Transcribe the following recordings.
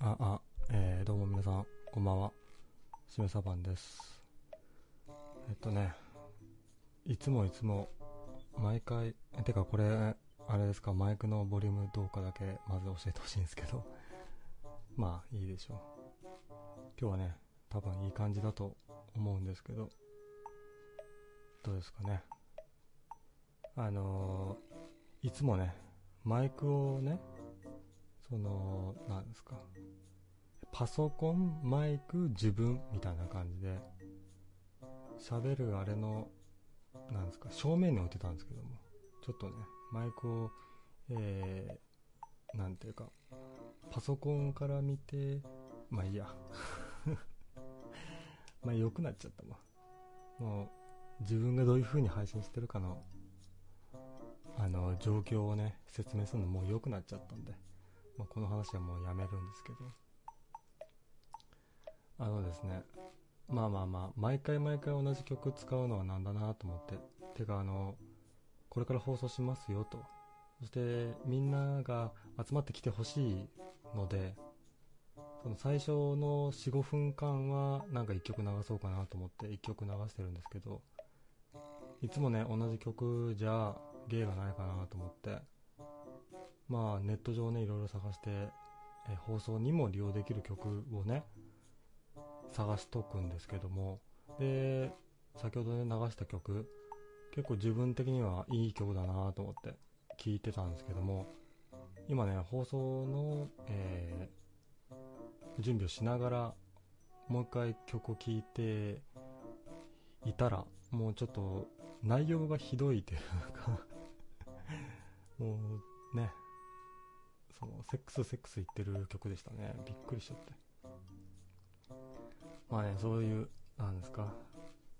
あ、あ、えー、どうも皆さん、こんばんは。しめさばんです。えっとね、いつもいつも、毎回、てかこれ、あれですか、マイクのボリュームどうかだけ、まず教えてほしいんですけど、まあ、いいでしょう。今日はね、多分いい感じだと思うんですけど、どうですかね。あのー、いつもね、マイクをね、その、なんですか、パソコン、マイク、自分みたいな感じで、喋るあれの、なんですか、正面に置いてたんですけども、ちょっとね、マイクを、えー、なんていうか、パソコンから見て、まあいいや。まあ良くなっちゃったわ。もう、自分がどういう風に配信してるかの、あの、状況をね、説明するのもう良くなっちゃったんで、まあ、この話はもうやめるんですけど。あのですね、まあまあまあ、毎回毎回同じ曲使うのはなんだなと思って。てかあの、これから放送しますよと。そしてみんなが集まってきてほしいので、その最初の4、5分間はなんか1曲流そうかなと思って1曲流してるんですけど、いつもね、同じ曲じゃ芸がないかなと思って、まあネット上ね、いろいろ探して、え放送にも利用できる曲をね、探しとくんですけども、で、先ほどね、流した曲、結構自分的にはいい曲だなと思って聞いてたんですけども、今ね、放送の、えー、準備をしながら、もう一回曲を聴いていたら、もうちょっと内容がひどいというか もうね、そのセックスセックス言ってる曲でしたね。びっくりしちゃって。まあね、そういう、なんですか、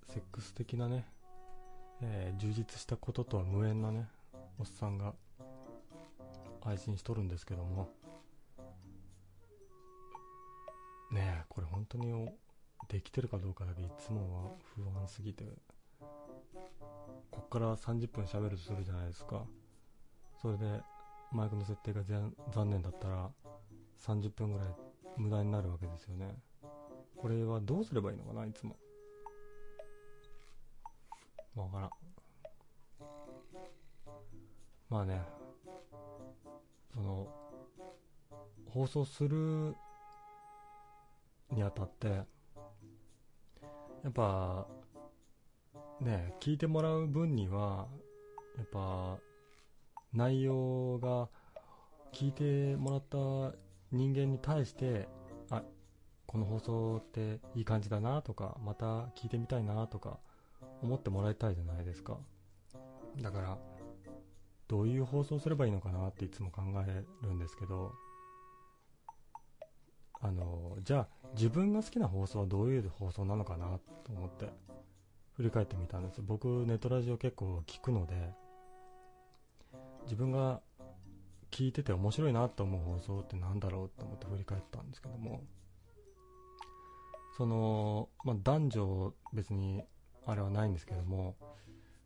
セックス的なね、えー、充実したこととは無縁なね、おっさんが配信しとるんですけども、ねえ、これ本当にできてるかどうかだけいつもは不安すぎて、こっから30分喋るとするじゃないですか。それで、マイクの設定が残念だったら、30分ぐらい無駄になるわけですよね。これはどうすればいいのかないつも。わからん。まあね、その、放送するにあたって、やっぱ、ね、聞いてもらう分には、やっぱ、内容が聞いてもらった人間に対して、あ、この放送っていい感じだなとか、また聞いてみたいなとか、思ってもらいたいじゃないですか。だから、どういう放送すればいいのかなっていつも考えるんですけど、あの、じゃあ自分が好きな放送はどういう放送なのかなと思って振り返ってみたんです。僕ネットラジオ結構聞くので、自分が聞いてて面白いなと思う放送って何だろうと思って振り返ったんですけども、その、まあ、男女別にあれはないんですけども、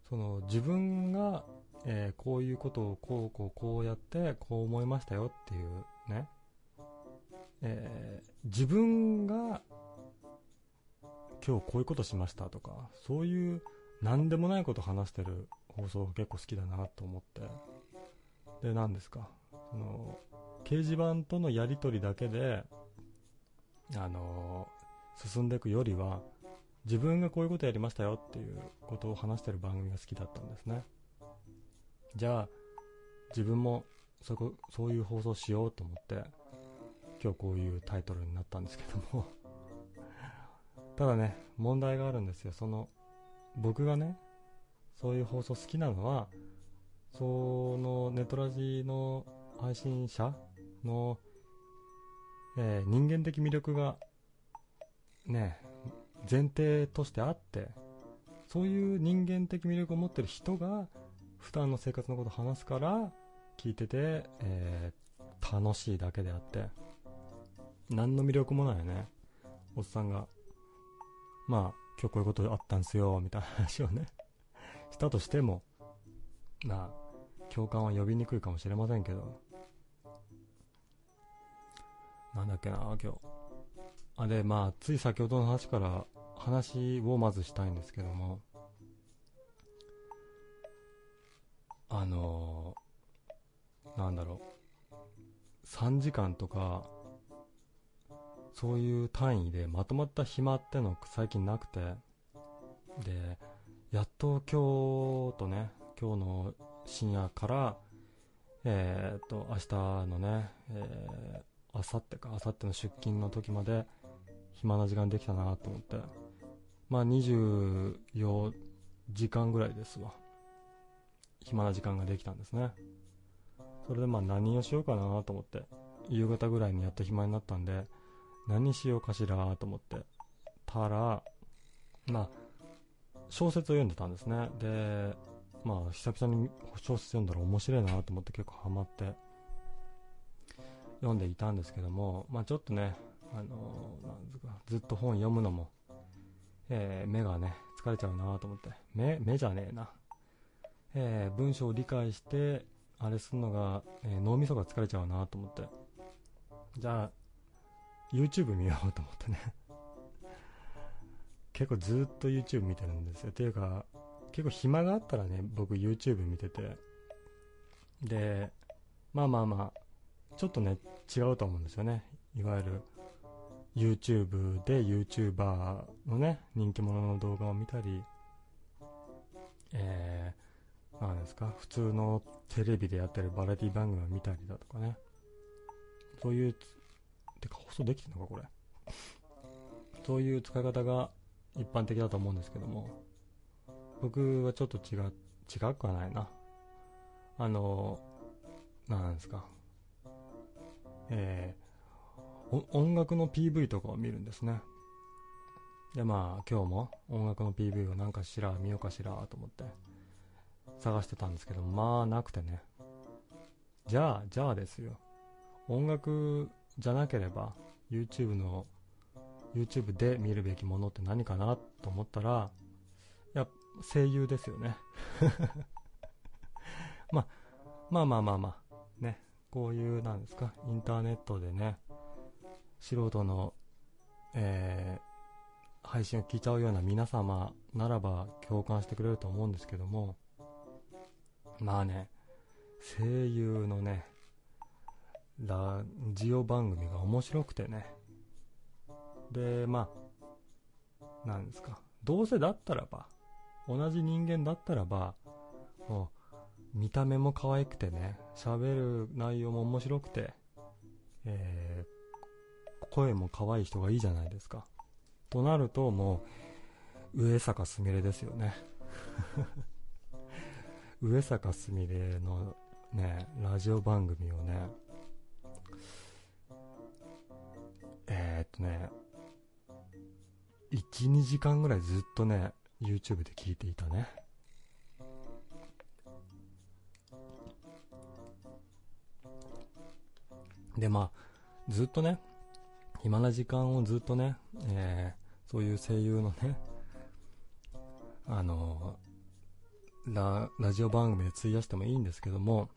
その自分が、えー、こういうことをこうこうこうやってこう思いましたよっていうね、えー、自分が今日こういうことしましたとか、そういう何でもないこと話してる放送が結構好きだなと思って、で、何ですか、その、掲示板とのやりとりだけで、あの、進んでいくよりは、自分がこういうことやりましたよっていうことを話してる番組が好きだったんですね。じゃあ、自分もそこ、そういう放送しようと思って、今日こういうタイトルになったんですけども ただね、問題があるんですよ。その、僕がね、そういう放送好きなのは、そのネトラジの配信者の、えー、人間的魅力がね、前提としてあって、そういう人間的魅力を持ってる人が普段の生活のことを話すから聞いてて、えー、楽しいだけであって、何の魅力もないよね。おっさんが、まあ、今日こういうことあったんすよ、みたいな話をね、したとしても、まあ、共感は呼びにくいかもしれませんけど、なんだっけな、今日。あ、で、まあ、つい先ほどの話から、話をまずしたいんですけども、あのー、なんだろう、3時間とか、そういう単位でまとまった暇っての最近なくて、で、やっと今日とね、今日の深夜から、えー、っと、明日のね、えー、あさってか、あさっての出勤の時まで暇な時間できたなと思って、まあ24時間ぐらいですわ。暇な時間ができたんですね。それでまあ何をしようかなと思って、夕方ぐらいにやっと暇になったんで、何しようかしらと思ってたら、まあ、小説を読んでたんですね。で、まあ、久々に小説読んだら面白いなと思って結構ハマって読んでいたんですけども、まあちょっとね、あのー、なんですか、ずっと本読むのも、えー、目がね、疲れちゃうなと思って、目、目じゃねえな。えー、文章を理解して、あれするのが、え脳みそが疲れちゃうなと思って、じゃあ、YouTube 見ようと思ってね結構ずっと YouTube 見てるんですよ。ていうか、結構暇があったらね、僕 YouTube 見てて、で、まあまあまあ、ちょっとね、違うと思うんですよね。いわゆる、YouTube で YouTuber のね、人気者の動画を見たり、えー、なんですか、普通のテレビでやってるバラエティ番組を見たりだとかね、そういうてか放送できてんのかこれ。そういう使い方が一般的だと思うんですけども。僕はちょっと違う違くはないな。あのなんですか。えー、音楽の PV とかを見るんですね。でまあ今日も音楽の PV をなんかしら見ようかしらと思って探してたんですけどまあなくてね。じゃあじゃあですよ。音楽じゃなければ YouTube の YouTube で見るべきものって何かなと思ったら声優ですよね ままあまあまあまあねこういうなんですか？インターネットでね素人の、えー、配信を聞いちゃうような皆様ならば共感してくれると思うんですけどもまあね声優のねラジオ番組が面白くてね。で、まあ、なんですか？どうせだったらば、同じ人間だったらば、もう、見た目も可愛くてね、喋る内容も面白くて、えー、声も可愛い人がいいじゃないですか。となると、もう、上坂すみれですよね。上坂すみれのね、ラジオ番組をね、えー、っとね、1、2時間ぐらいずっとね、YouTube で聞いていたね。で、まあ、ずっとね、暇な時間をずっとね、えー、そういう声優のね、あのラ、ラジオ番組で費やしてもいいんですけども、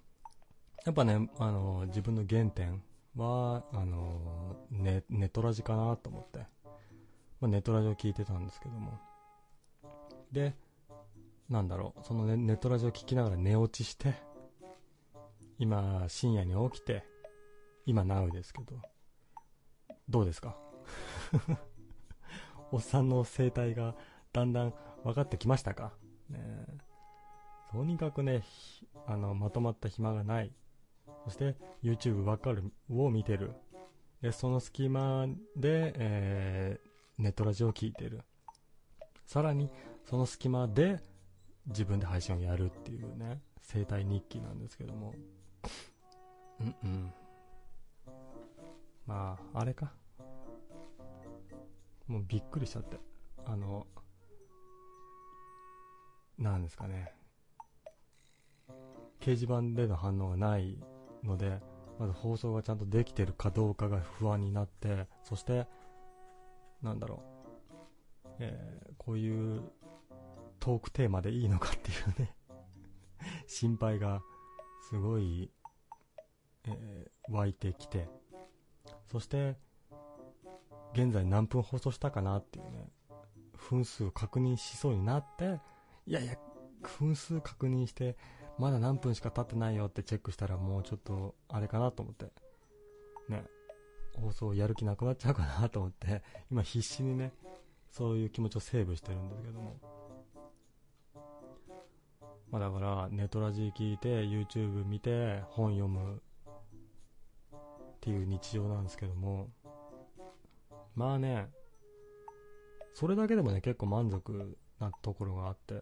やっぱね、あの自分の原点は、あのネ、ネトラジかなと思って、まあ、ネトラジを聞いてたんですけども。で、なんだろう、そのネネトラジを聞きながら寝落ちして、今、深夜に起きて、今、ナウですけど、どうですか？おっさんの生態がだんだん分かってきましたか？ねとにかくね、あの、まとまった暇がないそして YouTube ばっかりを見てる。で、その隙間で、えー、ネットラジオを聴いてる。さらに、その隙間で自分で配信をやるっていうね、生態日記なんですけども。うんうん。まあ、あれか。もうびっくりしちゃって。あの、なんですかね。掲示板での反応がないので、まず放送がちゃんとできてるかどうかが不安になって、そして、なんだろう、え、こういうトークテーマでいいのかっていうね。心配がすごい、えー、湧いてきて、そして現在何分放送したかなっていうね。分数確認しそうになっていやいや分数確認してまだ何分しか経ってないよってチェックしたらもうちょっとあれかなと思って。ね。放送やる気なくなっちゃうかなと思って。今必死にねそういう気持ちをセーブしてるんですけども。まあだからネトラジー聞いて YouTube 見て本読むっていう日常なんですけども。まあねそれだけでもね結構満足なところがあって。うん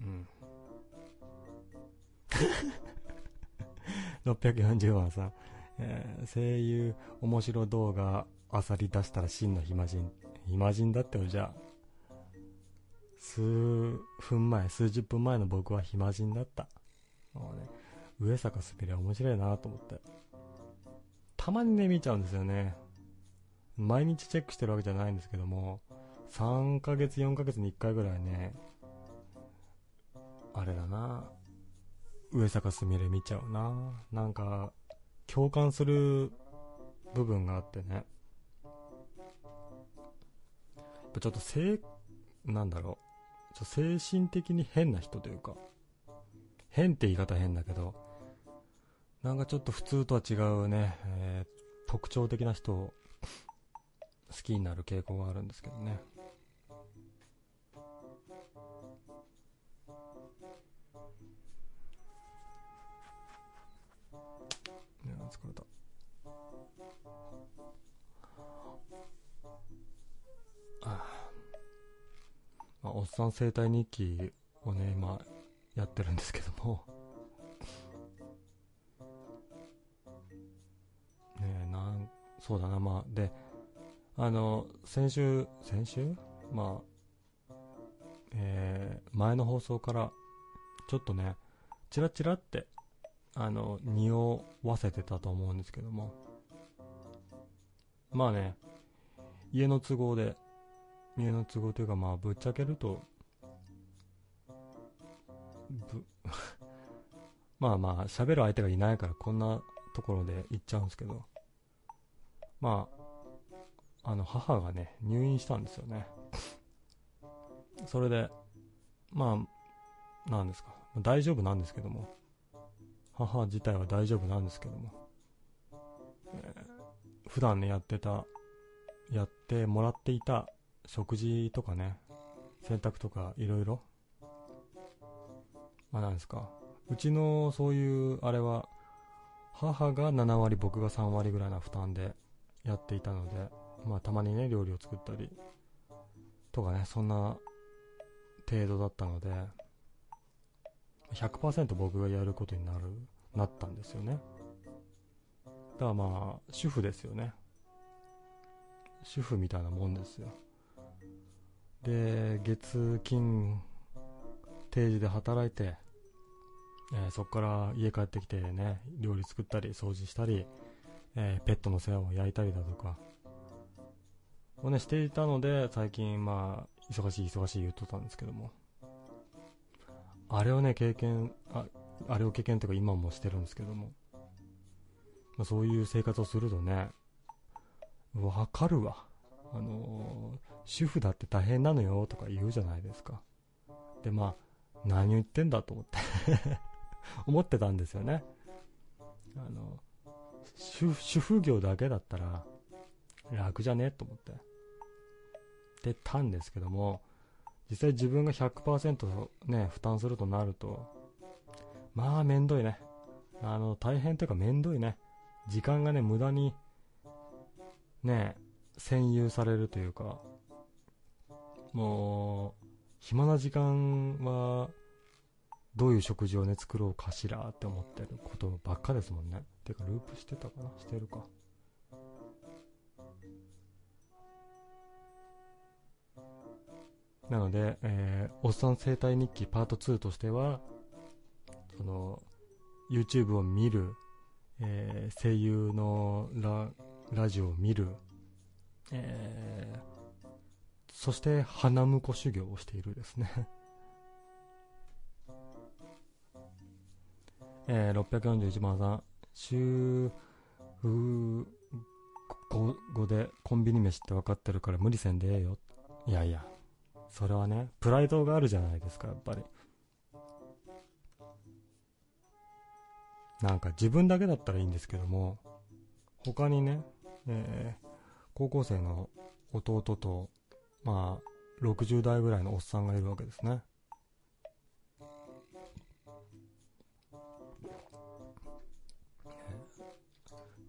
うん。640万さん、えー、声優面白動画あさり出したら真の暇人暇人だってよじゃ。あ数分前数十分前の僕は暇人だった。もうね上坂すみれ面白いなと思って。たまにね見ちゃうんですよね。毎日チェックしてるわけじゃないんですけども3ヶ月4ヶ月に1回ぐらいねあれだな上坂すみれ見ちゃうな。なんか共感する部分があってね。ぱちょっとせなんだろう。ちょ精神的に変な人というか。変って言い方変だけど。なんかちょっと普通とは違うね、えー、特徴的な人を好きになる傾向があるんですけどね。まあ、おっさん生態日記をね今やってるんですけども ねえなんそうだなまあであの先週先週？まあえー、前の放送からちょっとねチラチラってあの、匂わせてたと思うんですけども。まあね、家の都合で、家の都合というかまあぶっちゃけると、ぶ まあまあ喋る相手がいないからこんなところで言っちゃうんですけど、まあ、あの母がね、入院したんですよね。それで、まあ、なんですか、大丈夫なんですけども、母自体は大丈夫なんですけども、えー、普段ね、やってた、やってもらっていた食事とかね、洗濯とかいろいろ、まあなんですか、うちのそういうあれは、母が7割、僕が3割ぐらいな負担でやっていたので、まあたまにね、料理を作ったり、とかね、そんな程度だったので、100%僕がやることになる、なったんですよね。だからまあ、主婦ですよね。主婦みたいなもんですよ。で、月金定時で働いて、えー、そこから家帰ってきてね、料理作ったり、掃除したり、えー、ペットの世話を焼いたりだとか、をね、していたので、最近まあ、忙しい忙しい言っとったんですけども、あれをね、経験、ああれを経験というか今もしてるんですけども、まあ、そういう生活をするとね、わかるわ。あの、主婦だって大変なのよとか言うじゃないですか。で、まあ、何を言ってんだと思って 思ってたんですよね。あの、主婦業だけだったら楽じゃねえと思って。でたんですけども、実際自分が100%ね、負担するとなると、まあ、めんどいね。あの、大変というかめんどいね。時間がね、無駄に、ねえ、占有されるというか、もう、暇な時間は、どういう食事をね、作ろうかしらって思ってることばっかですもんね。てか、ループしてたかな？してるか。なので、えー、おっさん生態日記パート2としては、その、YouTube を見る、えー、声優のララジオを見る、えー、そして花婿修行をしているですね えー、641番さん、週うー、ここでコンビニ飯って分かってるから無理せんでええよ。いやいや、それはね、プライドがあるじゃないですか、やっぱり。なんか自分だけだったらいいんですけども、他にね、えー、高校生の弟と、まあ、60代ぐらいのおっさんがいるわけですね。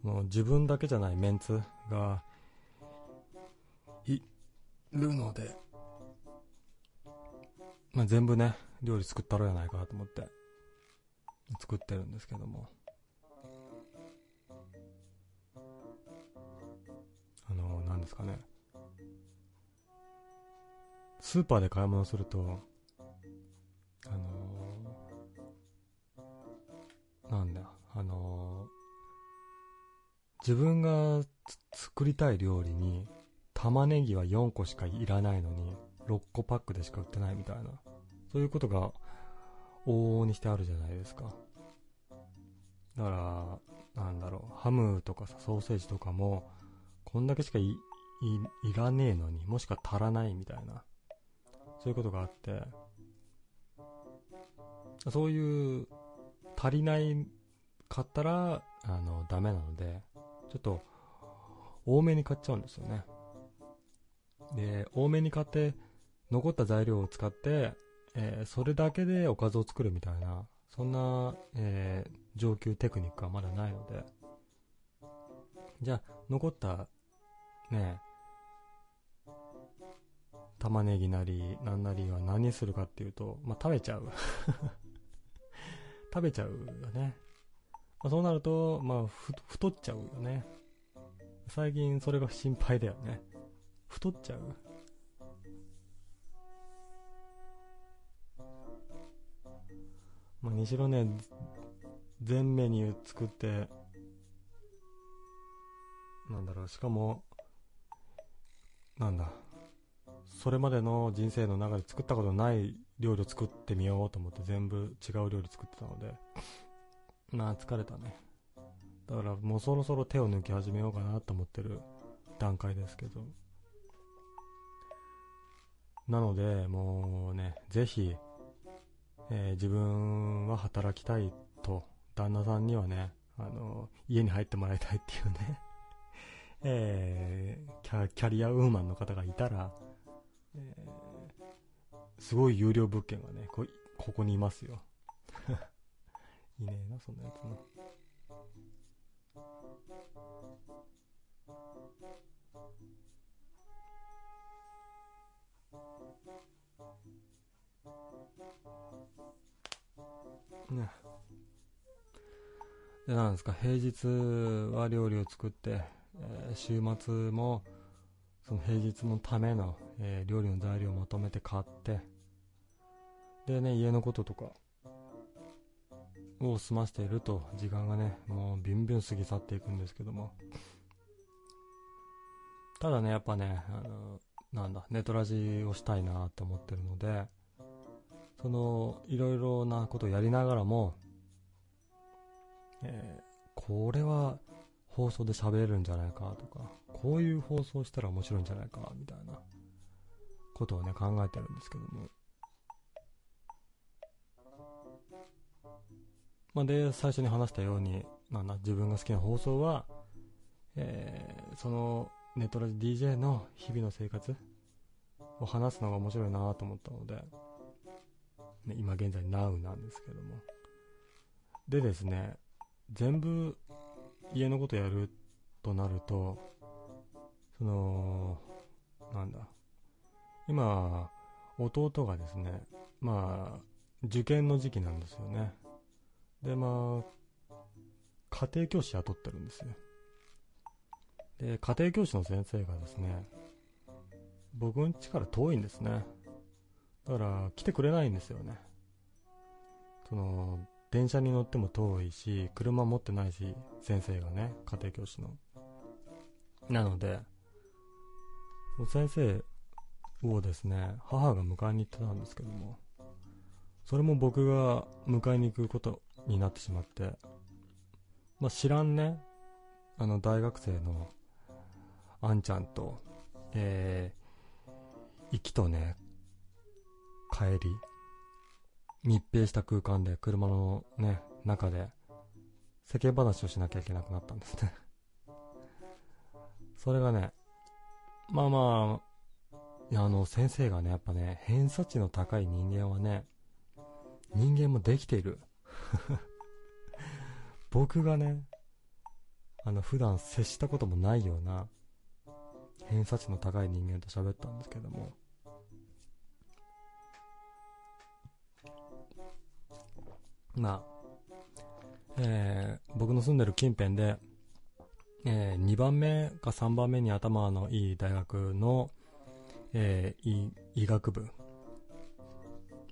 もう自分だけじゃないメンツがいるので、まあ、全部ね、料理作ったろうやないかと思って作ってるんですけども。かね。スーパーで買い物すると、あのー、なんだ、あのー、自分が作りたい料理に玉ねぎは4個しかいらないのに6個パックでしか売ってないみたいなそういうことが往々にしてあるじゃないですかだからなんだろうハムとかさソーセージとかもこんだけしかいい、いらねえのにもしくは足らないみたいな。そういうことがあって。そういう足りないかったらあのダメなのでちょっと多めに買っちゃうんですよね。で多めに買って残った材料を使って、えー、それだけでおかずを作るみたいなそんな、えー、上級テクニックはまだないので。じゃあ残ったね玉ねぎなりなんなりは何するかっていうと、まあ、食べちゃう。食べちゃうよね、まあ、そうなると、まあ、太っちゃうよね。最近それが心配だよね。太っちゃう。まあ、にしろね全メニュー作ってなんだろう。しかもなんだ。それまでの人生の中で作ったことない料理を作ってみようと思って全部違う料理作ってたので。まあ疲れたね。だからもうそろそろ手を抜き始めようかなと思ってる段階ですけど。なのでもうねぜひ、えー、自分は働きたいと旦那さんにはねあの家に入ってもらいたいっていうね。えー、キャキャリアウーマンの方がいたらえー、すごい有料物件がね、こここにいますよ。いねえな、そんなやつな。ね。で、なんですか、平日は料理を作って、えー、週末も、その平日のための、えー、料理の材料をまとめて買ってでね家のこととかを済ませていると時間がねもうビュンビュン過ぎ去っていくんですけども。ただねやっぱねあのなんだネトラジをしたいなって思ってるのでそのいろいろなことをやりながらも、えー、これは放送で喋れるんじゃないかとかこういう放送したら面白いんじゃないかみたいな。ことをね考えてるんですけども。まあ、で最初に話したようになんだ自分が好きな放送は、えー、そのネットラジ DJ の日々の生活を話すのが面白いなと思ったので、ね、今現在 Now なんですけども。でですね全部家のことやるとなるとその、なんだ、今、弟がですね、まあ、受験の時期なんですよね。で、まあ、家庭教師雇ってるんですよ。で、家庭教師の先生がですね、僕ん家から遠いんですね。だから、来てくれないんですよね。その、電車に乗っても遠いし、車持ってないし、先生がね、家庭教師の。なので、先生をですね、母が迎えに行ってたんですけども、それも僕が迎えに行くことになってしまって、まあ、知らんね、あの大学生のあんちゃんと、えー、行きとね、帰り、密閉した空間で車のね、中で世間話をしなきゃいけなくなったんですね。それがね、まあまあ、あの先生がね、やっぱね、偏差値の高い人間はね、人間もできている。僕がね、あの、普段接したこともないような、偏差値の高い人間と喋ったんですけども、まあ、えー、僕の住んでる近辺で、えー、2番目か3番目に頭のいい大学の、えー、医学部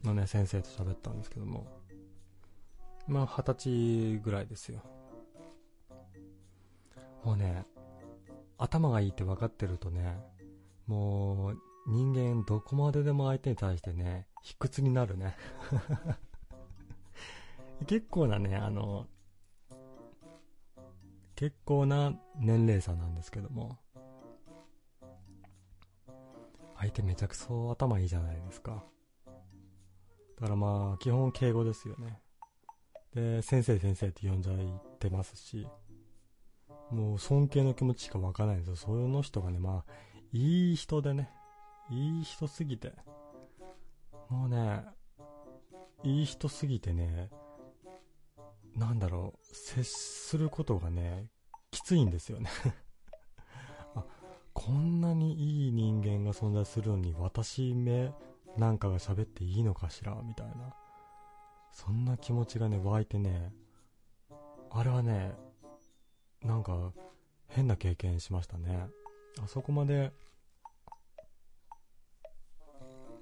のね、先生と喋ったんですけども、まあ、二十歳ぐらいですよ。もうね、頭がいいって分かってるとね、もう、人間どこまででも相手に対してね、卑屈になるね。結構なね、あの、結構な年齢差なんですけども、相手めちゃくそ頭いいじゃないですか。だからまあ、基本敬語ですよね。で、先生先生って呼んじゃってますし、もう尊敬の気持ちしかわからないんですよ。その人がね、まあ、いい人でね、いい人すぎて、もうね、いい人すぎてね、なんだろう、接することがね、きついんですよね、こんなにいい人間が存在するのに私めなんかが喋っていいのかしらみたいな。そんな気持ちがね、湧いてね、あれはね、なんか変な経験しましたね。あそこまで、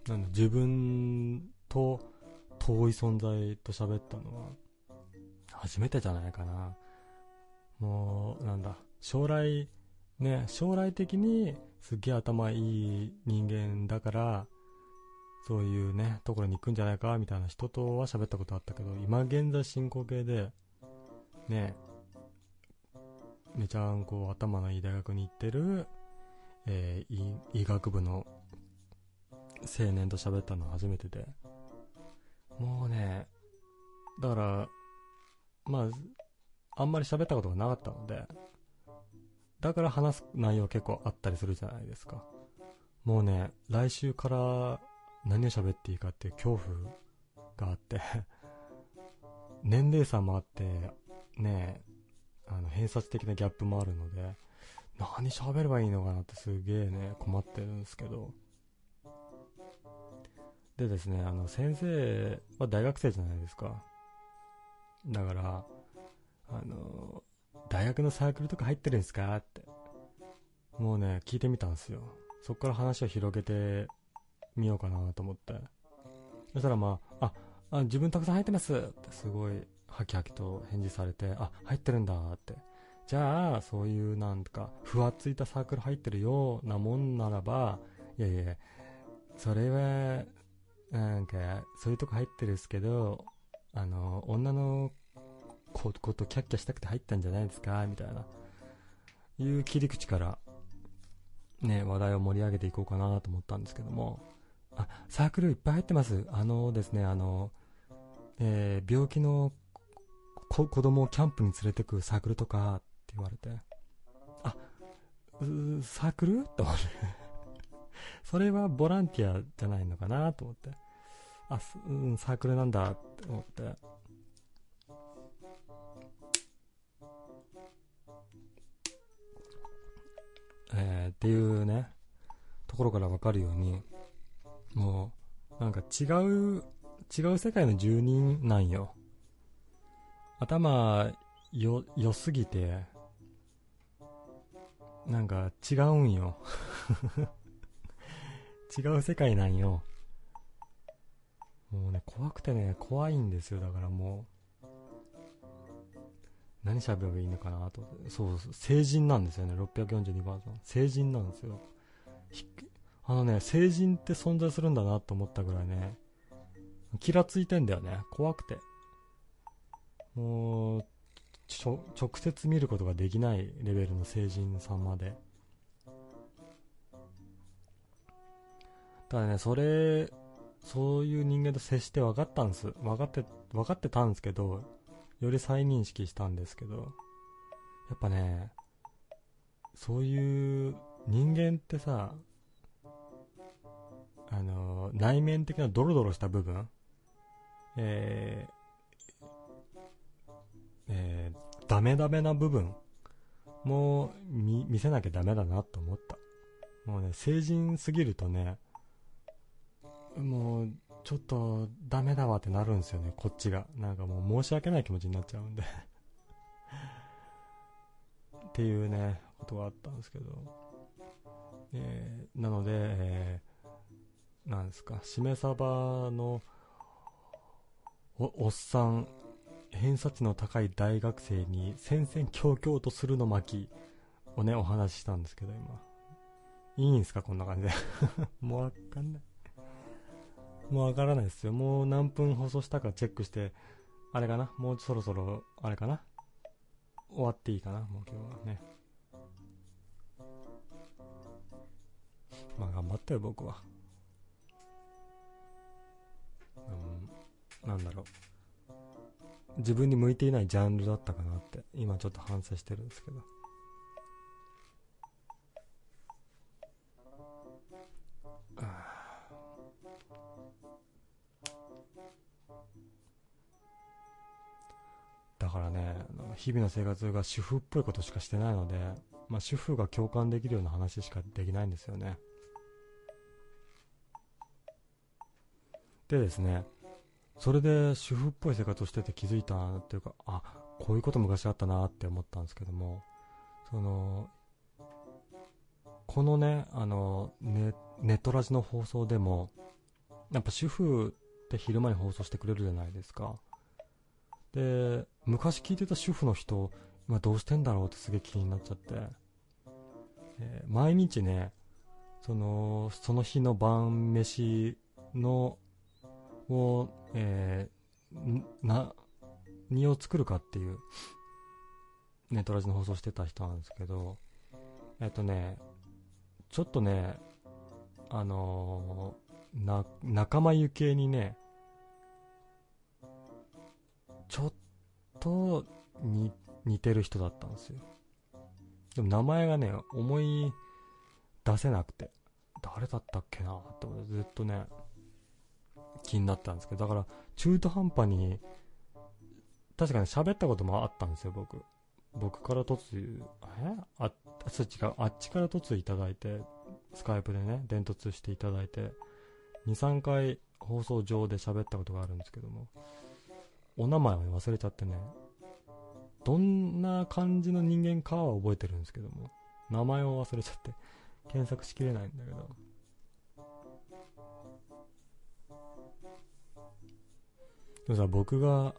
なんだ、自分と遠い存在と喋ったのは、初めてじゃないかな。もう、なんだ、将来、ね、将来的にすっげえ頭いい人間だから、そういうね、ところに行くんじゃないか、みたいな人とは喋ったことあったけど、今現在進行形で、ね、めちゃんこう頭のいい大学に行ってる、えー、医学部の青年と喋ったのは初めてで、もうね、だから、まあ、あんまり喋ったことがなかったので、だから話す内容結構あったりするじゃないですか。もうね、来週から何を喋っていいかっていう恐怖があって 年齢差もあって、ねあの、偏差値的なギャップもあるので、何喋ればいいのかなってすげえね、困ってるんですけど。でですね、あの、先生は大学生じゃないですか。だから、あの、大学のサークルとか入ってるんですか？って。もうね、聞いてみたんですよ。そっから話を広げてみようかなと思って。そしたらまあ、あ、あ自分たくさん入ってますってすごい、ハキハキと返事されて、あ、入ってるんだって。じゃあ、そういうなんか、ふわついたサークル入ってるようなもんならば、いやいや、それは、なんか、そういうとこ入ってるっすけど、あの、女の子とキャッキャしたくて入ったんじゃないですかみたいな、いう切り口から、ね、話題を盛り上げていこうかなと思ったんですけども、あ、サークルいっぱい入ってます。あのですね、あの、えー、病気の子供をキャンプに連れてくサークルとかって言われて、あ、サークル？と思って それはボランティアじゃないのかなと思って。あ、うん、サークルなんだって思って。っていうね、ところからわかるように、もう、なんか違う、違う世界の住人なんよ。頭、よ、良すぎて、なんか違うんよ。違う世界なんよ。もうね、怖くてね、怖いんですよ。だからもう、何喋ればいいのかなと。そうそう、成人なんですよね、642番さん。成人なんですよ。あのね、成人って存在するんだなと思ったぐらいね、キラついてんだよね。怖くて。もう、直接見ることができないレベルの成人さんまでただねそれそういう人間と接して分かったんです分かって分かってたんですけどより再認識したんですけどやっぱねそういう人間ってさあの内面的なドロドロした部分えー、えー、ダメダメな部分も見見せなきゃダメだなと思った。もうね、成人すぎるとね、もう、ちょっとダメだわってなるんですよね、こっちが。なんかもう申し訳ない気持ちになっちゃうんで っていうね、ことがあったんですけど。えー、なので、えー、なんですか、しめ鯖のおおっさん、偏差値の高い大学生に戦々恐々とするの巻をね、お話ししたんですけど、今。いいんすか？こんな感じで もうわかんないもうわからないですよ。もう何分放送したかチェックして、あれかな？もうそろそろ、あれかな？終わっていいかな？もう今日はね。まあ頑張ったよ、僕は。うん、なんだろう。自分に向いていないジャンルだったかなって、今ちょっと反省してるんですけど。からね、日々の生活が主婦っぽいことしかしてないので、まあ、主婦が共感できるような話しかできないんですよね。でですね、それで主婦っぽい生活をしてて気づいたっていうか、あ、こういうこと昔あったなって思ったんですけども、その、このね、あの、ネネットラジの放送でも、やっぱ主婦って昼間に放送してくれるじゃないですか。で、昔聞いてた主婦の人、今どうしてんだろうってすげえ気になっちゃって、えー、毎日ね、その、その日の晩飯の、を、えー、な、何を作るかっていう、ネトラジの放送してた人なんですけど、えっとね、ちょっとね、あのー、な、仲間由紀にね、ちょっとに似てる人だったんですよ。でも名前がね、思い出せなくて、誰だったっけなってずっとね、気になったんですけど、だから中途半端に、確かに喋ったこともあったんですよ、僕。僕から突え？あ、そっちか、あっちから突いただいて、スカイプでね、伝突していただいて、2、3回放送上で喋ったことがあるんですけども、お名前を忘れちゃってね、どんな感じの人間かは覚えてるんですけども、名前を忘れちゃって、検索しきれないんだけど。でもさ、僕が、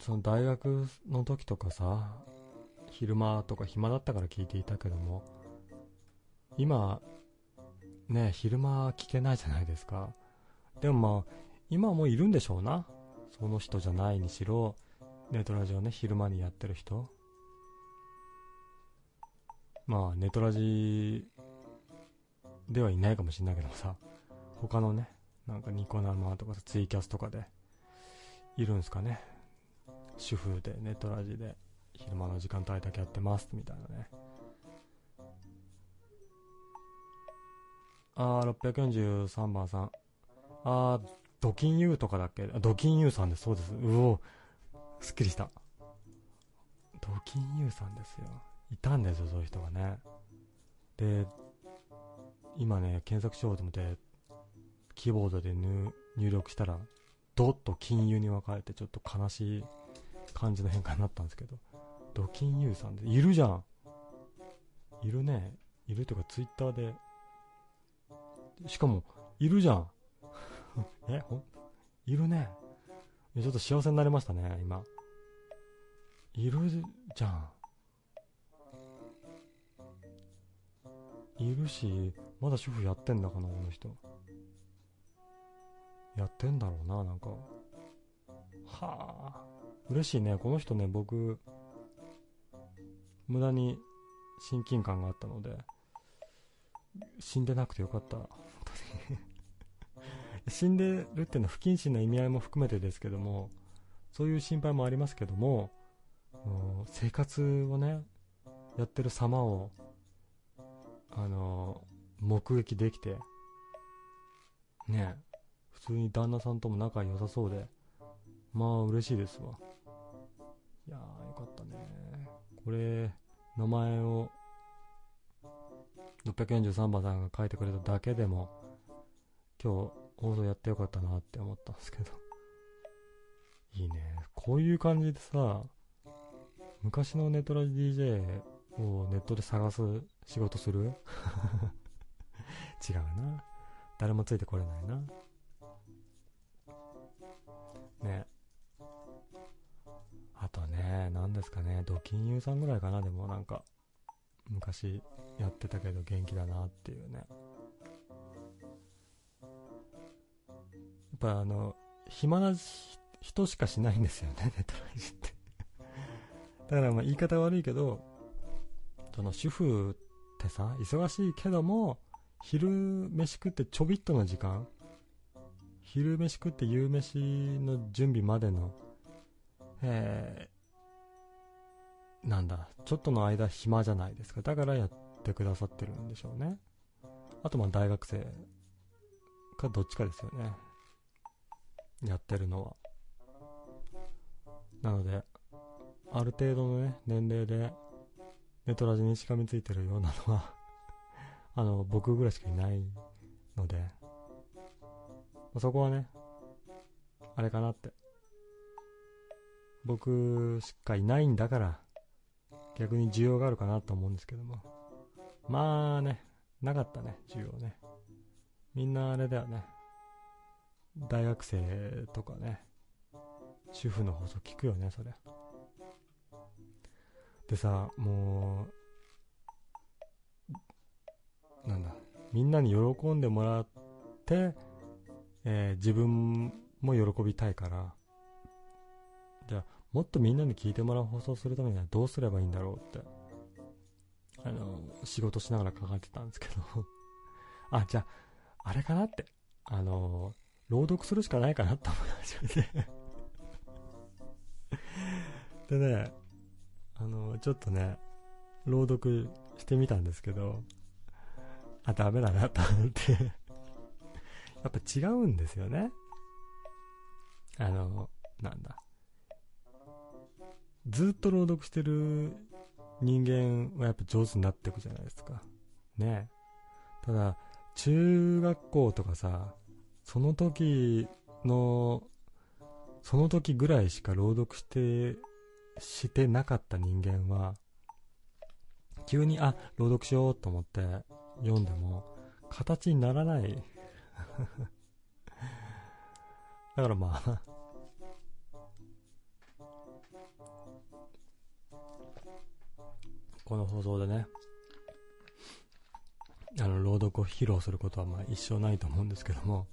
その大学の時とかさ、昼間とか暇だったから聞いていたけども、今、ね、昼間聞けないじゃないですか。でもまあ、今はもういるんでしょうな。その人じゃないにしろ、ネットラジオね、昼間にやってる人。まあ、ネットラジではいないかもしんないけどさ、他のね、なんかニコ生とかツイキャスとかで、いるんすかね。主婦で、ネットラジで、昼間の時間帯だけやってます、みたいなね。あー、643番さん。あー、ドキンユーとかだっけ？ドキンユーさんです。そうです。うおすっきりした。ドキンユーさんですよ。いたんですよ、そういう人がね。で、今ね、検索しようと思って、キーボードで入力したら、ドッと金融に分かれて、ちょっと悲しい感じの変化になったんですけど、ドキンユーさんで、いるじゃんいるね。いるというか、ツイッターで、しかも、いるじゃん えほいるね。ちょっと幸せになりましたね、今。いるじゃん。いるし、まだ主婦やってんだかな、この人。やってんだろうな、なんか。はあ。嬉しいね。この人ね、僕、無駄に親近感があったので、死んでなくてよかった。本当に死んでるっていうのは不謹慎な意味合いも含めてですけども、そういう心配もありますけども、生活をね、やってる様を、あの、目撃できて、ね、普通に旦那さんとも仲良さそうで、まあ嬉しいですわ。いやー、よかったね。これ、名前を、643番さんが書いてくれただけでも、今日放送やってよかったなって思ったんですけど。いいね。こういう感じでさ、昔のネトラジ DJ をネットで探す仕事する？違うな。誰もついてこれないな。ね。あとね、何ですかね、ドキンユーさんぐらいかな、でもなんか、昔やってたけど元気だなっていうね。ぱあの、暇な人しかしないんですよね、ネトラジってだからまあ言い方悪いけど、その主婦ってさ、忙しいけども、昼飯食ってちょびっとの時間、昼飯食って夕飯の準備までの、えー、なんだ、ちょっとの間暇じゃないですか。だからやってくださってるんでしょうね。あとまあ大学生かどっちかですよね。やってるのは。なので、ある程度のね、年齢で、ネトラジにしかみついてるようなのは あの、僕ぐらいしかいないので、そこはね、あれかなって。僕しかいないんだから、逆に需要があるかなと思うんですけども。まあね、なかったね、需要ね。みんなあれだよね。大学生とかね、主婦の放送聞くよね、そりゃ。でさ、もう、なんだ、みんなに喜んでもらって、えー、自分も喜びたいから、じゃあ、もっとみんなに聞いてもらう放送するためにはどうすればいいんだろうって、あの、仕事しながら考えてたんですけど あ、じゃあ、あれかなって、あの、朗読するしかないかなって思い始めてでね、あの、ちょっとね、朗読してみたんですけど、あ、ダメだなと思って やっぱ違うんですよね。あの、なんだ。ずっと朗読してる人間はやっぱ上手になっていくじゃないですか。ねただ、中学校とかさ、その時の、その時ぐらいしか朗読してしてなかった人間は、急に、あ、朗読しようと思って読んでも、形にならない。だからまあこの放送でね、あの、朗読を披露することはまあ一生ないと思うんですけども、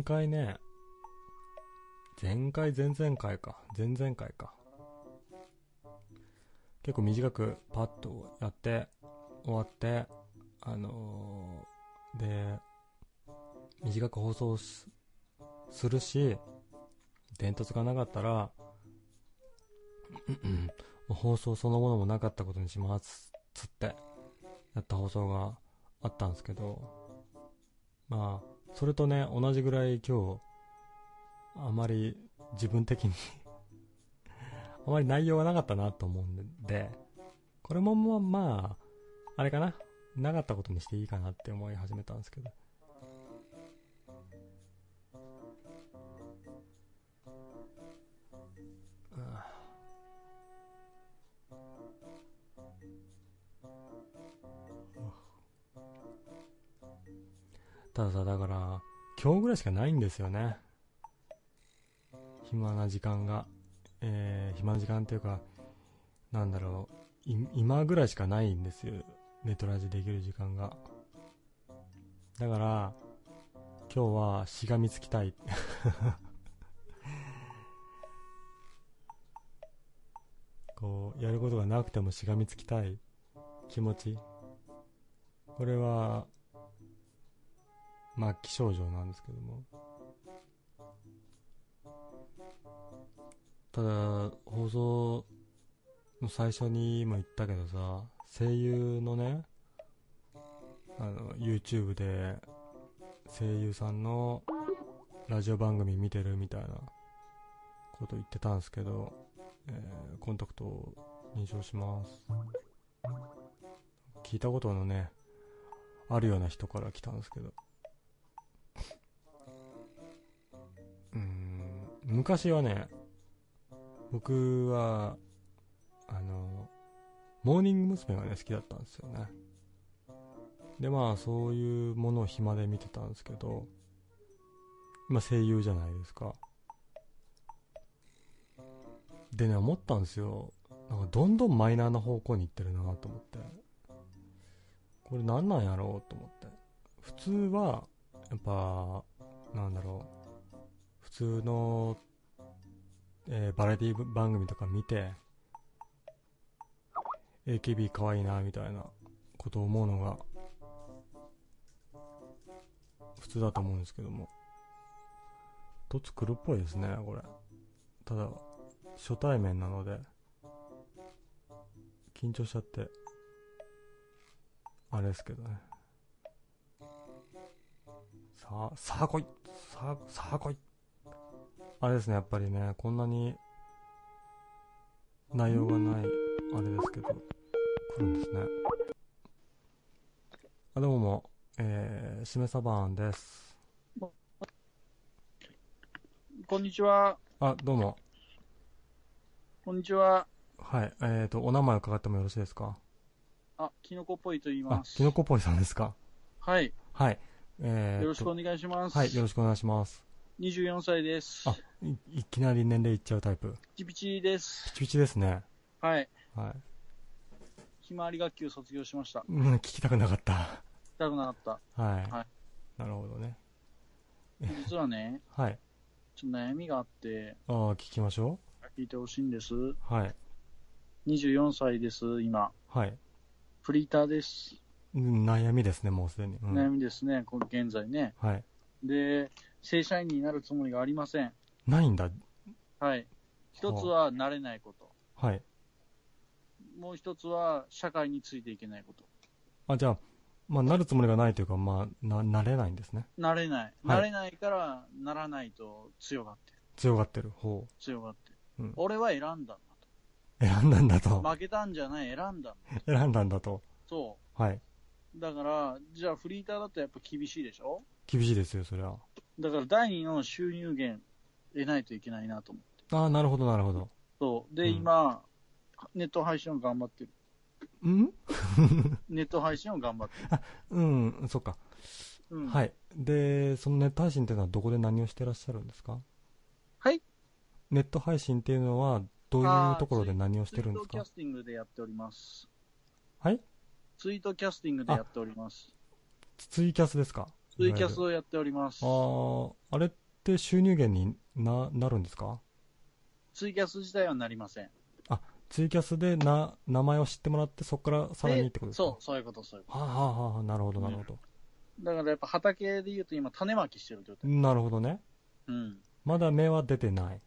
前回ね、前回、前々回か、前々回か。結構短くパッとやって、終わって、あのー、で、短く放送するし、伝達がなかったら、放送そのものもなかったことにしますつってやった放送があったんですけどまあそれとね同じぐらい今日あまり自分的に あまり内容がなかったなと思うんでこれもまあまああれかな。なかったことにしていいかなって思い始めたんですけど。たださ、だから、今日ぐらいしかないんですよね。暇な時間が。えー、暇な時間っていうか、なんだろう、今ぐらいしかないんですよ。ネトラジできる時間が。だから、今日はしがみつきたい。こう、やることがなくてもしがみつきたい気持ち。これは、末期症状なんですけども。ただ、放送の最初にも言ったけどさ、声優のね、あの、YouTube で声優さんのラジオ番組見てるみたいなこと言ってたんですけど、えーコンタクトを認証します。聞いたことのね、あるような人から来たんですけど。昔はね、僕は、あの、モーニング娘。がね、好きだったんですよね。で、まあ、そういうものを暇で見てたんですけど、今声優じゃないですか。でね、思ったんですよ。なんかどんどんマイナーな方向に行ってるなと思って。これ何なんやろうと思って。普通は、やっぱ、なんだろう。普通の、えーバラエティ番組とか見て、AKB 可愛いな、みたいなことを思うのが、普通だと思うんですけども。とつ来るっぽいですね、これ。ただ、初対面なので、緊張しちゃって、あれですけどね。さあ、さあ来いさあ、さあ来いあれですね、やっぱりね、こんなに内容がない、あれですけど、来るんですね。あ、どうも、えー、しめさばんです。こんにちは。あ、どうも。こんにちは。はい、えーと、お名前伺ってもよろしいですか？あ、キノコっぽいと言いあま、す。きのこぽいさんですか？はい。はい。えーとよろしくお願いします。はい、よろしくお願いします。24歳です。あい、いきなり年齢いっちゃうタイプ。ピチピチですピ。チピチですね。はい。はい。ひまわり学級卒業しました。うん、聞きたくなかった。痛くなかっはい。はいなるほどね。た。実はね、はい。ちょっと悩みがあって、ああ、聞きましょ聞いてほしいんです。う。はい。24歳です、今。はい。フリーターです。うん悩みですね、もうすでに。うん悩みですね、この現在ね。はい。で、正社員になるつもりがありません。ないんだ。はい。一つは慣れないこと。はい。もう一つは社会についていけないこと。あ、じゃあ、まあ、なるつもりがないというか、まあ、な、なれないんですね。慣れない。はい慣れないから、ならないと強がってる。強がってる方。強がってる。うん俺は選んだんだ選んだんだとと。。負けたんじゃない、選んだんだ。選んだんだと。そはい。う。だから、じゃあフリーターだとやっぱ厳しいでしょ？厳しいですよ、そりゃ。だから第二の収入源得ないといけないなと思って。ああ、なるほど、なるほど。そう。で、うん今、ネット配信を頑張ってる。ん？ネット配信を頑張ってる。うん、そっか。うん、。はいい。で、そのネット配信っていうのはどこで何をしてらっしゃるんですか？はいネット配信っていうのは、どういうところで何をしてるんですか？ツイートキャスティングでやっております。はい？ツイートキャスティングでやっております。ツイキャスですか？ツイキャスをやっております。あーあれって収入源にななるんですか？ツイキャス自体はなりません。ツイキャスでな名前を知ってもらって、そこからさらにってことですか？そう、そういうこと、そういうこはあ、はあはあ、なるほど、なるほど。と。だからやっぱ畑で言うと今種まきしてる状態。なるほどね。うん。まだ芽は出てない。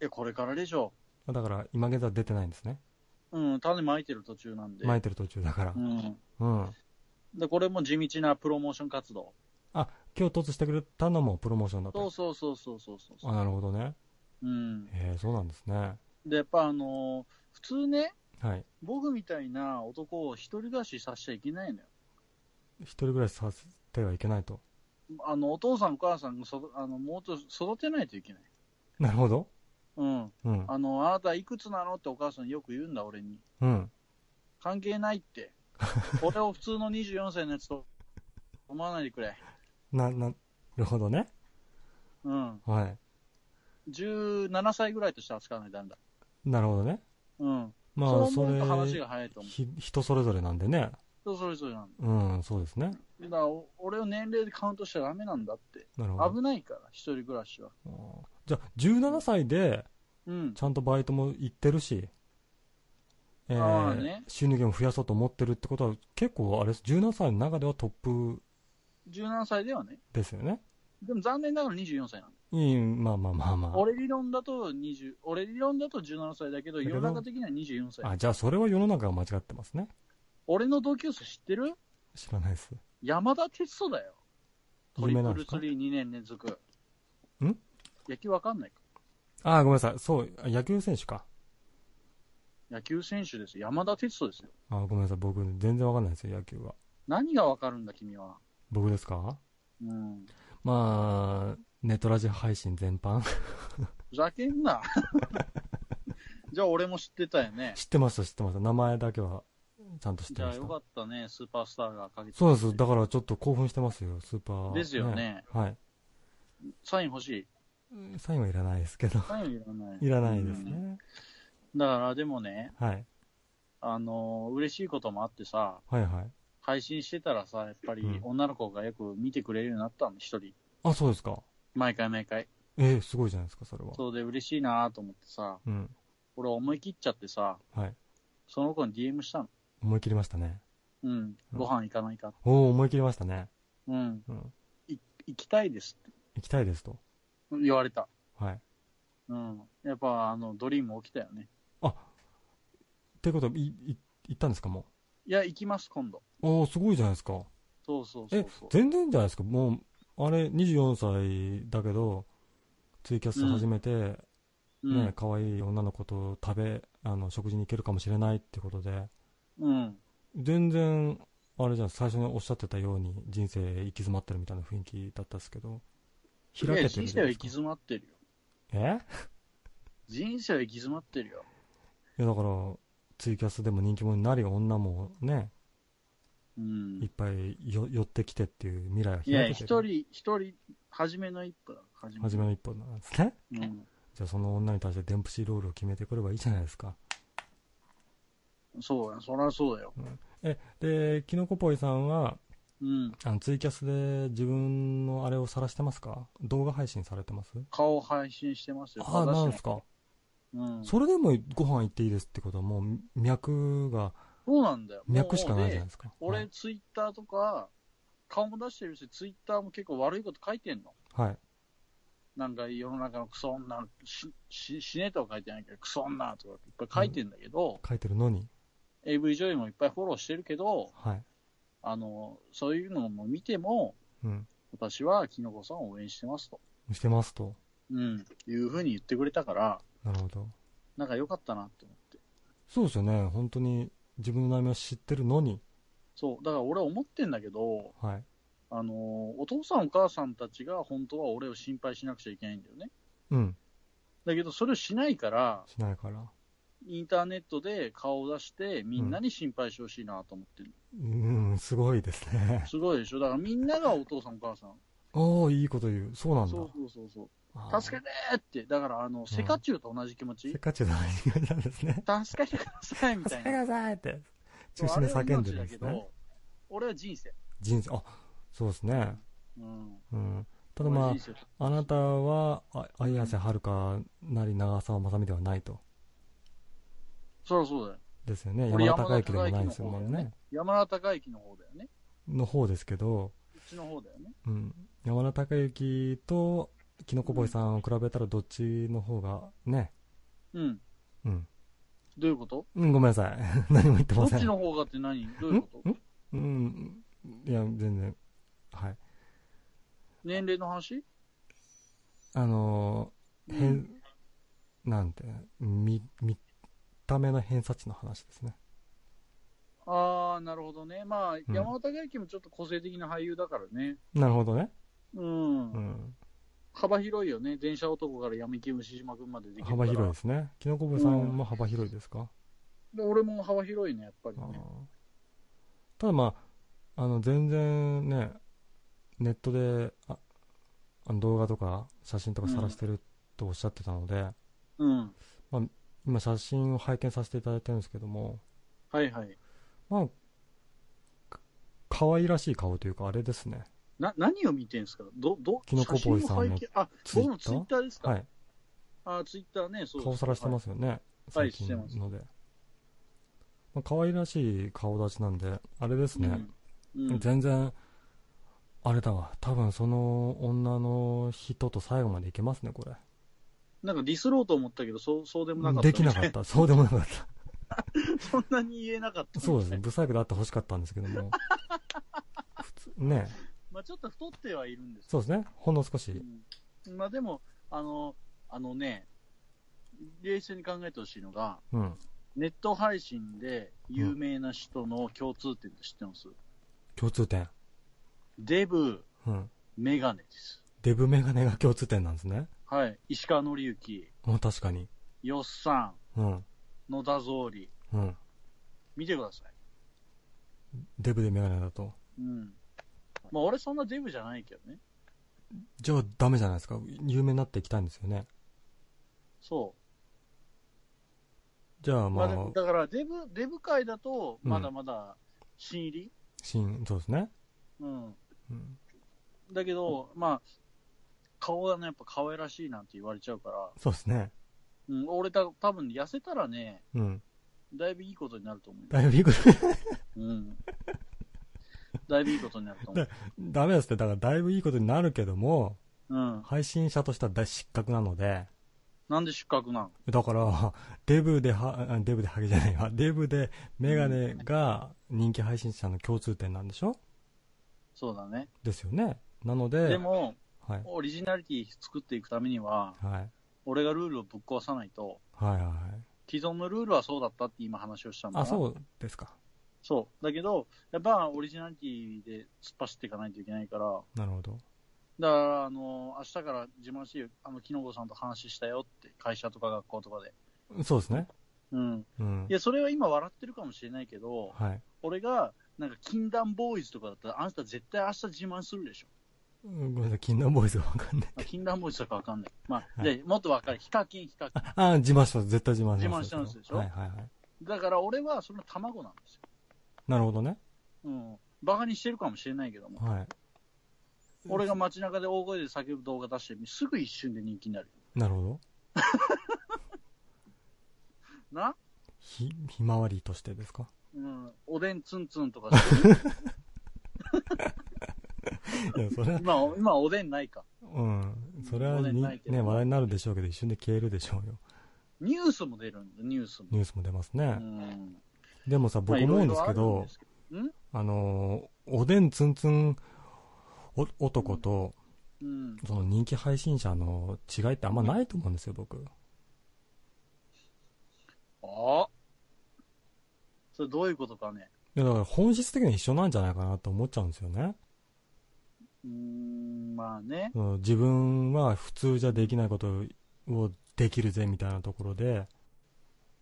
え、これからでしょだから、今現在出てないんですね。うん、種まいてる途中なんで。巻いてる途中だからう。ん。うん。で、これも地道なプロモーション活動。あ、今日突してくれたのもプロモーションだと。そうそうそうそうそうそう。あ、なるほどね。うん。へえ、そうなんですね。で、やっぱあのー普通ね、はい。僕みたいな男を一人暮らしさせちゃいけないのよ。一人暮らしさせてはいけないと。あの、お父さんお母さんがそあの、もうちょっと育てないといけない。なるほど。うん。うん。あの、あなたいくつなのってお母さんよく言うんだ、俺に。うん。関係ないって。俺を普通の24歳のやつと思わないでくれ。な、なるほどね。うん。はい。17歳ぐらいとして扱わないとダメだ。なるほどね。うん。まあ、それ思うと話が早いと思う。ひ人それぞれなんでね。人それぞれなんうん、そうですね。だ。だから、お俺を年齢でカウントしちゃダメなんだって。なるほど。危ないから、一人暮らしは。じゃあ、17歳で、うん。ちゃんとバイトも行ってるし、え収入源も増やそうと思ってるってことは、結構あれです、17歳の中ではトップ17歳ではね。ですよね。でも残念ながら24歳なの。いい、まあまあまあまあ。俺理論だと20、俺理論だと17歳だけど、世の中的には24歳。あ、じゃあそれは世の中が間違ってますね。俺の同級生知ってる？知らないです。山田哲人だよ。トリプル有名なんですか？スリー2年連続。ん？野球わかんないかあー、ごめんなさい。そう、野球選手か。野球選手ですよ。山田哲人ですよ。あーごめんなさい。僕、全然わかんないですよ、野球は。何がわかるんだ、君は。僕ですか？うん。まあ、ネットラジオ配信全般 ふざけんな。じゃあ俺も知ってたよね。知ってました、知ってました。名前だけはちゃんと知ってましたじゃあよか。ったね、スーパースターがかけてそうです。だからちょっと興奮してますよ、スーパー。ですよねはい。サイン欲しい？サインはいらないですけど。サインいらない。いらないですうんね。だからでもね、はい。あのー嬉しいこともあってさ、はいはい。配信してたらさ、やっぱりうん女の子がよく見てくれるようになったの、一人。あ、そうですか。毎回毎回。えー、すごいじゃないですか、それは。そうで嬉しいなと思ってさ、うん。俺思い切っちゃってさ、はい。その子に DM したの。思い切りましたね。うん。うんご飯行かないか。おお思い切りましたね。うん。うん。行きたいです行きたいですと。って言われた。はい。うん。やっぱ、あの、ドリーム起きたよね。ってことは、い、い、行ったんですか、もいや、行きます、今度。う。おおすごいじゃないですか。そうそうそうそう。全然じゃないですか。もう、あれ、24歳だけど、ツイキャス始めて、うんね、可愛い女の子と食べ、あの、食事に行けるかもしれないってことで、うん。全然、あれじゃん、最初におっしゃってたように、人生行き詰まってるみたいな雰囲気だったんですけど、開けて人るいですか？生は行き詰まってるよ。え？人生は行き詰まってるよ。いや、だから、ツイキャスでも人気者になり、女もね、うんいっ。ぱいよ寄ってきてっていう未来を開いてる。一人、一人、初めの一歩だ。初初めの一歩なんですね。うん。じゃあその女に対してデンプシーロールを決めてくればいいじゃないですか。そうや、そりゃそうだよ。え、で、キノコポイさんは、うん。あのツイキャスで自分のあれを晒してますか？動画配信されてます？顔配信してますよ。ああ、なんですか？うん。それでもご飯行っていいですってことはもう脈が、そうなんだよ。脈しかないじゃないですか。で俺、ツイッターとか、顔も出してるし、ツイッターも結構悪いこと書いてんの。はい。はい。なんか世の中のクソ女、し、し、死ねとは書いてないけど、クソ女とかいっぱい書いてんだけど、書いてるのに？AV 女優もいっぱいフォローしてるけど、はい。あの、そういうのも見ても、うん。私はキノコさんを応援してますと。してますと。うん。いうふうに言ってくれたから、なるほど。なんか良かったなって思って。そうですよね。本当に自分の悩みを知ってるのに。そう。だから俺思ってんだけど、はい。あの、お父さんお母さんたちが本当は俺を心配しなくちゃいけないんだよね。うん。だけどそれをしないから、しないから。インターネットで顔を出してみんなに心配してほしいなと思ってる。うん、すごいですね。すごいでしょ？だからみんながお父さんお母さん。おー、いいこと言う。そうなんだ。そうそうそうそう。助けてーって。だからあの、セカチュウと同じ気持ち？せっかちな人間なんですね。助けてくださいみた助けてくいな。ださいって、中心で叫んでるんですね。そうあれは命だけど俺は人生。人生、あ、そうですね。うん。うん。ただまあ、あなたは、あ綾瀬はるかなり長澤まさみではないと。そりゃそうだよ。ですよね。俺山田孝之でもないですよもんね。山田孝之の方だよね。の方ですけど、こっちの方だよね。うん。山田孝之と、キノコボイさんを比べたらどっちの方が、ね。うん。うん。どういうこと？うん、ごめんなさい。何も言ってどっません。ちの方がって何？どういうこと？んうん。いや、全然。はい。年齢の話？あのー、うん変、なんて、見、見た目の偏差値の話ですね。ああ、なるほどね。まあ、ん山田孝之もちょっと個性的な俳優だからね。なるほどね。うん。うん。幅広いよね。電車男から闇金牛島君までできるから。幅広いですね。キノコブさんも幅広いですか、で俺も幅広いね、やっぱりね。ただまあ、あの、全然ね、ネットでああの動画とか写真とか晒してるとおっしゃってたので、うん。今写真を拝見させていただいてるんですけどもはいはい。まあか可愛らしい顔というかあれですねな、何を見てんですか？ど、ど、キノコボーイさんの写真を拝見あ、僕のツイッターですか？はい。あ、ツイッターね、そう顔さらしてますよね、はい。最近してますので、まあ、可愛らしい顔立ちなんであれですね、うん。うん。全然あれだわ。多分その女の人と最後までいけますねこれ。なんかディスろうと思ったけど、そう、そうでもなかった。できなかった。そうでもなかった。そんなに言えなかった。そうですね。ブサイクであってほしかったんですけども。普通ねまあちょっと太ってはいるんですそうですね。ほんの少し。うん。まあでも、あの、あのね、冷静に考えてほしいのが、うん。ネット配信で有名な人の共通点って知ってます、共通点。デブ、うん。メガネです。デブメガネが共通点なんですね。はい。石川紀之、もう確かに。よっさん、うん。野田草理。うん。見てください。デブでメガネだと。うん。まあ俺そんなデブじゃないけどね。じゃあダメじゃないですか。有名になっていきたいんですよね。そじゃあう。まあ、まあ、だからデブ、デブ界だと、うん。まだまだ、新入り、新そうですね。うん、うん。だけど、まあ、顔がね、やっぱ可愛らしいなんて言われちゃうから、そうですね。うん、俺た多分痩せたらね、うん。だいぶいいことになると思うよ。だいぶいいこと。うん。だいぶいいことになると思う。ダメですって。だからだいぶいいことになるけどもうん。配信者としては大失格なので。なんで失格なのだからデブではあデブでハゲじゃないわ。デブでメガネが人気配信者の共通点なんでしょ？そうだね。ですよね。なのででも、はい。オリジナリティ作っていくためには、はい。俺がルールをぶっ壊さないと、はいはいはい。既存のルールはそうだったって今話をしたんあそうですかそう。だけど、やっぱオリジナリティで突っ走っていかないといけないから、なるほどだから、あの、明日から自慢しい、あの、キノコさんと話したよって、会社とか学校とかで。そうですねうん。うんいや、それは今笑ってるかもしれないけど、はい俺が、なんか、禁断ボーイズとかだったら、あんた絶対明日自慢するでしょ。うんごめんなさい禁断ボーイズがわかんない あ禁断ボーイズとかわかんない。まあ、はいで、もっとわかる。ヒカキン、ヒカキン。ああ自慢します絶対自慢します自慢してますでしょはいはいはいだから俺はその卵なんですよ。なるほどねうん。バカにしてるかもしれないけども。はい俺が街中で大声で叫ぶ動画出して、すぐ一瞬で人気になる。なるほど な？ひひまわりとしてですか？うん。おでんツンツンとか いやそれは今、今おでんないか。うんそれはにね話題になるでしょうけど一瞬で消えるでしょうよニュースも出るんだ、ニュースも。ニュースも出ますうね、ん。でもさ僕まあ思うんですけどあのーおでんつんつんお男とうん。その人気配信者の違いってあんまないと思うんですよ僕あ？それどういうことかね？いやだから本質的には一緒なんじゃないかなと思っちゃうんですよねうーん、まあね。自分は普通じゃできないことをできるぜみたいなところで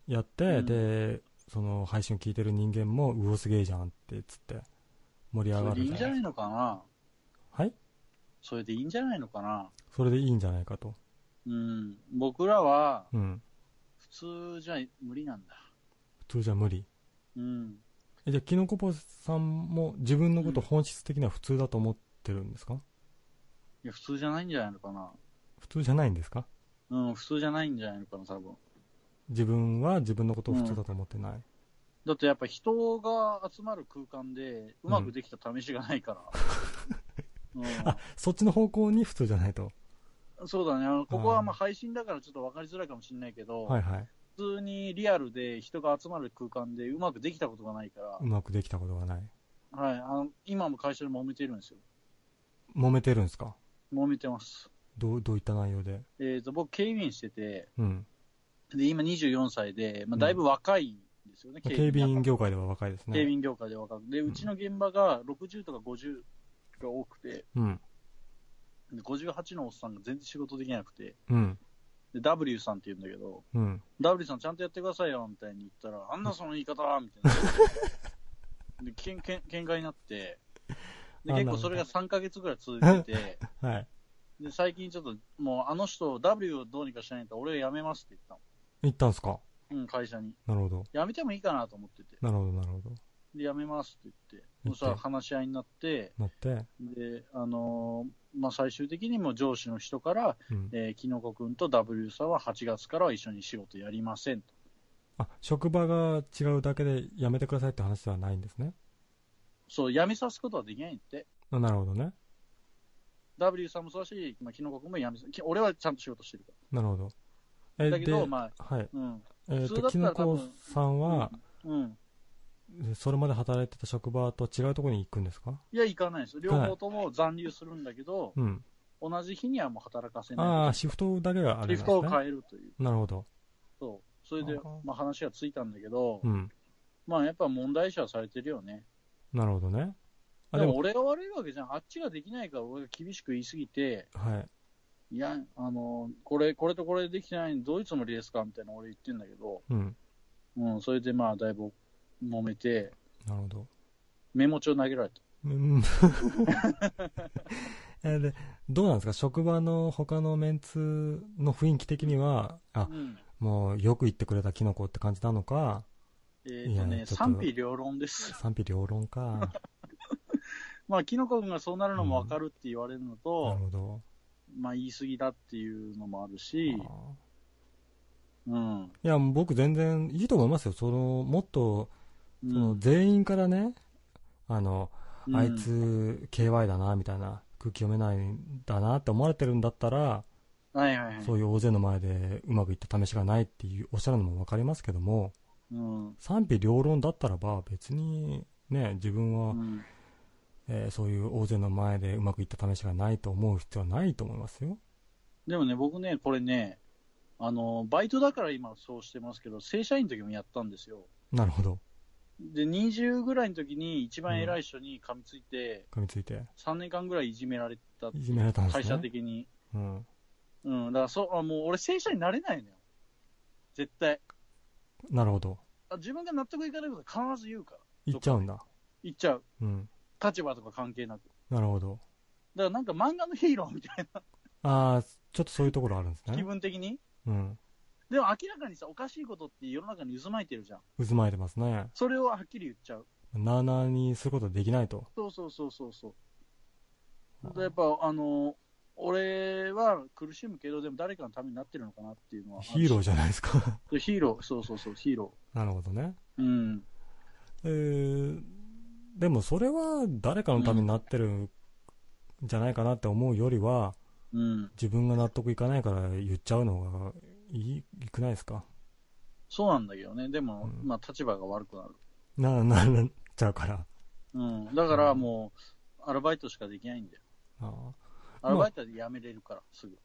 やって、うんでその配信を聞いてる人間もうおすげえじゃんってつって盛り上それでいいんじゃないのかな？はい？それでいいんじゃないのかな？それでいいんじゃないかと。うん。僕らはうん。普通じゃ無理なんだ。普通じゃ無理。うん。えじゃあキノコポさんも自分のこと本質的には普通だと思ってるんですか、いや、普通じゃないんじゃないのかな。普通じゃないんですか？うん、普通じゃないんじゃないのかな、多分。自分は自分のことを普通だと思ってない、だってやっぱ人が集まる空間でうまくできた試しがないから。あそっちの方向に普通じゃないと。うん、そうだね。あのここはまあ配信だからちょっと分かりづらいかもしれないけど、はいはい。普通にリアルで人が集まる空間でうまくできたことがないから。う、まくできたことがない。はい、あの今も会社で揉めてるんですよ。揉めてるんですか？揉めてます。どうどういった内容で？えっ、と、僕、警備員してて、うんで、今24歳で、まあ、だいぶ若いんですよね、警備員業界界では若いですね。警備員業界で若くで、うちの現場が60とか50が多くて、うん。で58のおっさんが全然仕事できなくて、うん。で、W さんって言うんだけど、うん。W さんちゃんとやってくださいよ、みたいに言ったら、あんなその言い方はみたいな。で、けん、けん、喧嘩になって、で、あ結構それが3ヶ月ぐらい続いてて、はい。で、最近ちょっと、もうあの人、W をどうにかしないと俺辞めますって言った行ったんすか？の。うん、会社に。なるほど。辞めてもいいかなと思ってて。なるほど、なるほど。で、辞めますって言って。そしたら話し合いになって、なって、で、あのーまあ、最終的にも上司の人から、うん。えー、キノコ君と W さんは8月からは一緒に仕事やりませんと。あ、職場が違うだけで辞めてくださいって話ではないんですね？そう、辞めさすことはできないって。あなるほどね。W さんもそうだし、まあ、キノコ君も辞めさ、き俺はちゃんと仕事してるかなるほど。だけど、でまあ、はい。うん。えっ、と、キノったら多分コさんは、うん。それまで働いてた職場と違うところに行くんですか？いや、行かないです。両方とも残留するんだけど、うん。同じ日にはもう働かせない。ああ、シフトだけがあれシなんですね。フトを変えるという。なるほど。そう。それでまあ話がついたんだけど、うん。まあやっぱ問題視はされてるよね。なるほどね。あ、でも、でも俺が悪いわけじゃん。あっちができないから俺が厳しく言いすぎて、はい。いや、あの、これ、これとこれできてないのどういうつもりですかみたいな俺言ってんだけど、うん。うん、それでまあだいぶ揉めて、なるほど。メモ帳投げられた。うん。どうなんですか？職場の他のメンツの雰囲気的には、あう、ん。もうよく言ってくれたキノコって感じなのか、えっ、とね、と賛否両論です。賛否両論か。まあ、キノコ君がそうなるのもわかるって言われるのなとる、ほど。まあ言い過ぎだっていうのもあるし、あうん。ーいや、僕全然いいと思いますよ。その、もっと、うんその全員からね、あの、うんあいつ KY だな、みたいな、空気読めないんだなって思われてるんだったら、はいはいはい。そういう大勢の前でうまくいった試しがないっていうおっしゃるのもわかりますけども、うん。賛否両論だったらば別にね、自分は、うんえーそういう大勢の前でうまくいった試しがないと思う必要はないと思いますよ。でもね、僕ね、これね、あの、バイトだから今そうしてますけど、正社員の時もやったんですよ。なるほど。で、20ぐらいの時に一番偉い人に噛みついて、噛みついて。3年間ぐらいいじめられたいじめられたんですね。会社的に。うん。うん、だからそう、あもう俺正社員になれないのよ。絶対。なるほど。あ自分が納得いかないことは必ず言うから。言っちゃうんだ。言っちゃう。うん。立場とか関係なく。なるほど。だからなんか漫画のヒーローみたいな、ああ、ちょっとそういうところあるんです気ね。分的に。うん。でも明らかにさ、おかしいことって世の中に渦巻いてるじゃん。渦巻いてますね。それをはっきり言っちゃう。なあなあにすることはできないと。そうそうそうそうそう。でやっぱ、あの、俺は苦しむけど、でも誰かのためになってるのかなっていうのは。ヒーローじゃないですか。ーヒーロー、そうそうそう、ヒーロなるほどね。ー。うん。えー、でもそれは誰かのためになってるんじゃないかなって思うよりは、うん。自分が納得いかないから言っちゃうのがいいくないですか？そうなんだけどね。でも、うんまあ立場が悪くなる。な、な、なっちゃうから。うん。だからもう、アルバイトしかできないんだよ。あアルバイトで辞めれるから、すぐ。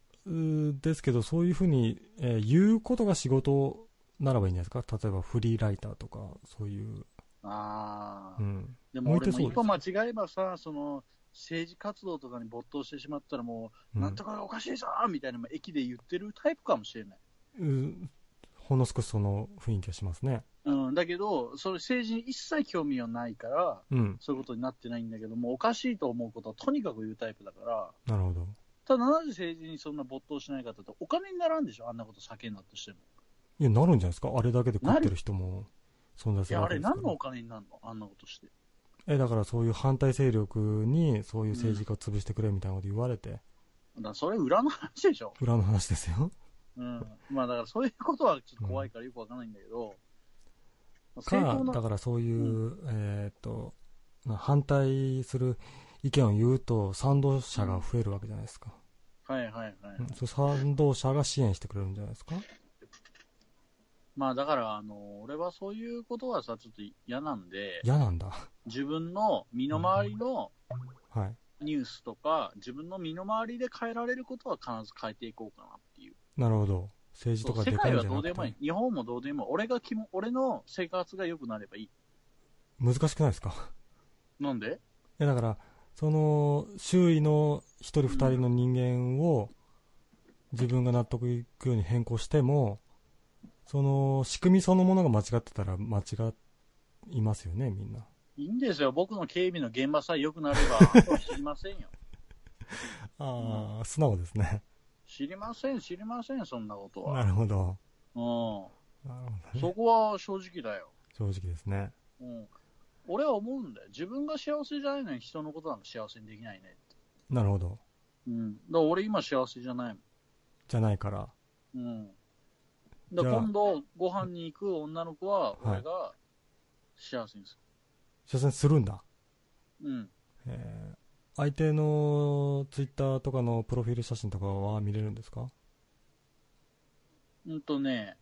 ですけど、そういうふうに、えー言うことが仕事ならばいいんじゃないですか？例えばフリーライターとか、そういう。ああ、うん。でも一歩間違えばさ、その、政治活動とかに没頭してしまったらもう、うんなんとかがおかしいぞーみたいな駅で言ってるタイプかもしれない。うほんの少しその雰囲気がしますね。うん、だけど、それ政治に一切興味はないから、うん。そういうことになってないんだけども、おかしいと思うことはとにかく言うタイプだから、なるほど。ただなぜ政治にそんな没頭しないかというと、お金にならんでしょ、あんなこと叫んだとしても。いや、なるんじゃないですかあれだけで食ってる人も存在すいや、あるわけですか？られ何のお金になるの？あんなことして。え、だからそういう反対勢力にそういう政治家を潰してくれみたいなこと言われて、だからそれ裏の話でしょ。裏の話ですよ。うん。まあだからそういうことはちょっと怖いからよくわかんないんだけど、か正当、なだからそういう、えーっと、まあ反対する意見を言うと賛同者が増えるわけじゃないですか。はいはいはい。賛同者が支援してくれるんじゃないですか？まあだから、あの、俺はそういうことはさ、ちょっと嫌なんで、嫌なんだ。自分の身の回りのはい。ニュースとか、自分の身の回りで変えられることは必ず変えていこうかなっていう。なるほど。政治とかで世界いんじゃどうでもいいて。。日本もどうでもいい。俺がきも、俺の生活が良くなればいい。難しくないですか？なんで？いやだから、その、周囲の一人二人の人間を自分が納得いくように変更しても、その仕組みそのものが間違ってたら間違いますよね、みんな。いいんですよ。僕の警備の現場さえ良くなれば、あとは知りませんよ。ああ、素直ですね。知りません、知りません、そんなことは。なるほど。うん。なるほどね。そこは正直だよ。正直ですね。うん。俺は思うんだよ。自分が幸せじゃないのに人のことなんか幸せにできないねって。なるほど。うん。だから俺今幸せじゃないもじゃないから。ん。うん。だ今度ご飯に行く女の子ははい俺が幸せにす所詮するんだ。る。うん。えー相手のツイッターとかのプロフィール写真とかは見れるんですか？うんとね、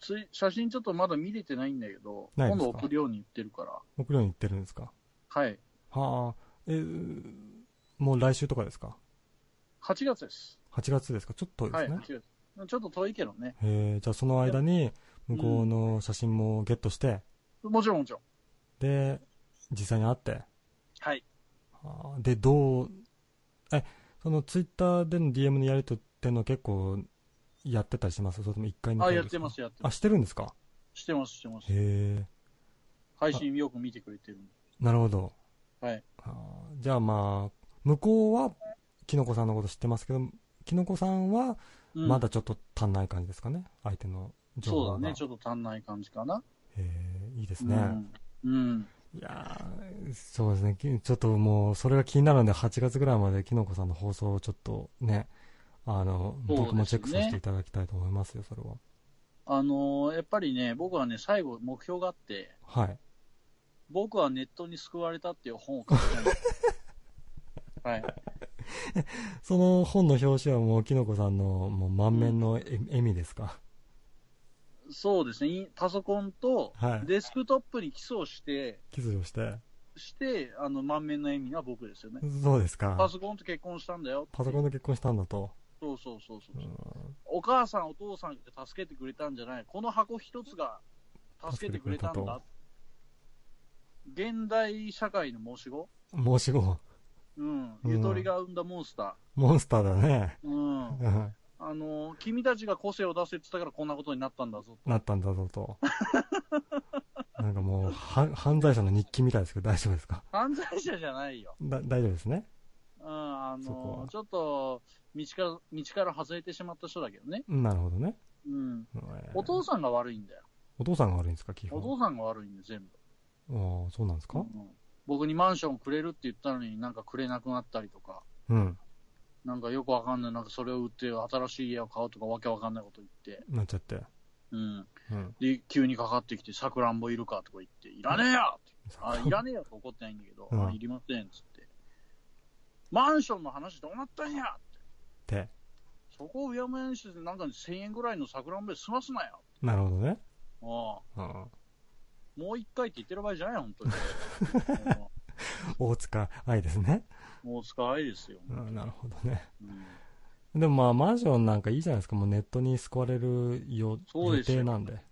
つい写真ちょっとまだ見れてないんだけど、今度送るように言ってるから。送るように言ってるんですか？はい。はあ、えーもう来週とかですか？8月です。8月ですか？ちょっとではい、すね。8月。ちょっと遠いけどね。えーじゃあその間に向こうの写真もゲットして、もちろんもちろん。で、実際に会って、はい。で、どう、え、そのツイッターでの DM のやりとりってのは結構やってたりします？それとも1回2あ、やってます、やってまあ、す。してるんですか？してます、してます。へえ、配信よく見てくれてる。なるほど。はい。じゃあまあ、向こうは、きのこさんのこと知ってますけど、きのこさんは、うんまだちょっと足んない感じですかね、相手の情報が。そうだね、ちょっと足んない感じかな。へえいいですね。うん。うん。いやーそうですね、きちょっともう、それが気になるんで、8月ぐらいまできのこさんの放送をちょっとね、あの、ね僕もチェックさせていただきたいと思いますよ、それは。あのーやっぱりね、僕はね、最後目標があって、はい。僕はネットに救われたっていう本を書きたい。はい。その本の表紙はもう、きのこさんのもう満面のえ笑みですか？そうですね、パソコンとはいデスクトップに基礎をして、キスをして。して、あの、満面の笑みが僕ですよね。そうですか。パソコンと結婚したんだよ。パソコンで結婚したんだと。そうそうそうそうう。んお母さん、お父さんが助けてくれたんじゃない。この箱一つが助けてくれたんだ。現代社会の申し子申し子。うん。うんゆとりが生んだモンスタモンスターだね。ー。うん。う んあの、君たちが個性を出せって言ったからこんなことになったんだぞ。なったんだぞと。なんかもう、は犯罪者の日記みたいですけど大丈夫ですか？犯罪者じゃないよ。だ大丈夫ですね？うん、あの、ちょっと、道から、道から外れてしまった人だけどね。なるほどね。うん。えーお父さんが悪いんだよ。お父さんが悪いんですか、基お本。父さんが悪いんだよ、全部。ああ、そうなんですか？うん僕にマンションくれるって言ったのになんかくれなくなったりとか、うん。なんかよくわかんない、なんかそれを売って新しい家を買うとかわけわかんないこと言って、なっちゃって。うん。うん。で、急にかかってきて、さくらんぼいるかとか言って、いらねえよってあ、いらねえよと怒ってないんだけど、うんあ、いりませんっつって。マンションの話どうなったんやって。って。そこをうやむやにして、なんか1000円ぐらいのさくらんぼで済ますなよ。なるほどね。ああうん。もう一回って言ってる場合じゃないよ、本当に。う ん大塚愛ですね。もう使いですよ。うん、なるほどね。うんでもまあ、マンションなんかいいじゃないですか。もうネットに救われるよ予そうですよ定なんで。あ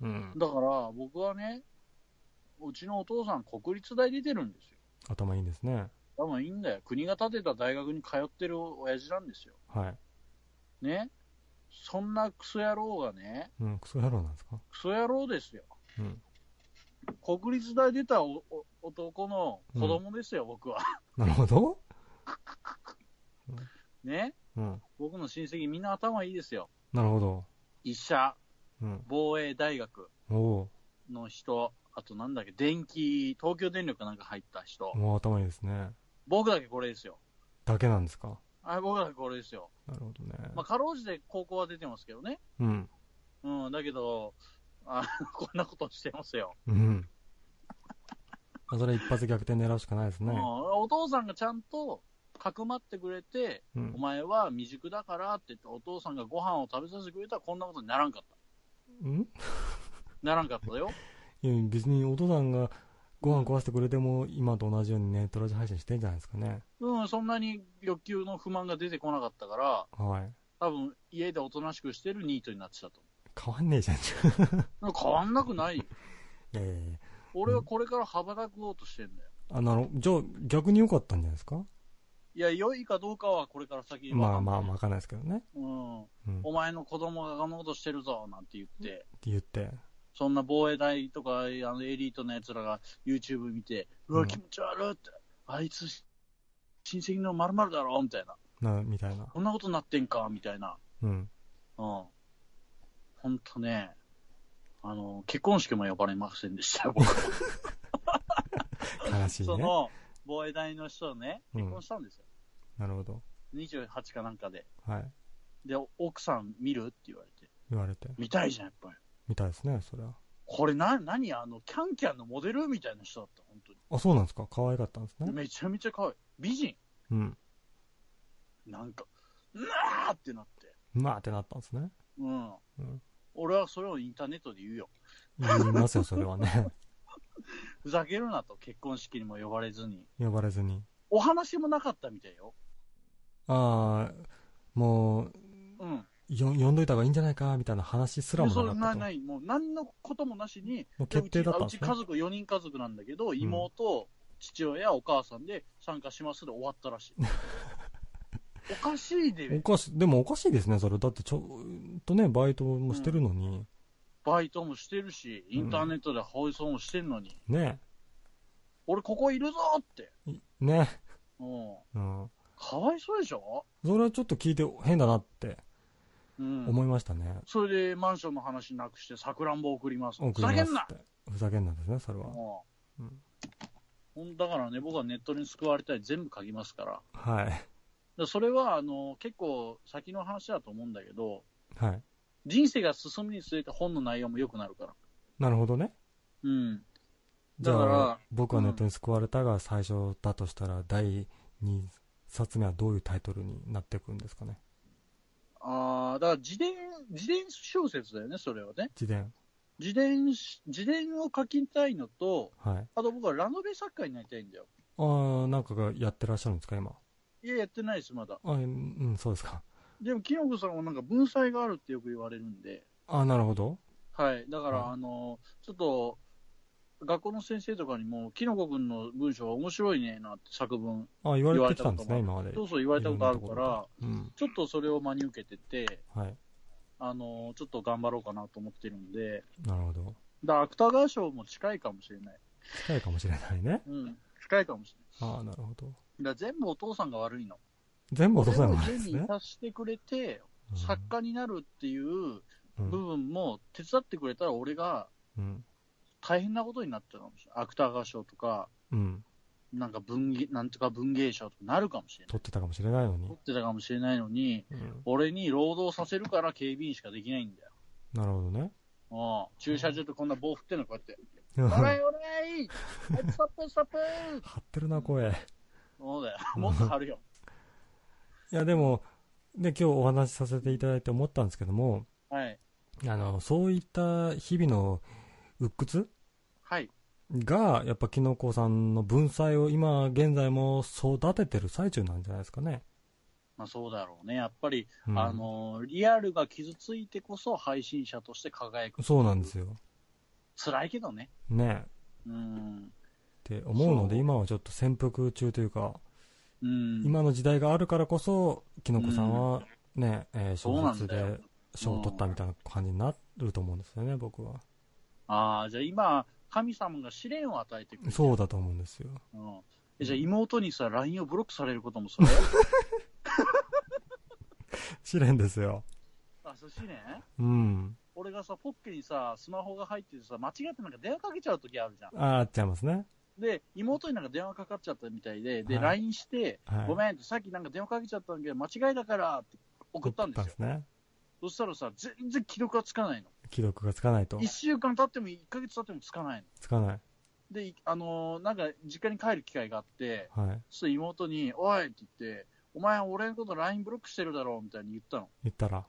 うんあ。だから、僕はね、うちのお父さん、国立大出てるんですよ。頭いいんですね。多分いいんだよ。国が建てた大学に通ってる親父なんですよ。はい。ね。そんなクソ野郎がね、うん、クソ野郎なんですか？クソ野郎ですよ。うん。国立大出たおお男の子供ですよ、僕は。なるほど。ね。うん。僕の親戚みんな頭いいですよ。なるほど。医者、うん。防衛大学おおの人、あとなんだっけ、電気、東京電力かなんか入った人。もう頭いいですね。僕だけこれですよ。だけなんですか？あ僕だけこれですよ。なるほどね。まあ、かろうじて高校は出てますけどね。うん。うん、だけど、あこんなことしてますよ。うん。まあそれ一発逆転狙うしかないですうん、ね。お父さんがちゃんとかくまってくれて、うんお。前は未熟だからって言って、お父さんがご飯を食べさせてくれたらこんなことにならんかった。うん？ならんかったよ。いや別にお父さんがご飯食わせてくれても今と同じようにネットラジオ配信してんじゃないですかね。うん、そんなに欲求の不満が出てこなかったから、はい。多分家でおとなしくしてるニートになってたと変わんねえじゃん。変わんなくないよ。やいやいや俺はこれから羽ばたこうとしてんだよ。あなるじゃあ逆に良かったんじゃないですか？いや、良いかどうかはこれから先まあまああ。わかんないですけどね。うん。お前の子供がこんなことしてるぞ、なんて言って、て言って。そんな防衛大とか、あのエリートのやつらが YouTube 見て、うわ、うん気持ち悪いって、あいつ、親戚の〇〇だろみたいな。な、みたいな。こんなことになってんかみたいな。うん。うん。ほんとね、あの、結婚式も呼ばれませんでしたよ、僕。悲しいね。その、防衛大の人ね、うん結婚したんですよ。なるほど。28かなんかで。はい。で、奥さん見るって言われて。言われて。見たいじゃん、やっぱり。みたいですね、それは。これな、何あの、キャンキャンのモデルみたいな人だった、本当に。あ、そうなんですか可愛かったんですね。めちゃめちゃ可愛い。美人。うん。なんか、うわーってなって。まあってなったんですね。うん。うん。俺はそれをインターネットで言うよ。言いますよ、それはね。ふざけるなと、結婚式にも呼ばれずに。呼ばれずに。お話もなかったみたいよ。ああ、もう、うん。よ呼んどいた方がいいんじゃないか、みたいな話すらもなかったと。なない、もう何のこともなしに、もう決定だったんうですねちうち家族4人家族なんだけど、妹、父親、お母さんで参加しますで終わったらしい。おかしいでお、かし、でもおかしいですね、それ。だってちょっとね、バイトもしてるのに。バイトもしてるし、インターネットで放送もしてるのに、ね。俺ここいるぞって。いね。うん。うん。かわいそうでしょ？それはちょっと聞いて変だなってうん。思いましたね。それでマンションの話なくして、さくらんぼ送ります。送ふざけんなって。ふざけんなですね、それは。もううんほんだからね、僕はネットに救われたい全部書きますから。はい。でそれはあの結構先の話だと思うんだけど、はい。人生が進むにつれて本の内容も良くなるから。なるほどね。うん。じゃだからあ、僕はネットに救われたが最初だとしたら、第2冊目はどういうタイトルになっていくんですかね。ああ、だから自伝、自伝小説だよね、それはね。自伝。自伝し、自伝を書きたいのと、はい。あと僕はラノベ作家になりたいんだよ。ああ、なんかがやってらっしゃるんですか、今。いや、やってないです、まだ。あうん、うんそうですか。でも、キノコさんはなんか文才があるってよく言われるんで、ああ、なるほど。はい。だから、はいあの、ちょっと、学校の先生とかにも、キノコ君の文章は面白いね、なって作文、ああ、言われてきたんですね、言今まで。そうそう言われたことあるから、うん。ちょっとそれを真に受けてて、はい。あの、ちょっと頑張ろうかなと思ってるんで、なるほど。だから芥川賞も近いかもしれない。近いかもしれないね。うん。近いかもしれない。ああ、なるほど。だ全部お父さんが悪いの。全部お父さんの俺を家あれですね。にいさしてくれて、うん作家になるっていううん部分も手伝ってくれたら俺がうん。大変なことになってたかもしれない。芥川賞とか、うん。なんか文芸、なんとか文芸賞とかなるかもしれない。撮ってたかもしれないのに取。ってたかもしれないのに、うん。俺に労働させるから警備員しかできないんだよ。なるほどね。うん。駐車場でこんな棒振ってんのこうやって。張おらいおらいはいストップストップってるな、声。そうだよ。もっと張るよ。いや、でも、で、今日お話しさせていただいて思ったんですけども、はい。あの、そういった日々の鬱屈はい。が、やっぱキノコさんの文才を今現在も育ててる最中なんじゃないですかね。まあそうだろうね。やっぱり、うんあの、リアルが傷ついてこそ配信者として輝く。そうなんですよ。辛いけどね。ねうん。って思うので、今はちょっと潜伏中というか、うん。今の時代があるからこそ、キノコさんはね、えーそうな小説で賞を取ったみたいな感じになると思うんですよね、僕は。ああ、じゃあ今、神様が試練を与えてくれる。そうだと思うんですよ。うん。えじゃあ妹にさ、LINE をブロックされることもそれ 試練ですよ。あ、そしね。うん。俺がさ、ポッケにさ、スマホが入っててさ、間違ってなんか電話かけちゃう時あるじゃん。あーっちゃいますね。で、妹になんか電話かかっちゃったみたいで、で、はい LINE して、はいごめんって、さっきなんか電話かけちゃったんだけど、間違いだからって送ったんですよ。すね。そしたらさ、全然記録がつかないの。既読がつかないと1。週間経っても1ヶ月経ってもつかないの。つかない。で、いあのーなんか実家に帰る機会があって、はい。そしたら妹に、おいって言って、お前俺のこと LINE ブロックしてるだろうみたいに言ったの。言ったら。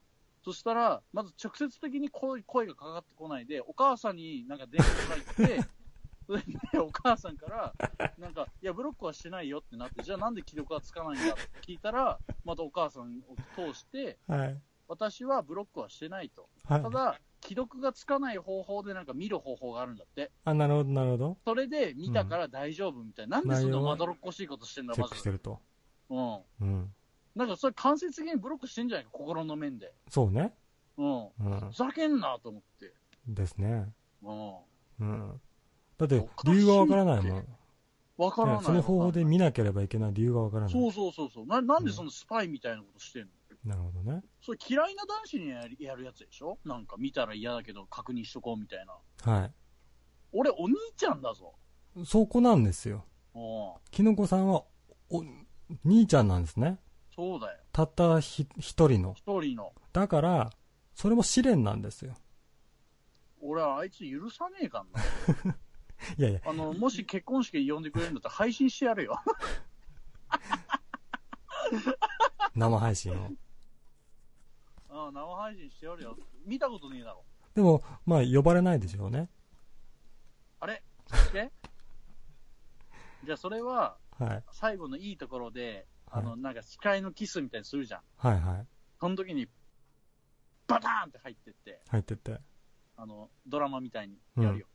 そしたら、まず直接的に声声がかかってこないで、お母さんになんか電話が入って、それでお母さんから、なんか、いや、ブロックはしてないよってなって、じゃあなんで既読がつかないんだって聞いたら、またお母さんを通して、はい。私はブロックはしてないと。はいた。だ、既読がつかない方法でなんか見る方法があるんだって。あ、なるほど、なるほど。それで見たから大丈夫みたいな。なんでそんなまどろっこしいことしてんだ、チェッまず。クしてると。うん。うん。なんかそれ間接的にブロックしてんじゃないか、心の面で。そうね。うん。うんふ。ざけんなと思って。ですね。うん。うん。だって理由がわからないもん。わからない。ねその方法で見なければいけない理由がわからない。そうそうそうそう。な、なんでそのスパイみたいなことしてんの、なるほどね。それ嫌いな男子にやるやるやつでしょ？なんか見たら嫌だけど確認しとこうみたいな。は俺お兄ちゃんだぞ。い。そこなんですよ。うん。キノコさんは、お、兄ちゃんなんですね。そうだよ。たったひ一人の。一人の。だから、それも試練なんですよ。俺はあいつ許さねえかんな。いやいや、あの、もし結婚式呼んでくれるんだったら配信してやるよ。生配信を。うん、生配信してやるよ。見たことねえだろ。でも、まあ、呼ばれないでしょうね。あれ？えじゃあそれは、はい。最後のいいところで、はいあの、なんか司会のキスみたいにするじゃん。はいはい。その時に、バターンって入ってって、入ってって。あの、ドラマみたいにやるよ。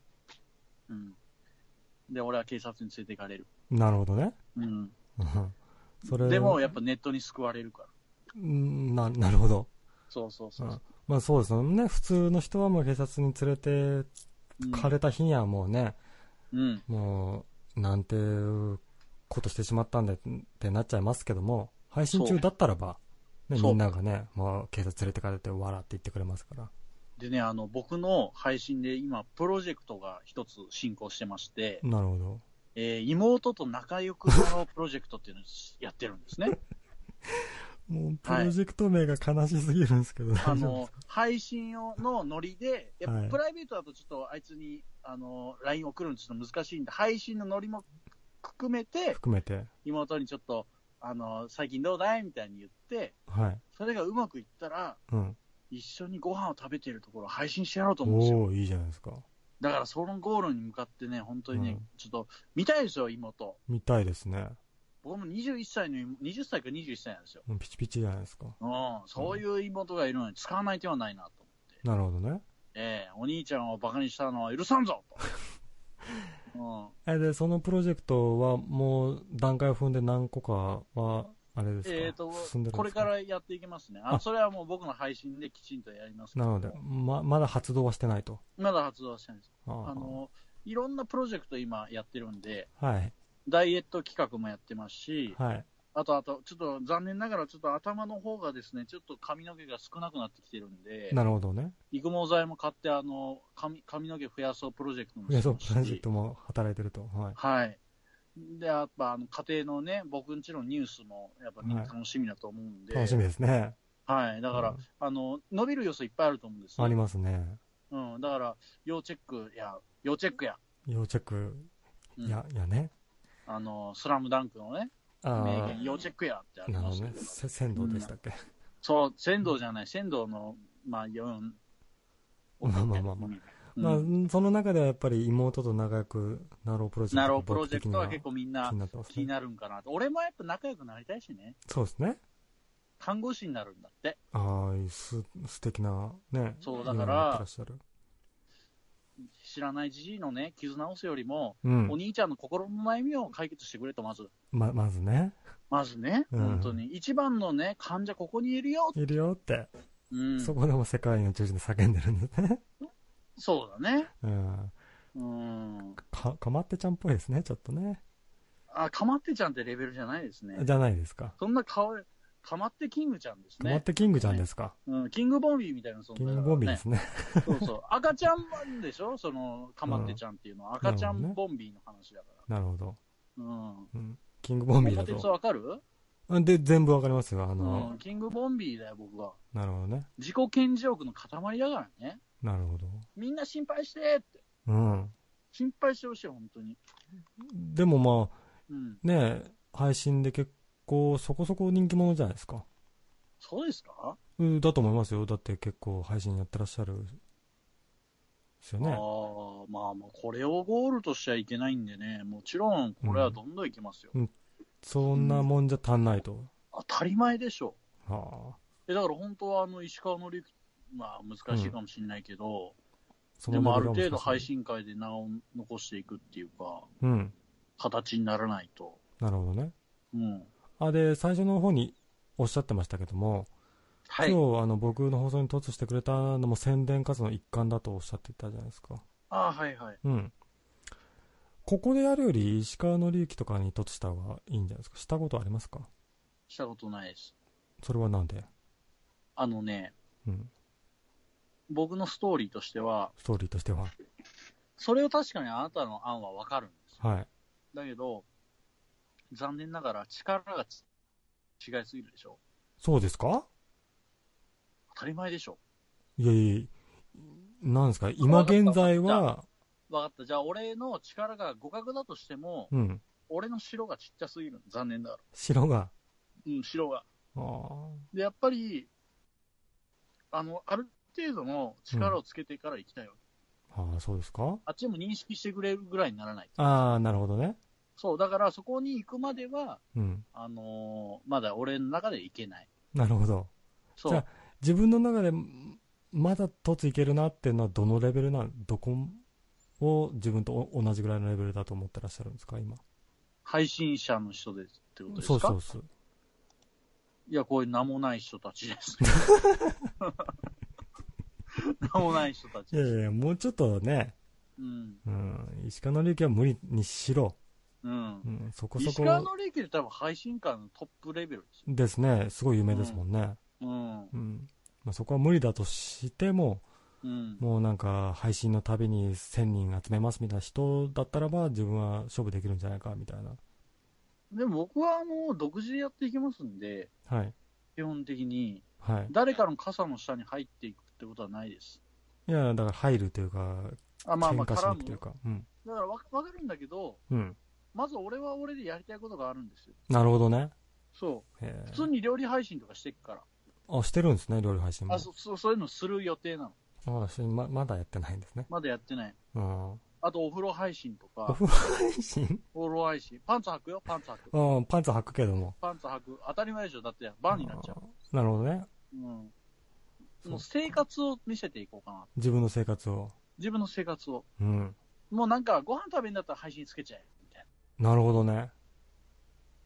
うん。で、俺は警察に連れて行かれる。なるほどね。うん。う んそれでも、やっぱネットに救われるから。うんな、なるほど。そうそうそう。うんまあそうですよね。普通の人はもう警察に連れてうんかれた日にはもうね、うん。もう、なんてことしてしまったんだってなっちゃいますけども、配信中だったらば、ね、みんながね、もう警察連れてかれて笑って言ってくれますから。でね、あの、僕の配信で今、プロジェクトが一つ進行してまして、なるほど。えー妹と仲良くなろうプロジェクトっていうのをやってるんですね。もう、プロジェクト名が悲しすぎるんですけど、あ大丈夫の、配信用のノリで、やっぱはいプライベートだとちょっとあいつに、あの、LINE 送るのちょっと難しいんで、配信のノリも含めて、含めて。妹にちょっと、あの、最近どうだいみたいに言って、はい。それがうまくいったら、うん。一緒にご飯を食べてるところを配信してやろうと思うんですよ。おおいいじゃないですか。だからそのゴールに向かってね、本当にね、うんちょっと見たいですよ、妹。見たいですね。僕も21歳の妹、20歳か21歳なんですよ。もうピチピチじゃないですか。うん、そういう妹がいるのに使わない手はないなと思って。なるほどね。ええお兄ちゃんをバカにしたのは許さんぞと。え、で、そのプロジェクトはもう段階を踏んで何個かは、あれですか？えっと進んでるんですか？これからやっていきますね。ああそれはもう僕の配信できちんとやりますなので、ま、まだ発動はしてないと。まだ発動はしてないです。ああの、いろんなプロジェクト今やってるんで、はい。ダイエット企画もやってますし、はい。あとあと、ちょっと残念ながら、ちょっと頭の方がですね、ちょっと髪の毛が少なくなってきてるんで、なるほどね。育毛剤も買って、あの、髪髪の毛増やそうプロジェクトもいや、そう、プロジェクし、トも働いてると。はい。はい。で、やっぱ、あの、家庭のね、僕んちのニュースも、やっぱみんな楽しみだと思うんで、楽しみですね。はい。だから、うんあの、伸びる要素いっぱいあると思うんですよありますね。うん。だから、要チェックや、要チェックや、要チェック、うんや、やね。あの、スラムダンクのね、あ名言、要チェックやってああ、りなるほどね。ますけど、せ仙道でしたっけ？そう、仙道じゃない、仙道の、まあ、よん、まあまあまあまあうんまあ、その中ではやっぱり妹と仲良くなろうプロジェクトがなろうプロジェクトは結構みんな気になるんかなと。俺もやっぱ仲良くなりたいしね。そうですね。看護師になるんだって。ああ、す、素敵な、ね。そうだから夢を持ってらっしゃる。知らないじじいのね、傷直すよりも、うんお。兄ちゃんの心の悩みを解決してくれと、まず。ま、まずね。まずね、うん本当に。一番のね、患者ここにいるよ。いるよって。うん。そこでも世界の中心で叫んでるんですね。そうだね。うん。うん。か、かまってちゃんっぽいですね、ちょっとね。あ、かまってちゃんってレベルじゃないですね。じゃないですか。そんな顔、かまってキングちゃんですかまっね。てキングちゃんですか？うん、キングボンビーみたいな存キング在だからねボンビーですね。そうそう。赤ちゃんでしょ？その、かまってちゃんっていうのは。赤ちゃんボンビーの話だかなるほど。ら。うん。うん。キングボンビーだと。わかる？うんで、全部わかりますよ。あうのん。、キングボンビーだよ、僕は。なるほどね。自己顕示欲の塊だからね。なるほど。みんな心配してって。うん。心配してほしい、本当に。でもまあ、うん。ね配信で結構そこそこ人気者じゃないですか。そうですか？うん、だと思いますよ。だって結構配信やってらっしゃる。ですよああね。まあまあ、これをゴールとしちゃいけないんでね。もちろん、これはどんどんいきますよ。そんなもんじゃ足んないと。当たり前でしょ。はあ。え、だから本当はあの、石川のりく、まあ難しいかもしれないけど、そでもある程度配。信会で名を残していくっていうか、うん。形にならないと。なるほどね。うん。あ、で、最初の方におっしゃってましたけども、はい。今日あの僕の放送に突してくれたのも宣伝活動の一環だとおっしゃってたじゃないですか。ああ、はいはい。うん。ここでやるより石川の之とかに凸した方がいいんじゃないですか？したことありますか？したことないです。それはなんで？あのね、うん。僕のストーリーとしては、ストーリーとしては。それを確かにあなたの案はわかるんですよ。はい。だけど、残念ながら力がち違いすぎるでしょ。そうですか？当たり前でしょ。いやいや、なんですか？今現在は、わかった。じゃあ俺の力が互角だとしても、うん。俺の城がちっちゃすぎる。残念ながら。白が？うん、城が。ああ。で、やっぱり、あの、ある程度の力をつけてから行きたいわけ。ああ、そうですか？あっちも認識してくれるぐらいにならない。ああ、なるほどね。そう、だからそこに行くまでは、うん。あのーまだ俺の中で行けない。なるほど。そうじゃあ。自分の中で、まだ凸いけるなっていうのはどのレベルなん、どこを自分と同じぐらいのレベルだと思ってらっしゃるんですか今？配信者の人ですってことですか？そうそうそう。いや、こういう名もない人たちです。名もない人たちです。いやいや、もうちょっとね、うん。うん、石川の之は無理にしろ。うんう。ん、そこそ石川この利益で多分配信界のトップレベルですよ。ですね、すごい有名ですもんね。うん。うん。まあ、そこは無理だとしても、うん。もうなんか配信のたびに1000人集めますみたいな人だったらば自分は勝負できるんじゃないかみたいな。でも僕はあの、独自でやっていきますんで、はい。基本的に、はい。誰かの傘の下に入っていくってことはないです。いや、だから入るというか、あ、まあまあ、絡む。というか。うん。だからわわかるんだけど、うん。まず俺は俺でやりたいことがあるんですよ。なるほどね。そう。普通に料理配信とかしてっから。あ、してるんですね、料理配信も。あそそそういうのする予定なの。ま、まだやってないんですね。まだやってない。うん。あとお風呂配信とか、お風呂配信？お風呂配信。パンツ履くよ、パンツ履く。うん、パンツ履くけども。パンツ履く。当たり前でしょ。だってバンになっちゃう。なるほどね。うん。もう生活を見せていこうかな。自分の生活を。自分の生活を。うん。もうなんか、ご飯食べんだったら配信つけちゃえ。な。なるほどね。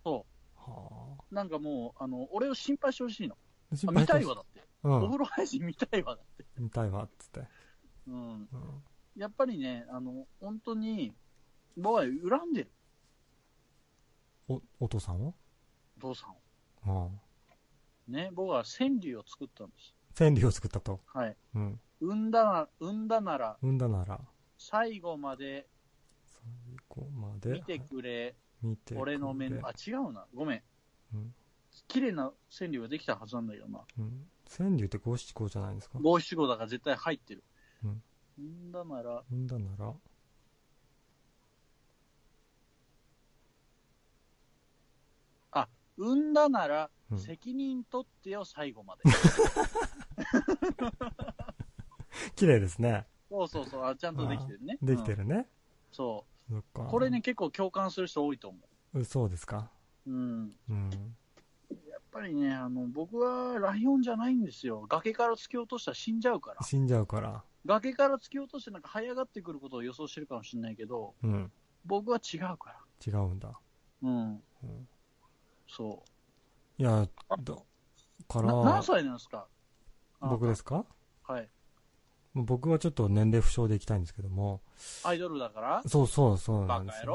そはう。なんかもう、あの、俺を心配してほしいの。あ。あ見たいわ、だって。うん。お風呂配信見たいわ、だって。見たいわ、っつって。うん。うん。やっぱりね、あの、本当に、僕は恨んでる。お、お父さんを？お父さんを。うん。ね、僕は川柳を作ったんです。川柳を作ったと？はい。うん。産んだな、産んだなら、産んだなら、最後まで最後まで見てくれ、見て俺の目の、あ、違うな。ごめん。うん。綺麗な川柳ができたはずなんだけどな。うん。川柳って五七五じゃないですか？五七五だから絶対入ってる。うん。産んだなら、産んだなら、産んだならう、ん責任取ってよ、最後まで。綺麗ですね。そうそうそう、あちゃんとできてるね。できてうんるね。そそっか。う。これね、。結構共感する人多いと思うそうですか。う。うん。うん。やっぱりね、あの、僕はライオンじゃないんですよ。崖から突き落としたら死んじゃうから。死んじゃうから。崖から突き落としてなんか這い上がってくることを予想してるかもしれないけど、うん。僕は違うか違うんだ。ら。うん。うんそいや、あだかう。な何ら、歳なんですか？僕ですか？はい。僕はちょっと年齢不詳でいきたいんですけども、アイドルだから？そうそうそうなバんです。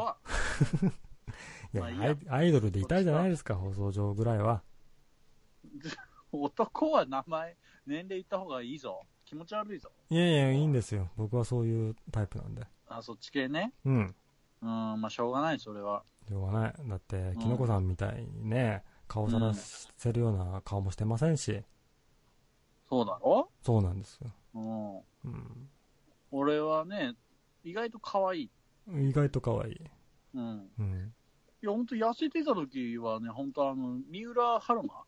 いやまあいいやアイ、アイドルでいたいじゃないですか、放送上ぐらいは。男は名前、年齢言った方がいいぞ。気持ち悪いぞ。いやいや、いいんですよ。僕はそういうタイプなんで。あ、そっち系ね？うん。うん、まあしょうがない、それは。しょうがない。だって、きのこさんみたいにね、顔さらせるような顔もしてませんし、そうだろそうなんですよ。うん。うん。俺はね、意外と可愛い。意外と可愛い。うん。うん。いや、ほんと痩せてた時はね、ほんとあの、三浦春馬？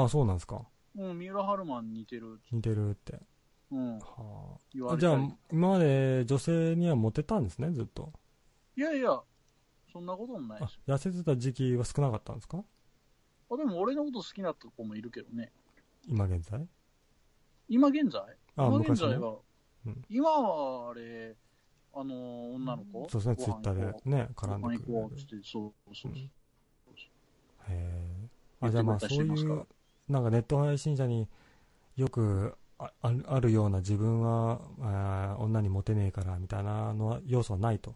ああ、そうなんですか。うん、三浦春馬に似てる。似てるって。うん。は言あ。あじゃあ今まで女性にはモテたんですね、ずっと。いやいや、そんなこともないあです。、痩せてた時期は少なかったんですか？あ、でも俺のこと好きな子もいるけどね。今現在？今現在？あ今現昔ね在は、うん。今はあれ、あのー女の子？そうですね、ツイッターでね、う絡んでくれる。ご飯行こうっ。つって、そうそうそう。へえ。あ、じゃあまあそういう、なんかネット配信者によくああるあるような自分はあー女にモテねえからみたいなのは要素はないと。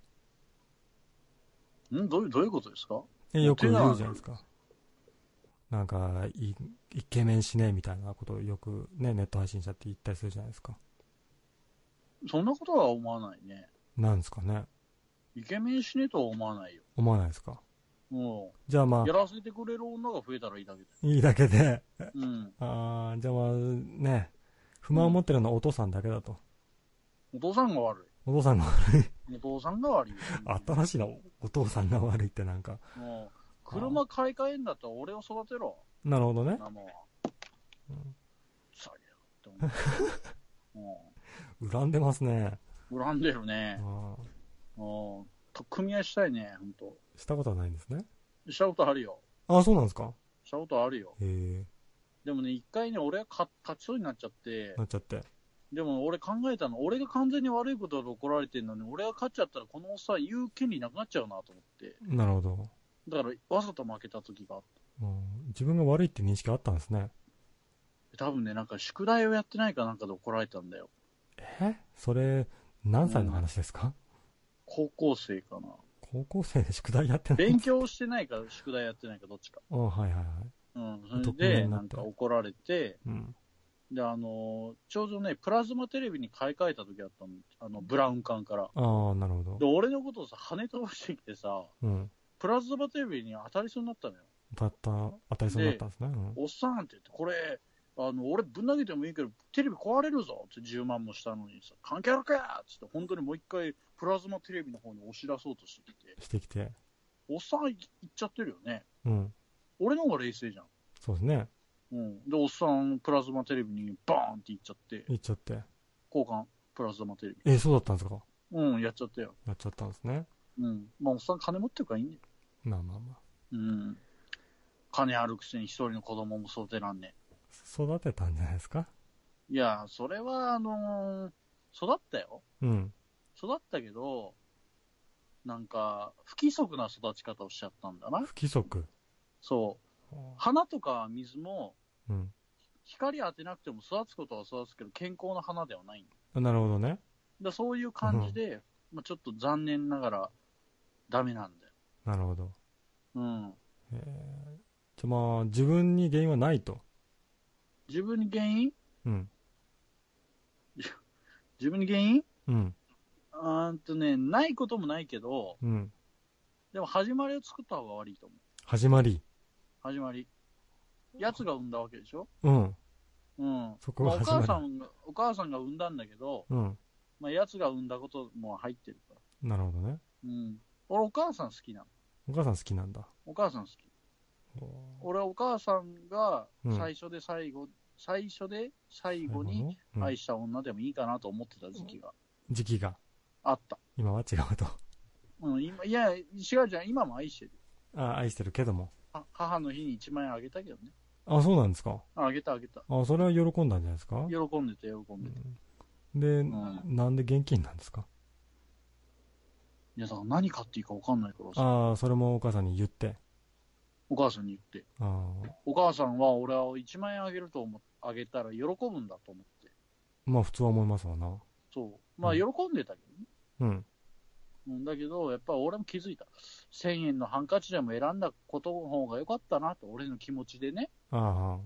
ん？どういう、どういうことですか？えよく言うじゃないですかなんかいイケメンしねえみたいなことをよくねネット配信者って言ったりするじゃないですかそんなことは思わないね。なんですかねイケメンしねえとは思わないよ。思わないですかもじゃあまう、やらせてくれる女が増えたらいいだけだよ。あいいだけでうん。あーじゃあまあね不満を持ってるのはお父さんだけだと、お父さんが悪お父さんがい。お父さんが悪いよ。新しいなお父さんが悪いってなんかもう、車買い替えんだったら俺を育てろ。なるほどねなもう。うんう。も 恨んでますねう、恨んでるね。あもう、と組合したいね、ほんと。ーしたことはないんですねしたことあるよ。ああそうなんですか？したことあるよ。へえでもね、一回ね、俺が勝勝ちそうになっちゃって、なっちゃってでも俺考えたの、俺が完全に悪いことで怒られてるのに、俺が勝っちゃったらこのおっさん言う権利なくなっちゃうなと思って。なるほど、だから、わざと負けた時があっうん、自分が悪いって認識あったんですねて。多分ね、なんか宿題をやってないかなんかで怒られたんだよ。え？それ何歳の話ですか、高校生かな。高校生で宿題やってない？勉強してないか、宿題やってないか、どっちか。あはいはいはいうん。それで、になんか怒られて、うんで、あのーちょうどね、プラズマテレビに買い替えた時あったの。あの、ブラウン管から。ああなるほどで、俺のことをさ、跳ね飛ばしてきてさ、うんプラズマテレビに当たりそうになったのよ。当たった当たりそうになったんですね、うんおっさんって言って、これ、あの、俺ぶん投げてもいいけど、テレビ壊れるぞって10万もしたのにさ、関係あるかっつって、本当にもう一回、プラズマテレビの方に押し出そうとしてきて、してきておっさん行っちゃってるよね。うん俺の方が冷静じゃん。そうですねうん。で、おっさん、プラズマテレビにバーンって行っちゃって、行っちゃって交換、プラズマテレビ。えそうだったんですか？うん、やっちゃったよ。やっちゃったんですねうん。まあ、おっさん金持ってるからいいんだよ。まあまあまあうん。金あるくせに一人の子供も育てらんね育てたんじゃないですか？え。いや、それは、あのー育ったよ。うん育ったけど、なんか、不規則な育ち方をしちゃったんだな。不規則？そう。花とか水も、うん光当てなくても育つことは育つけど、健康な花ではない。なるほどねだそういう感じで、まあ、ちょっと残念ながら、ダメなんだよ。なるほどうん。えー、じゃあまあ自分に原因はないと自分に原因？うん 自分に原因？うんあーんとね、ないこともないけど、うんでも始まりを作った方が悪いと思う。始まり始まり。奴が産んだわけでしょ？うんうん。そこまあ、お母さんが、お母さんが産んだんだけど、うんまあ、奴が産んだことも入ってるから。なるほどねうん。俺、お母さん好きなの。お母さん好きなんだお母さん好き。お俺、お母さんがうん最初で最後、最初で最後にうん愛した女でもいいかなと思ってた時期が時期があった。今は違うとうん、今、いや、違うじゃん。今も愛してる。あ愛してるけどもあ母の日に1万円あげたけどね。あそうなんですか？ああげたあげた。あそれは喜んだんじゃないですか？喜んでて、喜んでて。うんで、んなんで現金なんですか？いや、だから何買っていいか分かんないからさ、ああそれもお母さんに言ってお母さんに言って。ああお母さんは俺は1万円あげると思っあげたら喜ぶんだと思って。まあ普通は思いますわなそう。まあ、うん喜んでたけどね。うんうん、だけど、やっぱ俺も気づいた。1000円のハンカチでも選んだことの方が良かったなと、俺の気持ちでね。あ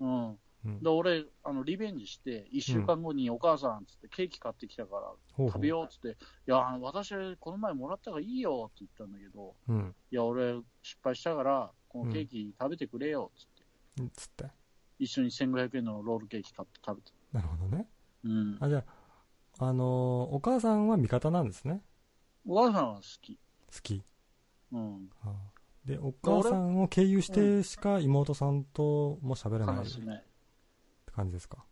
あうん。うん。で、俺、あの、リベンジして、1週間後にお母さん、つってケーキ買ってきたから、食べようっつって、いや、私、この前もらったからいいよって言ったんだけど、うん。いや、俺、失敗したから、このケーキ食べてくれよっつって、つって。一緒に1500円のロールケーキ買って食べて。なるほどね。うん。あじゃああのーお母さんは味方なんですね？お母さんは好き。好き。うん。ああでお母さんを経由してしか妹さんとも喋れない。っ話ね。て感じですか？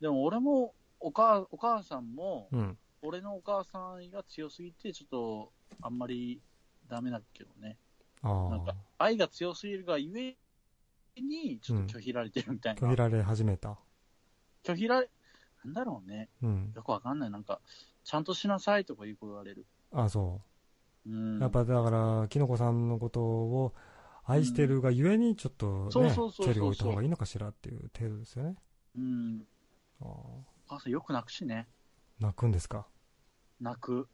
でも俺も、お母、お母さんも、うん俺のお母さんが強すぎて、ちょっと、あんまりダメだけどね。あなんかあ愛が強すぎるがゆえに、ちょっと拒否られてるみたいな。拒否られ始めた拒否られ、なんだろうね。うんよくわかんない。なんか、ちゃんとしなさいとかいうこと言われる。あそうん。うやっぱだからきのこさんのことを愛してるがゆえにちょっとねそうそうそうそう距離を置いた方がいいのかしらっていう程度ですよねうん。あーお母さんよく泣くしね。泣くんですか？泣く。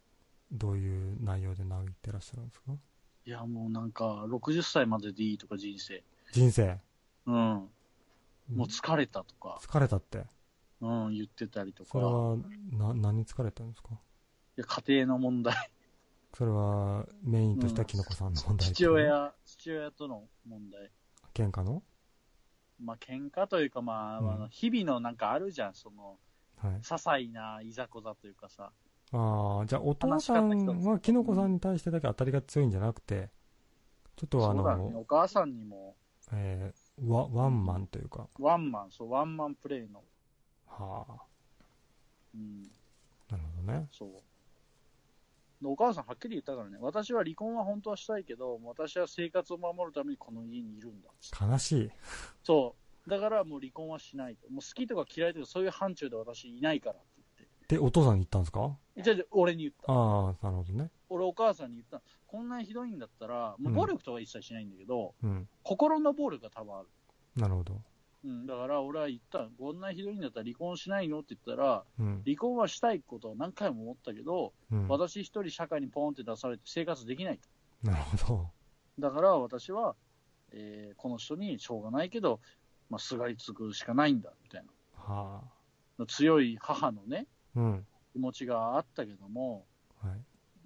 どういう内容で泣いてらっしゃるんですか？いや、もうなんか、60歳まででいいとか人生。人生？うん。もう疲れたとか、疲れたって？うん、言ってたりとか。それは、な、何に疲れたんですか？いや家庭の問題。それは、メインとしたキノコさんの問題、父。親、父親との問題。喧嘩の？まあ、喧嘩というか、まあ、うんあの日々のなんかあるじゃん、その、はい。些細ないざこざというかさ。ああ、じゃあお父さんはキノコさんに対してだけ当たりが強いんじゃなくて、ちょっとあそうだね、の、お母さんにも、えーワ、ワンマンというか、ワンマン、そう、ワンマンプレイの、はあ、うん、なるほどね。そう。でお母さんはっきり言ったからね、私は離婚は本当はしたいけど、私は生活を守るためにこの家にいるんだ。悲しい。そう。だからもう離婚はしないと。もう好きとか嫌いとかそういう範疇で私いないからって言って。で、お父さんに言ったんですか？えじゃあ、じゃあ俺に言った。ああ、なるほどね。俺お母さんに言った。こんなにひどいんだったら、もう暴力とか一切しないんだけど、うん。心の暴力が多分ある。なるほど。うん、だから俺は言った。こんなにひどいんだったら離婚しないのって言ったら、うん。離婚はしたいことは何回も思ったけど、うん、私一人社会にポンって出されて生活できないと。なるほど。だから私は、えーこの人にしょうがないけど、まあ、すがりつくしかないんだ、みたいはな。強い母のね、あ。うん。気持ちがあったけども、は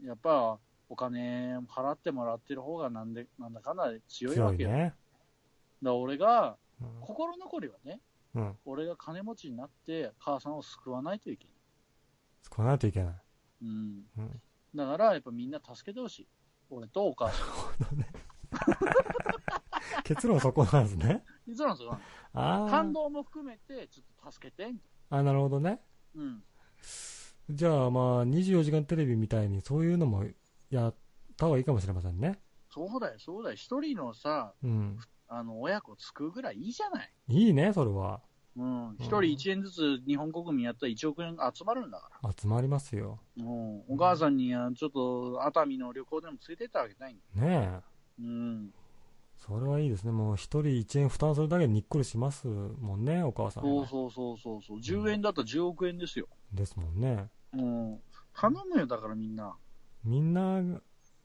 い。やっぱお金払ってもらってる方がなんでなんだかんだ強いわけよ。強いね。だから俺が、うん。心残りはね、うん。俺が金持ちになって母さんを救わないといけ救わないといけない。ない。うん。うん。だからやっぱみんな助けてほしい。俺とお母さん。結論そこなんですね。実はそうああ。感動も含めて、ちょっと助けて、あ、なるほどね。な。うん。じゃあまあ、24時間テレビみたいにそういうのもやった方がいいかもしれませんね。そうだよ、そうだよ。一人のさ、うん。あの、親子救うぐらいいいじゃない。いいね、それは。うん。一人一円ずつ日本国民やったら1億円集まるんだか集まりますよ。ら。うん。お母さんにあちょっと熱海の旅行でも連れてってあげたいんだ。ねえ。うん。それはいいですね。もう一人1円負担するだけでにっこりしますもんね、お母さんは。そうそうそうそうそう。10円だったら10億円ですよ。ですもんね。うん。頼むよ、だからみんな。みんな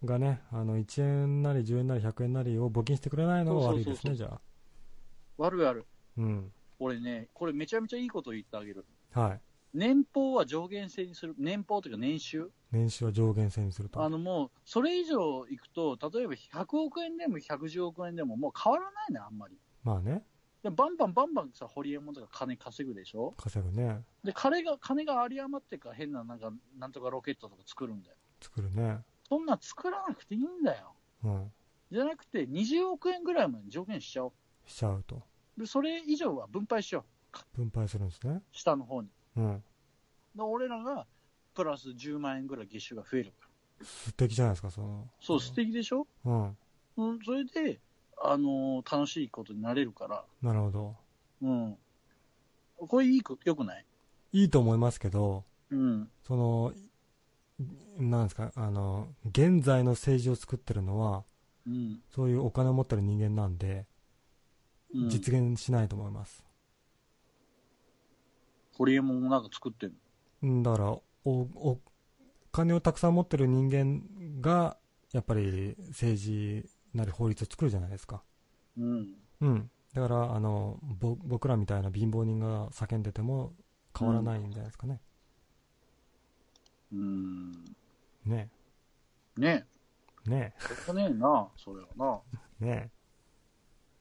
がね、あの、1円なり10円なり100円なりを募金してくれないのが悪いですね、じゃあ。悪い悪い。うん。俺ね、これめちゃめちゃいいこと言ってあげる。はい。年俸は上限制にする。年俸というか年収？年収は上限制にすると。あのもう、それ以上いくと、例えば100億円でも110億円でももう変わらないね、あんまり。まあね、でバンバンバンバンさ、ホリエモンとか金稼ぐでしょ？稼ぐね。で、金が、金が有り余ってから変な、なんか、なんとかロケットとか作るんだよ。作るね。そんな作らなくていいんだよ。うん。じゃなくて、20億円ぐらいまで上限しちゃおしちゃうと。う。で、それ以上は分配しよ分配するんですね。う。下の方に。うん。で俺らが、プラス10万円ぐらい月収が増えるから。素敵じゃないですか、その。そう、素敵でしょ？うん。うん、それで、あのー楽しいことになれるから、なるほど。うん。これいいこ、よくない？いいと思いますけど、うん。その、いなんですか、あの、現在の政治を作ってるのは、うん。そういうお金を持ってる人間なんで、うん、実現しないと思います。ホリエモンもなんか作ってん、だから、お、お金をたくさん持ってる人間が、やっぱり政治なり法律を作るじゃないですか。うん。うん。だから、あの、ぼ僕らみたいな貧乏人が叫んでても変わらないんじゃないですかね。うん。ねねねえ。しょうがねえな、それはな。ね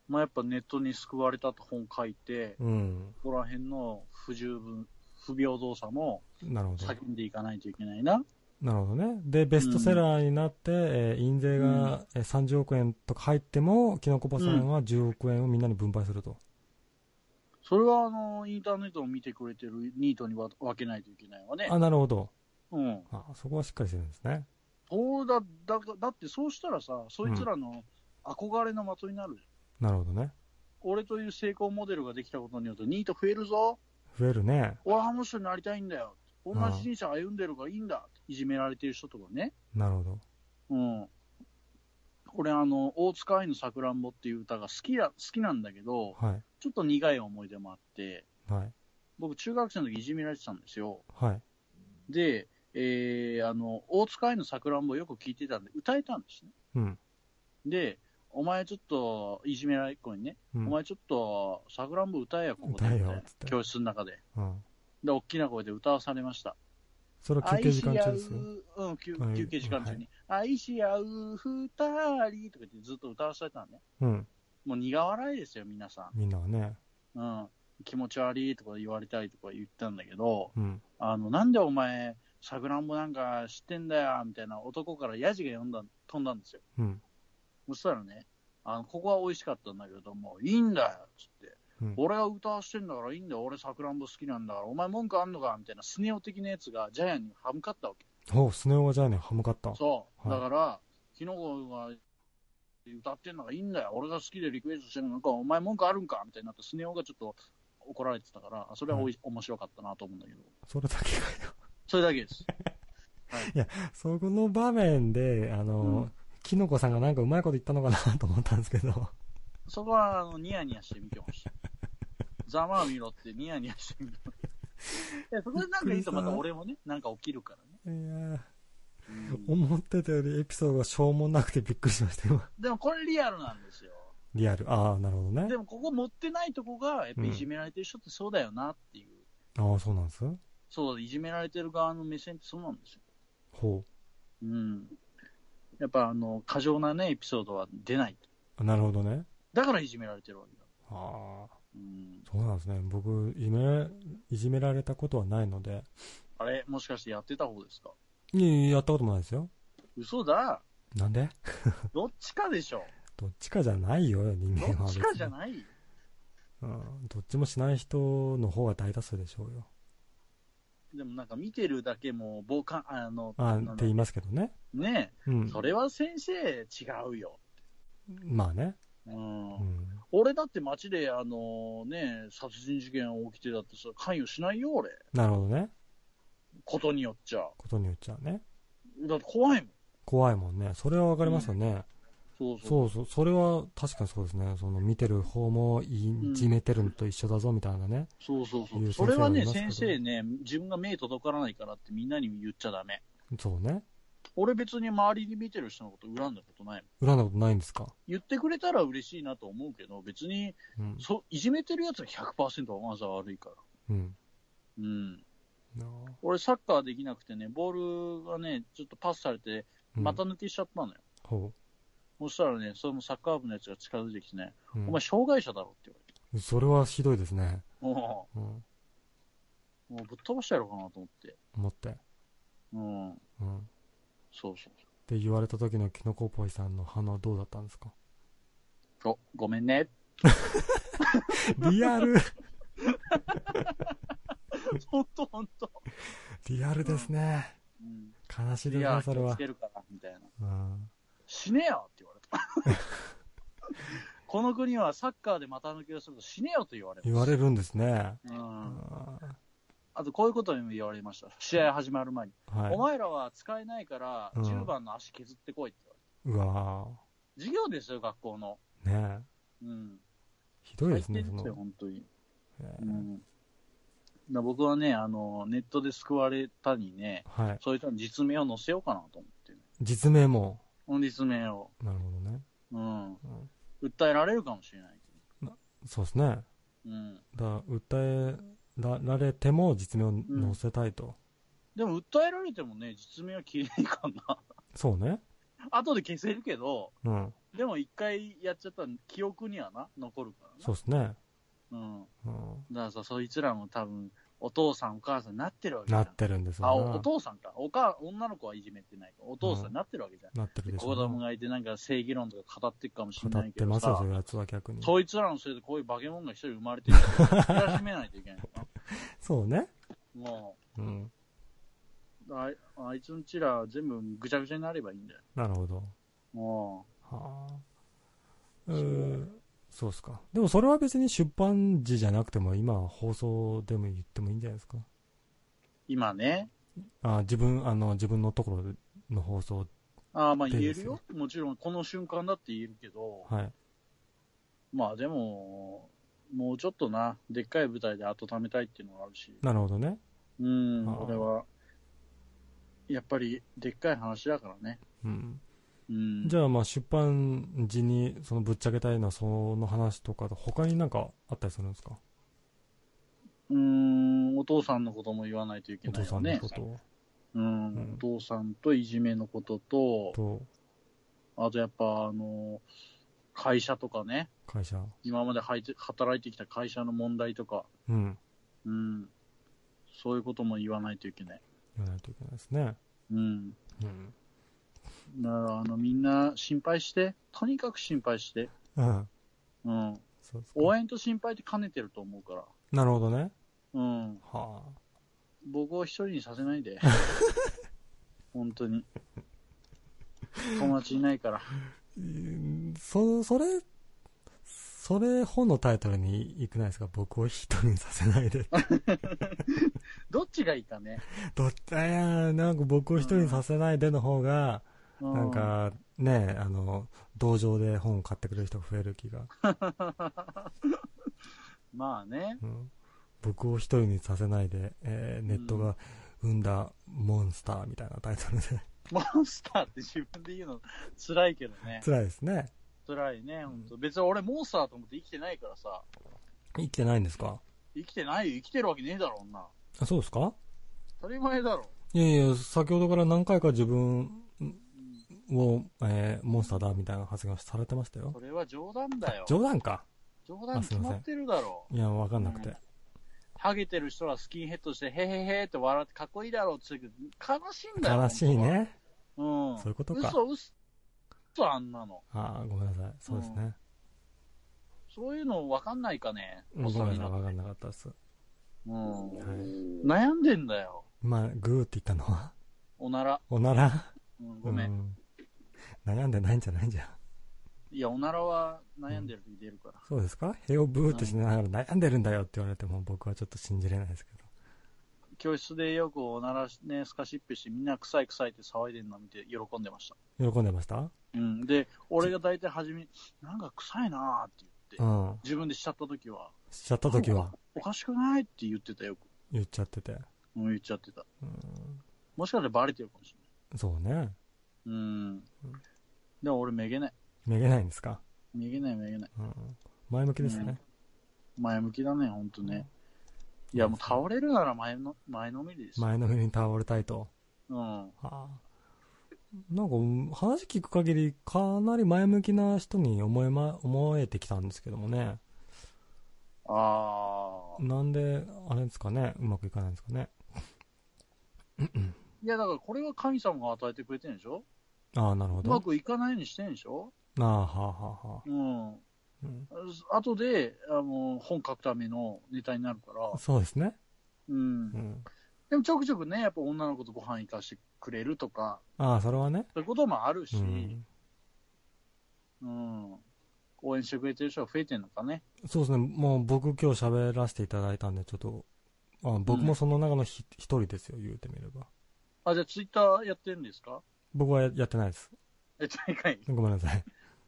まあやっぱネットに救われたと本書いて、うん。ここら辺の不十分、不平等さもなるほど。叫んでいかないといけないな。なるほどね。で、ベストセラーになって、えー印税がえー30億円とか入っても、キノコバさんは10億円をみんなに分配すると。それはあの、インターネットを見てくれてるニートにわ分けないといけないわね。あ、なるほど。うん。あ、そこはしっかりしてるんですね。そうだ、だ、だってそうしたらさ、そいつらの憧れの的になる。なるほどね。俺という成功モデルができたことによってニート増えるぞ。増えるね。俺はあの人になりたいんだよ。同じ人生歩んでるからいいんだ。いじめられてる人とかね。なるほど。うん。俺あの、大塚愛のさくらんぼっていう歌が好きや、好きなんだけど、はい。ちょっと苦い思い出もあって、はい。僕中学生の時いじめられてたんですよ。はい。で、えー、あの、大塚愛のさくらんぼよく聞いてたんで、歌えたんですね。うん。で、お前ちょっと、いじめられっ子にね、うん。お前ちょっと、さくらんぼ歌えよ、ここで。歌えよみたいなつって教室の中で。うん。で、大きな声で歌わされました。それは休憩時間中ですよ。う、うん、休はい休憩時間中に、愛し合う二人とか言ってずっと歌わされたのね。うん。もう苦笑いですよ、皆さみんなはね。ん。うん。気持ち悪いとか言われたりとか言ったんだけど、うん。あの、なんでお前、さくらんぼなんか知ってんだよ、みたいな男からヤジが読んだ飛んだんですよ。うん。そしたらね、あの、ここは美味しかったんだけども、いいんだよ、つって。うん俺が歌わしてんだからいいんだよ、俺さくらんぼ好きなんだから、お前文句あんのか？みたいなスネ夫的なやつがジャイアンに歯向かったわけ。おスネ夫がじゃあね、歯向かった。そう。はいだから、キノコが歌ってんのがいいんだよ、俺が好きでリクエストしてるのか、お前文句あるんか？みたいになって、スネ夫がちょっと怒られてたから、それはおい、面白かったなと思うんだけど、それだけがよ。それだけです。そこの場面で、あの、うんキノコさんがなんかうまいこと言ったのかなと思ったんですけど。そこは、あの、ニヤニヤして見てました。ざまあ見ろってニヤニヤして見てました。いや、そこでなんかいいとまた 俺もね、なんか起きるからね。いやーうん思ってたよりエピソードがしょうもなくてびっくりしましたよ。でもこれリアルなんですよ。リアル。ああ、なるほどねで。もここ持ってないとこが、やっぱいじめられてる人ってそうだよなっていう。ああ、そうなんですそう、いじめられてる側の目線ってそうなんですよ。ほうん。やっぱあの、過剰なね、エピソードは出ない。う。なるほどね。だからいじめられてるわけだ。ああ、うん。そうなんですね。僕、いじめ、いじめられたことはないので。あれ？もしかしてやってた方ですか？いやいや、やったこともないですよ。嘘だ。なんで？どっちかでしょ。どっちかじゃないよ、人間は。どっちかじゃないよ。うん。どっちもしない人の方が大多数でしょうよ。でもなんか見てるだけも傍観、あの、あって言いますけどね。ねうん。それは先生違うよ。まあね。うん。うん。俺だって街で、あのね、殺人事件起きてだってさ、関与しないよ、俺。なるほどね。ことによっちゃ。ことによっちゃね。だって怖いもん。怖いもんね。それはわかりますよね。そうそう。そうそう。それは確かにそうですね。その見てる方もいじめてるのと一緒だぞみたいなね。そうそうそ。いううそれはね、先生ね、自分が目届からないからってみんなに言っちゃダメ。そうね。俺別に周りに見てる人のこと恨んだことない。恨んだことないんですか？言ってくれたら嬉しいなと思うけど、別に、うん。そいじめてるやつが100%はまずは悪いから。うん。うん。俺サッカーできなくてね、ボールがね、ちょっとパスされて、うん股抜けしちゃったのよ。ほそしたらね、そのサッカー部のやつが近づいてきてね、う。うんお前障害者だろってそれはひどいですね。言われて。うん。もう、ぶっ飛ばしてやろうかなと思って。思って。うん。うん。っそうそうて言われた時のキノコっぽいさんの反応はどうだったんですか？そう。ごめんね。リアル ほんとほんと。リアルですね。うん。悲しいですね、それはつ。けるから、みたいな。うん。死ねよって言われた。この国はサッカーで股抜きをすると死ねよと言われる。言われるんですね。う。うんんあとこういうことにも言われました。試合始まる前に。はいお。前らは使えないから、うん10番の足削ってこいって言われうわた。授業ですよ、学校の。ーねえ。うん。ひどいですね、その。本当に。えーうん。僕はね、あの、ネットで救われたにね、はい。そういった実名を載せようかなと思って、ね。実名も。実名を。なるほどね。うん。うん訴えられるかもしれないそうですね。うん。だ訴えらられても実名を載せたいと。でも訴えられてもね、実名は消えないかな。そうね。後で消せるけど、うん。でも一回やっちゃったら記憶にはな、残るからな。そうですね。うん。うん。だからさ、そいつらも多分、お父さんお母さんになってるわけじゃん。なってるんですよあ、お。父さんか。おか、女の子はいじめてない。お父さんになってるわけじゃん。なってるででしょうな。子供がいてなんか正義論とか語っていくかもしれ語ないけどってますよ、さそういうやつは逆に。そいつらのせいでこういう化け物が一人生まれてるから、しめないといけないよそうね。な。もうん。う、あいあいつんちら全部ぐちゃぐちゃになればいいんだよ。なるほど。もはあ。うーそうっすか。でもそれは別に出版時じゃなくても、今放送でも言ってもいいんじゃないですか。う、今ね。あ自分、あの、自分のところの放送。ああ、まあ言えるよ。もちろん、この瞬間だって言えるけど、はい。まあでも、もうちょっとな、でっかい舞台で温めたいっていうのがあるし、なるほどね。うん、俺は、やっぱりでっかい話だからね。うん。うん。じゃあ、まあ、出版時に、そのぶっちゃけたいのは、その話とか、他になんかあったりするんですか？うーん、お父さんのことも言わないといけお父さないよね。んのこと？うん、うんお父さんといじめのことと、と、あとやっぱ、あの、会社とかね、会社。今まではいて働いてきた会社の問題とか、うん。うん、そういうことも言わないといけない。言わないといけないですね。うん。うん。だから、あの、みんな心配して、とにかく心配して、うん。うん。そうですか。応援と心配って兼ねてると思うから、なるほどね。うん。は僕を一人にさせないで。本当に。友達いないから。そ、それ、それ本のタイトルにいくないですか？僕を一人にさせないで。どっちがいいかね。どっち、いや、なんか僕を一人にさせないでの方が、うなん、か、ね、あの、道場で本を買ってくれる人が増える気が。まあね。うん僕を一人にさせないで、えーネットが生んだモンスターみたいなタイトルで。モンスターって自分で言うの辛いけどね。辛いですね。辛いね、本当別に俺モンスターと思って生きてないからさ。生きてないんですか？生きてないよ。生きてるわけねえだろ、女。あ、そうですか？当たり前だろ。いやいや、先ほどから何回か自分うんを、えーモンスターだみたいな発言をされてましたよそ。れは冗談だよ。冗談か？冗談決まってるだろ。いや、わかんなくて。ハゲてる人はスキンヘッドして、へへへって笑ってかっこいいだろうって言うけど、悲しいんだよ。悲しいね。うん。そういうことか嘘、嘘、嘘あんなの。あーごめんなさい。そうですね。そういうの分かんないかね。うんごめんなさい。になってわかんなかったです。うん。はい。悩んでんだよ。まあ、グーって言ったのは、おなら。おなら？うん、ごめん,、うん悩んでないんじゃないんじゃん。いや、おならは悩んでる時出るから。そうですか？塀をブーってしながら悩んでるんだよって言われても僕はちょっと信じれないですけ教室でよくおならね、スカシップしてみんな臭い臭いって騒いでるの見て喜んでました。ど。喜んでました？うん。で、俺が大体初めに、なんか臭いなーって言って、うん。自分でしちゃった時は、しちゃった時は？おかしくないって言ってたよく。言っちゃってて。うん、言っちゃってた。うん。もしかしたらバレてるかもしそうね。れない。うん。でも俺めげない。めげないんですか？めげないめげない。うん。前向きですね。前向きだね、ほんとね。いや、もう倒れるなら前の、前のめりですよ。前のめりに倒れたいと。うん。はあ。なんか、うん話聞く限り、かなり前向きな人に思えま、思えてきたんですけどもね。ああ。なんで、あれですかね、うまくいかないんですかね？いや、だからこれは神様が与えてくれてるんでしょ？ああ、なるほど。うまくいかないようにしてんでしょ？ああ、はあ、はあ、はあ。うん。うん後で、あの、本書くためのネタになるから。そうですね。うんう。ん。でもちょくちょくね、やっぱ女の子とご飯行かしてくれるとか、ああ、それはね。そういうこともあるし、ううん。ん。応援してくれてる人が増えてんのかね。そうですね。もう僕今日喋らせていただいたんで、ちょっと、あ僕もその中のひ一人ですよ、言うてみれば。あ、じゃあツイッターやってるんですか？僕はややってないです。やってないかい。ごめんなさい。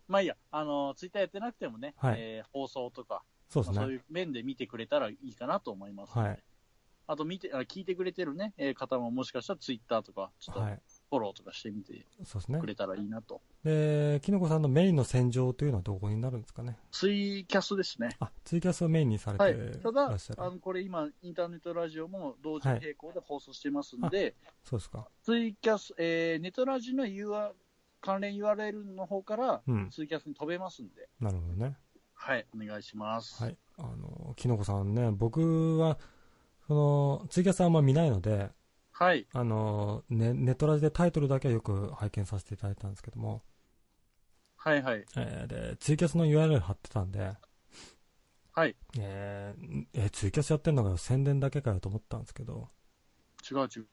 まあいいや、あの、ツイッターやってなくてもね、はいえー放送とか、そうですね。まあそういう面で見てくれたらいいかなと思います。はい。あと見て、あ聞いてくれてるね、えー方ももしかしたらツイッターとか、ちょっとはい。フォローとかしてみてく。れたらいいなと。で、きのこさんのメインの戦場というのはどこになるんですかね？ツイキャスですね。あ、ツイキャスをメインにされはいて。ただ。あの、これ今、インターネットラジオも同時並行で放送してますんで、そうですか。ツイキャス、えー、ネトラジの UR 関連 URL の方から、うん。ツイキャスに飛べますんで、なるほどね。はい、お願いします。はい。あの、きのこさんね、僕は、その、ツイキャスあんま見ないので、はい。あの、ね、ネットラジでタイトルだけはよく拝見させていただいたんですけども、はい、はい。えーで、ツイキャスの URL 貼ってたんで、はい。えーえツイキャスやってんのが宣伝だけかよと思ったんですけど、違う違う。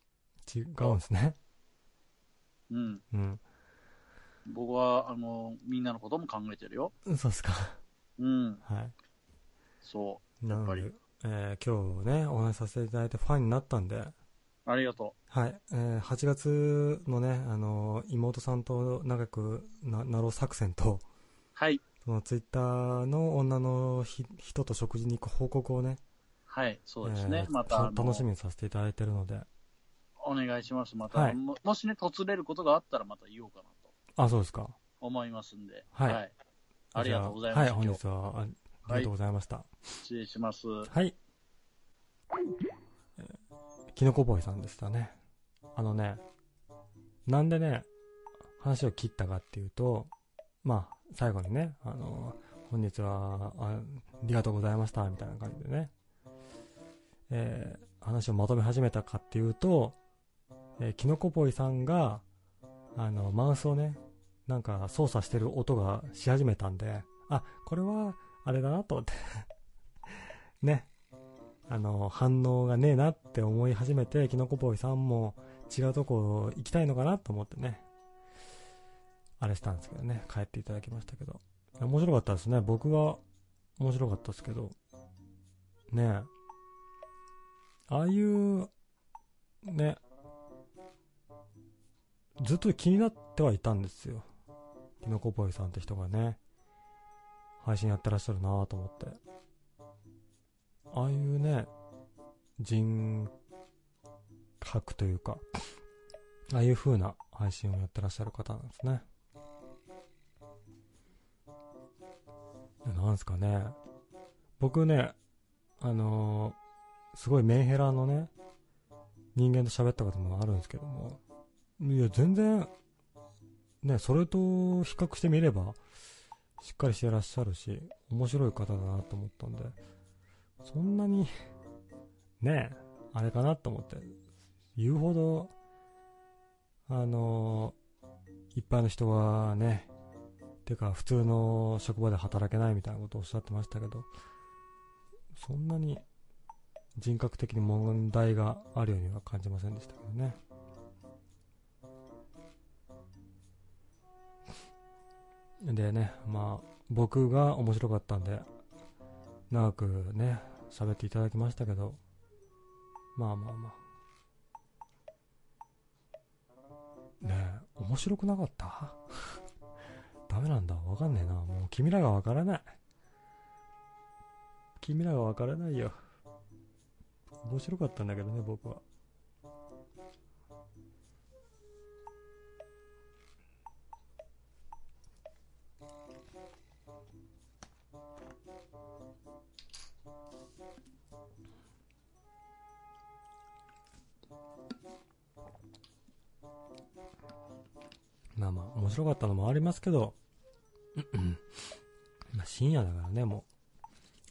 違うんですね。うん。うん。僕は、あの、みんなのことも考えてるよ。そうですか。うん。はい。そなのでやっぱり、えー今日ね、お話しさせていただいてファンになったんで、う。ありがとはい。えー8月のね、あのー妹さんと長くななろう作戦と、う。はい。そのツイッターの女のひ人と食事に行く報告をね、はい、そうですね。えーまた楽しみにさせていただいてるので、お願いします。また、はいももしね、とつれることがあったらまた言おうかなとあ、そうですか。思いますんで。はいありがとうございます。はい、本日はあありがとうございました。失礼します。はい。キノコボーイさんでしたね。あのね、なんでね、話を切ったかっていうと、まあ、最後にね、あの、本日はあありがとうございました、みたいな感じでね、えー話をまとめ始めたかっていうと、えーキノコボーイさんが、あの、マウスをね、なんか操作してる音がし始めたんで、あ、これは、あれだなと思って。ね。あの、反応がねえなって思い始めて、キノコボーイさんも違うとこ行きたいのかなと思ってね。あれしたんですけどね。帰っていただきましたけど。面白かったですね。僕は面白かったですけど。ねえ。ああいう、ね。ずっと気になってはいたんですよ。キノコボーイさんって人がね。配信やってらっしゃるなぁと思って。ああいうね、人格というか、ああいう風な配信をやってらっしゃる方なんですね。なんですかね。僕ね、あのーすごいメンヘラのね、人間と喋ったこともあるんですけども、いや、全然、ね、それと比較してみれば、しっかりしてらっしゃるし、面白い方だなと思ったんで、そんなに、ねえ、あれかなと思って、言うほど、あのいっぱいの人がね、てか普通の職場で働けないみたいなことをおっしゃってましたけど、そんなに人格的に問題があるようには感じませんでしたけどね。でね、まあ、僕が面白かったんで、長くね、喋っていただきましたけど、まあまあまあ。ねえ、面白くなかった？ダメなんだ。わかんねえな。もう君らがわからない。君らがわからないよ。面白かったんだけどね、僕は。面白かったのもありますけど、ま深夜だからね、も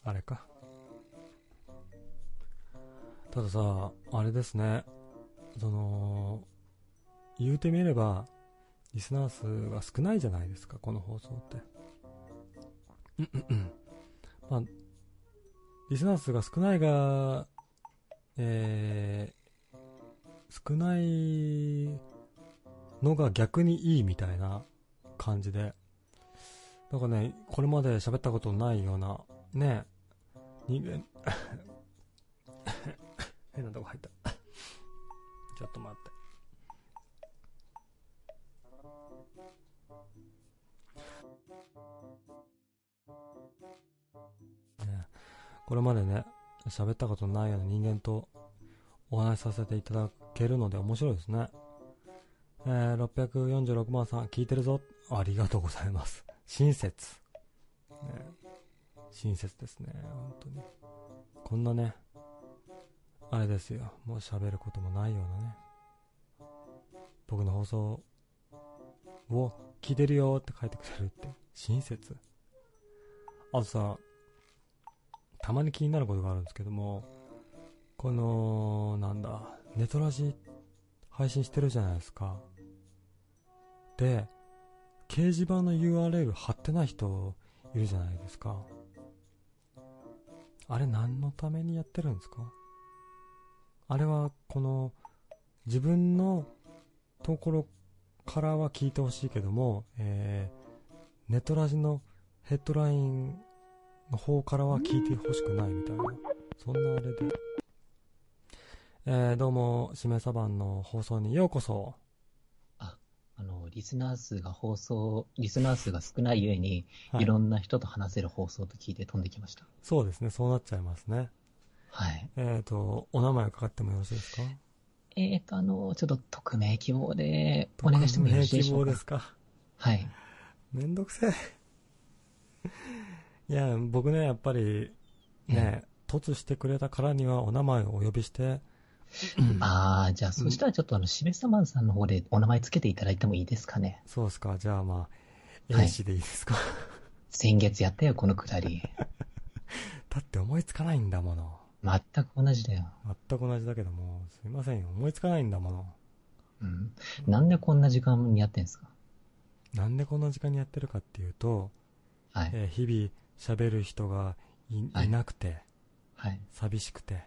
う。あれか。たださ、あれですね。その、言うてみれば、リスナー数が少ないじゃないですか、この放送って。うんうんうん。まあ、リスナー数が少ないが、えー、少ないのが逆にいいみたいな感じで。なんかね、これまで喋ったことないような、ね、人間、変なとこ入った。ちょっと待って。ね、これまでね、喋ったことないような人間とお話しさせていただけるので面白いですね。えー、646万さん、聞いてるぞ。ありがとうございます。親切。ね、親切ですね、本当に。こんなね、あれですよ。もう喋ることもないようなね。僕の放送を聞いてるよって書いてくれるって。親切。あとさ、たまに気になることがあるんですけども、この、なんだ、ネトラジ配信してるじゃないですか。で、掲示板の URL 貼ってない人いるじゃないですか。あれ何のためにやってるんですか？あれは、この、自分のところからは聞いてほしいけども、えー、ネトラジのヘッドラインの方からは聞いてほしくないみたいな、そんなあれで。えー、どうも、しめさばんの放送にようこそ。リリスナー数が放送、リスナー数が少ないゆえに、はいいろんな人と話せる放送と聞いて飛んできました。そうですね、そうなっちゃいますね。はい。えっ、と、お名前伺ってもよろしいですか？えっ、と、あの、ちょっと匿名希望でお願いしてもよろしいでしょうか？匿名希望ですか。はい。めんどくせえ。いや、僕ね、やっぱり、ね、突してくれたからにはお名前をお呼びして、ああ、じゃあ、そしたらちょっとあの、しめさまんさんの方でお名前つけていただいてもいいですかね。そうですか、じゃあまあ、はい A 氏でいいですか？先月やったよ、このくだり。だって思いつかないんだもの。全く同じだよ。全く同じだけども、すいませんよ、思いつかないんだもの。うん。なんでこんな時間にやってんすか？なんでこんな時間にやってるかっていうと、はい。えー日々喋る人がい,、はいいなくて、はい。寂しくて、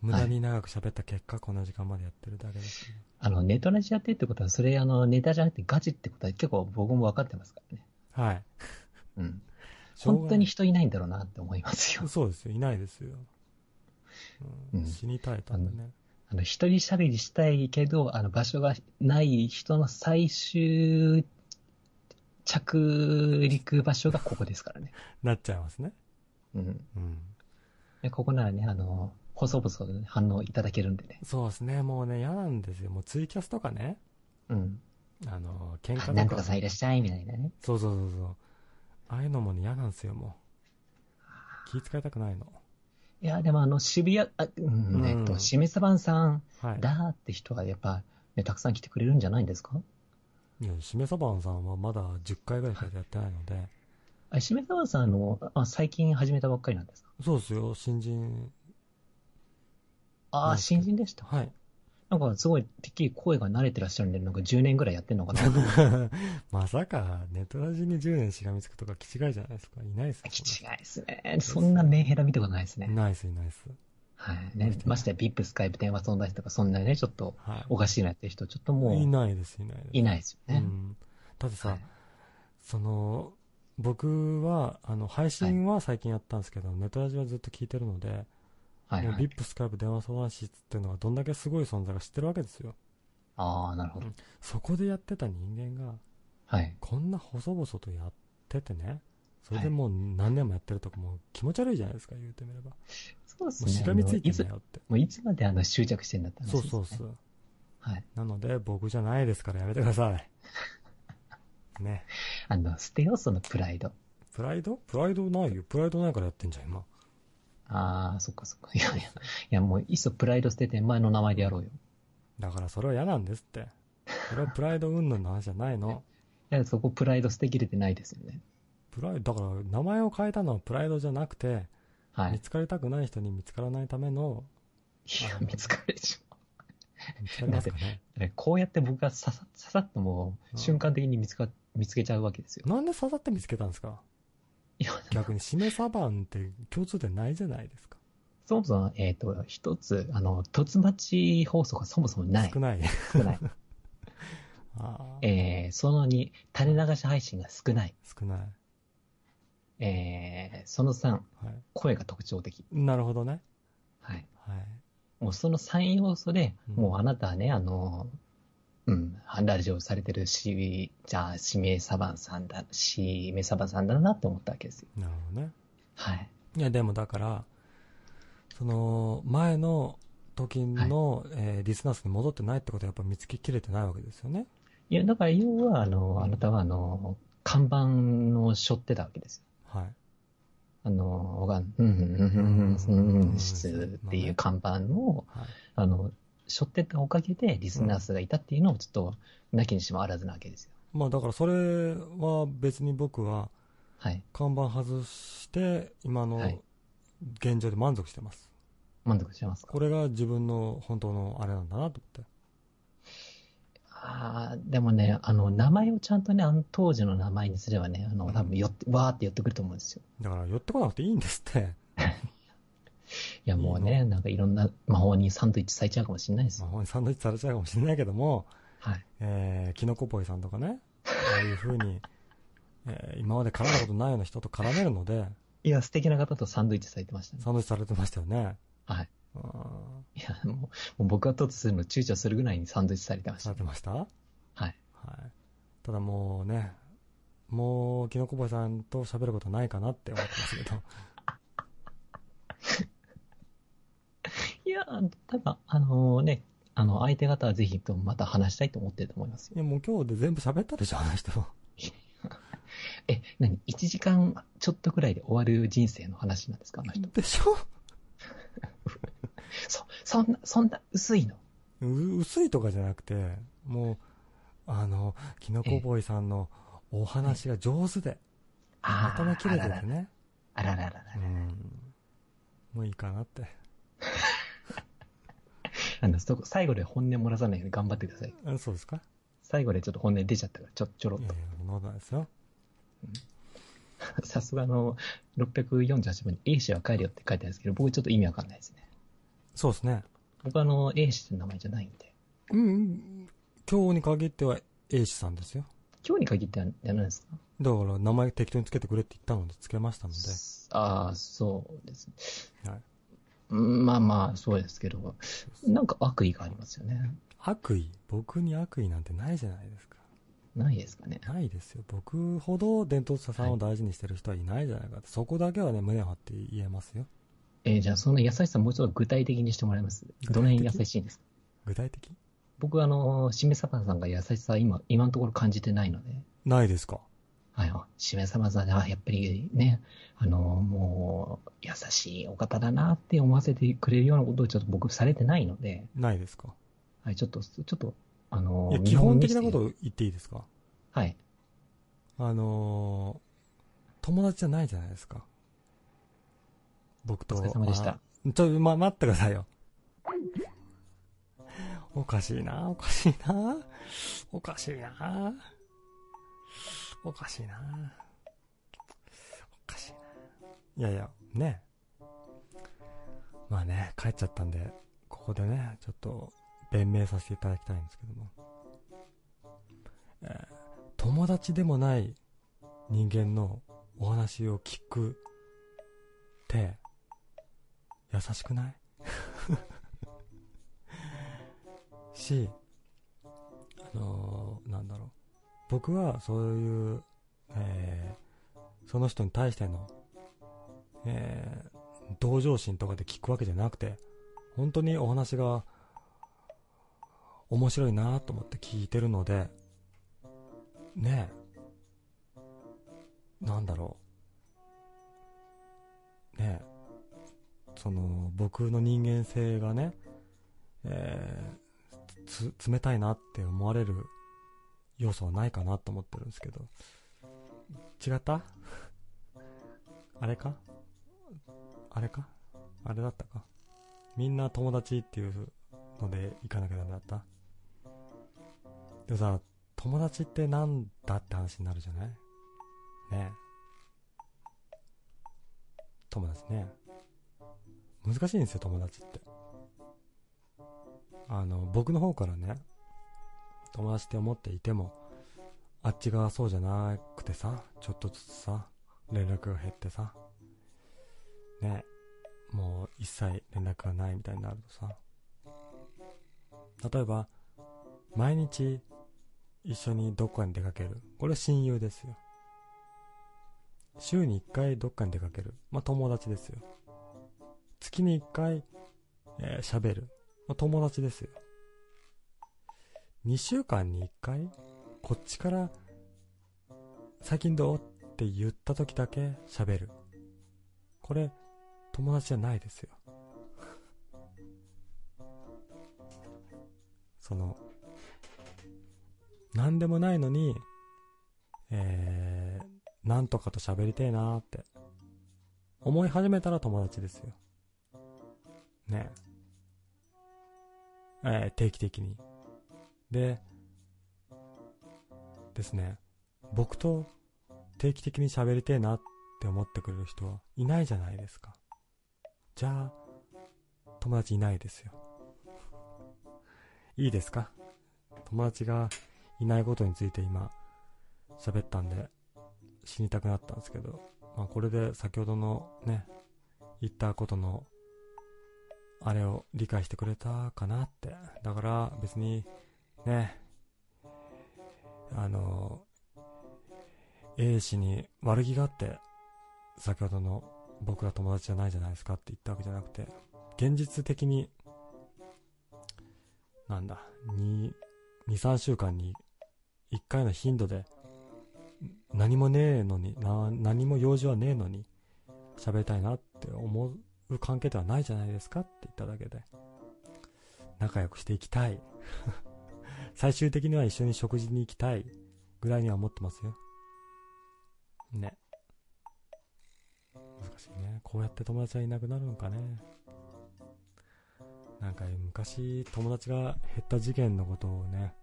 無駄に長く喋った結果、この時間までやってるだけです、ね。あの、ネタラジやってってことは、それあの、ネタじゃなくてガチってことは結構僕も分かってますからね。はい。うん。本当に人いないんだろうなって思いますよ。そうですよ、いないですよ。うんうん死にたいとね。あの、一人喋りしたいけど、あの、場所がない人の最終着陸場所がここですからね。なっちゃいますね。うん。うん。でここならね、あの、細々とね反応いただけるんでね。そうですね、もうね、嫌なんですよ。もうツイキャスとかね、うん。あの、喧嘩とか。なんとかさんいらっしゃい、みたいなね。そうそうそうそう。ああいうのもね、嫌なんですよ、もう。気遣いたくないの。いや、でもあの、渋谷、あ、うん、うんえっと、しめさばんさんはい。だーって人がやっぱ、ね、たくさん来てくれるんじゃないんですか？いや、しめさばんさんはまだ10回ぐらいしかやってないので、あ、しめさばんさん、あの、あ、最近始めたばっかりなんですか？そうですよ、新人。ああ、新人でした。はい。なんかすごい、てっきり声が慣れてらっしゃるんで、なんか10年ぐらいやってんのかな まさか、ネットラジに10年しがみつくとか気違いじゃないですか。いないですよ。気違いですね。そんなメンヘラ見たことないですね。ナイス、ナイス。はい。ね、ましてや、ビップ、スカイプ、電話、そんな人とか、そんなね、ちょっと、はおかしいなやってる人、ちょっとい。も、いうないです、いないです。いないですよね。うん。だってさ、はいその、僕は、あの、配信は最近やったんですけど、ネットラジはずっと聞いてるので、はい、もうはい。VIP、スカイプ、電話相談室っていうのがどんだけすごい存在か知ってるわけですよ。ああ、なるほど。そこでやってた人間が、はい。こんな細々とやっててね、それでもう何年もやってるとかもう気持ち悪いじゃないですか、言うてみれば。もうそうですね。しがみついてんだよって。もういつまであの執着してんだって話そうです、ね。そうそう。はい。なので、僕じゃないですからやめてください。ね。あの、捨てよう、そのプライド。プライド？プライドないよ。プライドないからやってんじゃん、今。ああ、そっかそっか。いやいや、いやもう、いっそプライド捨てて前の名前でやろうよ。だからそれは嫌なんですって。それはプライド云々の話じゃないの。いや、そこプライド捨てきれてないですよね。プライド、だから名前を変えたのはプライドじゃなくて、はい。い見つかりたくない人に見つからないための、や、見つかるでしょ。見つかりますかね。ねこうやって僕がささ、ささっともう、うん瞬間的に見つか、見つけちゃうわけですよ。なんで刺さって見つけたんですか？逆に、しめサバンって共通点ないじゃないですか。そもそも、えっ、と、一つ、あの、突待ち放送がそもそもない少。ない。少ない。えー、その2、垂れ流し配信が少ない。少ない。えー、その3、は声が特徴的。い。なるほどね。はい。はい。もうその3要素で、うんもうあなたはね、あの、うん、ラジオされてるし、じゃあ、指名サバンさんだ、指名サバンさんだなって思ったわけですよ。なるほどね。はい。いや、でもだから、その、前の時の、えーリスナー数に戻ってないってことはやっぱ見つけきれてないわけですよね。いや、だから要は、あの、あなたは、あの、看板を背負ってたわけですよ。はい。あの、僕は、うん、うん、うん、うん、うん、室っていう看板を、はい。あの、背負ってたおかげでリスナー数がいたっていうのをちょっと、なきにしもあらずなわけですよ。まあだからそれは別に僕ははい。看板外して今のはい現状で満足してます。満足してますか？これが自分の本当のあれなんだなと思って。ああ、でもね、あの、名前をちゃんとね、あの当時の名前にすればね、あの、多分寄って、わーって寄ってくると思うんですよ。だから寄ってこなくていいんですって。いや、もうね、なんかいろんな魔法にサンドイッチされちゃうかもしれないですまあ、よ。ほんにサンドイッチされちゃうかもしれないけども、はい。えー、キノコポイさんとかね、ああいう風に、えー今まで絡んだことないような人と絡めるので、いや、素敵な方とサンドイッチされてましたね。サンドイッチされてましたよね。はい。いや、もう、もう僕がとつするの躊躇するぐらいにサンドイッチされてましたされ。てました？はい。はい。ただもうね、もう、キノコボさんと喋ることないかなって思ってますけど。いや、ただ、あのね、あの、相手方はぜひとまた話したいと思ってると思いますよ。いや、もう今日で全部喋ったでしょ、あの人。え、何 ?1 時間ちょっとくらいで終わる人生の話なんですかあの人。でしょ？そ、そんな、そんな薄いの？う薄いとかじゃなくて、もう、あの、キノコボーイさんのお話が上手で、あ頭切れててね。あらららららうん。もういいかなって。あの、そこ、最後で本音漏らさないように頑張ってください。あそうですか？最後でちょっと本音出ちゃったから、ちょ、ちょろっといやい。や、そんなことないですよ。さすがの、648番に A 氏は帰るよって書いてあるんですけど、僕ちょっと意味わかんないですね。そうですね。僕あの、A 氏って名前じゃないんで。うんうん、今日に限っては A 氏さんですよ。今日に限ってはじゃないですか？だから名前適当につけてくれって言ったのでつけましたので。ああ、そうですね。はいうんまあまあ、そうですけど、なんか悪意がありますよね。悪意？僕に悪意なんてないじゃないですか。ないですかね。ないですよ。僕ほど伝統者さんを大事にしてる人はいないじゃないかって。そこだけはね、胸を張って言えますよ。えーじゃあその優しさもうちょっと具体的にしてもらえます？どの辺優しいんですか？具体的？僕あの、しめさばさんが優しさ今、今のところ感じてないので、ないですか？はい、しめさばさんはやっぱりね、あの、もう、優しいお方だなって思わせてくれるようなことをちょっと僕されてないので、ないですか？はい、ちょっと、ちょっと、あの基本的なことを言っていいですか？はい。あのー友達じゃないじゃないですか。僕と。お疲れ様でしたあ。ちょ、ま、待ってくださいよ。おかしいな、おかしいな。おかしいな。おかしいな。おかしいな。いやいや、ね。まあね、帰っちゃったんで、ここでね、ちょっと、弁明させていただきたいんですけども。えー友達でもない人間のお話を聞くって、優しくない？し、あのーなんだろう。僕はそういう、えーその人に対しての、えー同情心とかで聞くわけじゃなくて、本当にお話が面白いなと思って聞いてるので、ねえ、なんだろう。ねえ、その、僕の人間性がね、えー、冷たいなって思われる要素はないかなと思ってるんですけど、違った？あれか？あれか？あれだったか？みんな友達っていうので行かなきゃダメだった？でもさ、友達ってなんだって話になるじゃない？ね。友達ね。難しいんですよ、友達って。あの、僕の方からね、友達って思っていても、あっちがそうじゃなくてさ、ちょっとずつさ、連絡が減ってさ、ね、もう一切連絡がないみたいになるとさ、例えば、毎日一緒にどっかに出かける。これは親友ですよ。週に1回どっかに出かける。まあ、友達ですよ。月に1回、えー喋る。まあ、友達ですよ。2週間に1回、こっちから、最近どう？って言った時だけ喋る。これ、友達じゃないですよ。その、なんでもないのに、えー、なんとかと喋りてえなーって、思い始めたら友達ですよ。ねえ。えー定期的に。で、ですね、僕と定期的に喋りてえなって思ってくれる人はいないじゃないですか。じゃあ、友達いないですよ。いいですか？友達がいないことについて今喋ったんで死にたくなったんですけど、まあ、これで先ほどのね言ったことのあれを理解してくれたかなってだから別にねあの、A 氏に悪気があって、先ほどの僕ら友達じゃないじゃないですかって言ったわけじゃなくて、現実的に、なんだ、2、2、3週間に1回の頻度で、何もねえのに、な、何も用事はねえのに、喋りたいなって思う関係ではないじゃないですかって言っただけで、仲良くしていきたい。最終的には一緒に食事に行きたいぐらいには思ってますよ。ね。難しいね。こうやって友達はいなくなるのかね。なんか昔友達が減った事件のことをね、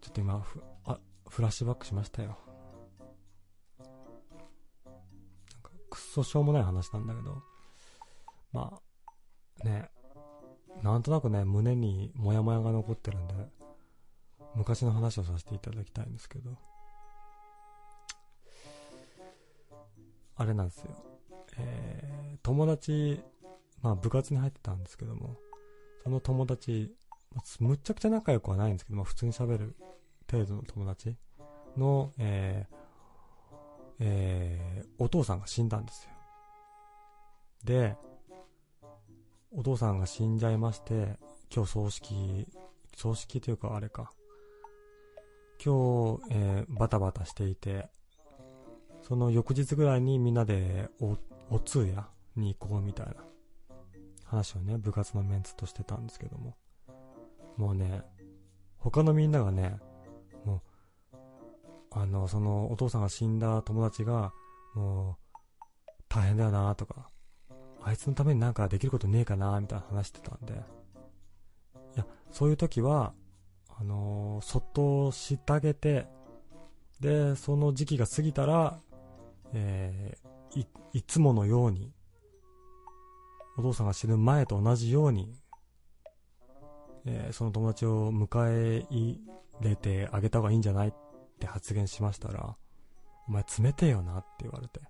ちょっと今ふ、あ、フラッシュバックしましたよ。なんかくっそしょうもない話なんだけど、まあ、ね、なんとなくね、胸にモヤモヤが残ってるんで、昔の話をさせていただきたいんですけど、あれなんですよ。えー、友達、まあ部活に入ってたんですけども、その友達、むっちゃくちゃ仲良くはないんですけど、まあ普通に喋る程度の友達の、えー、えー、お父さんが死んだんですよ。で、お父さんが死んじゃいまして、今日葬式、葬式というかあれか。今日、えーバタバタしていて、その翌日ぐらいにみんなでお、お通夜に行こうみたいな話をね、部活のメンツとしてたんですけども。もうね、他のみんながね、もう、あの、そのお父さんが死んだ友達が、もう、大変だよなとか、あいつのためになんかできることねえかなみたいな話してたんで、いや、そういう時は、あのーそっとしてあげて、で、その時期が過ぎたら、えーい、いつものように、お父さんが死ぬ前と同じように、えーその友達を迎え入れてあげた方がいいんじゃないって発言しましたら、お前冷てえよなって言われて。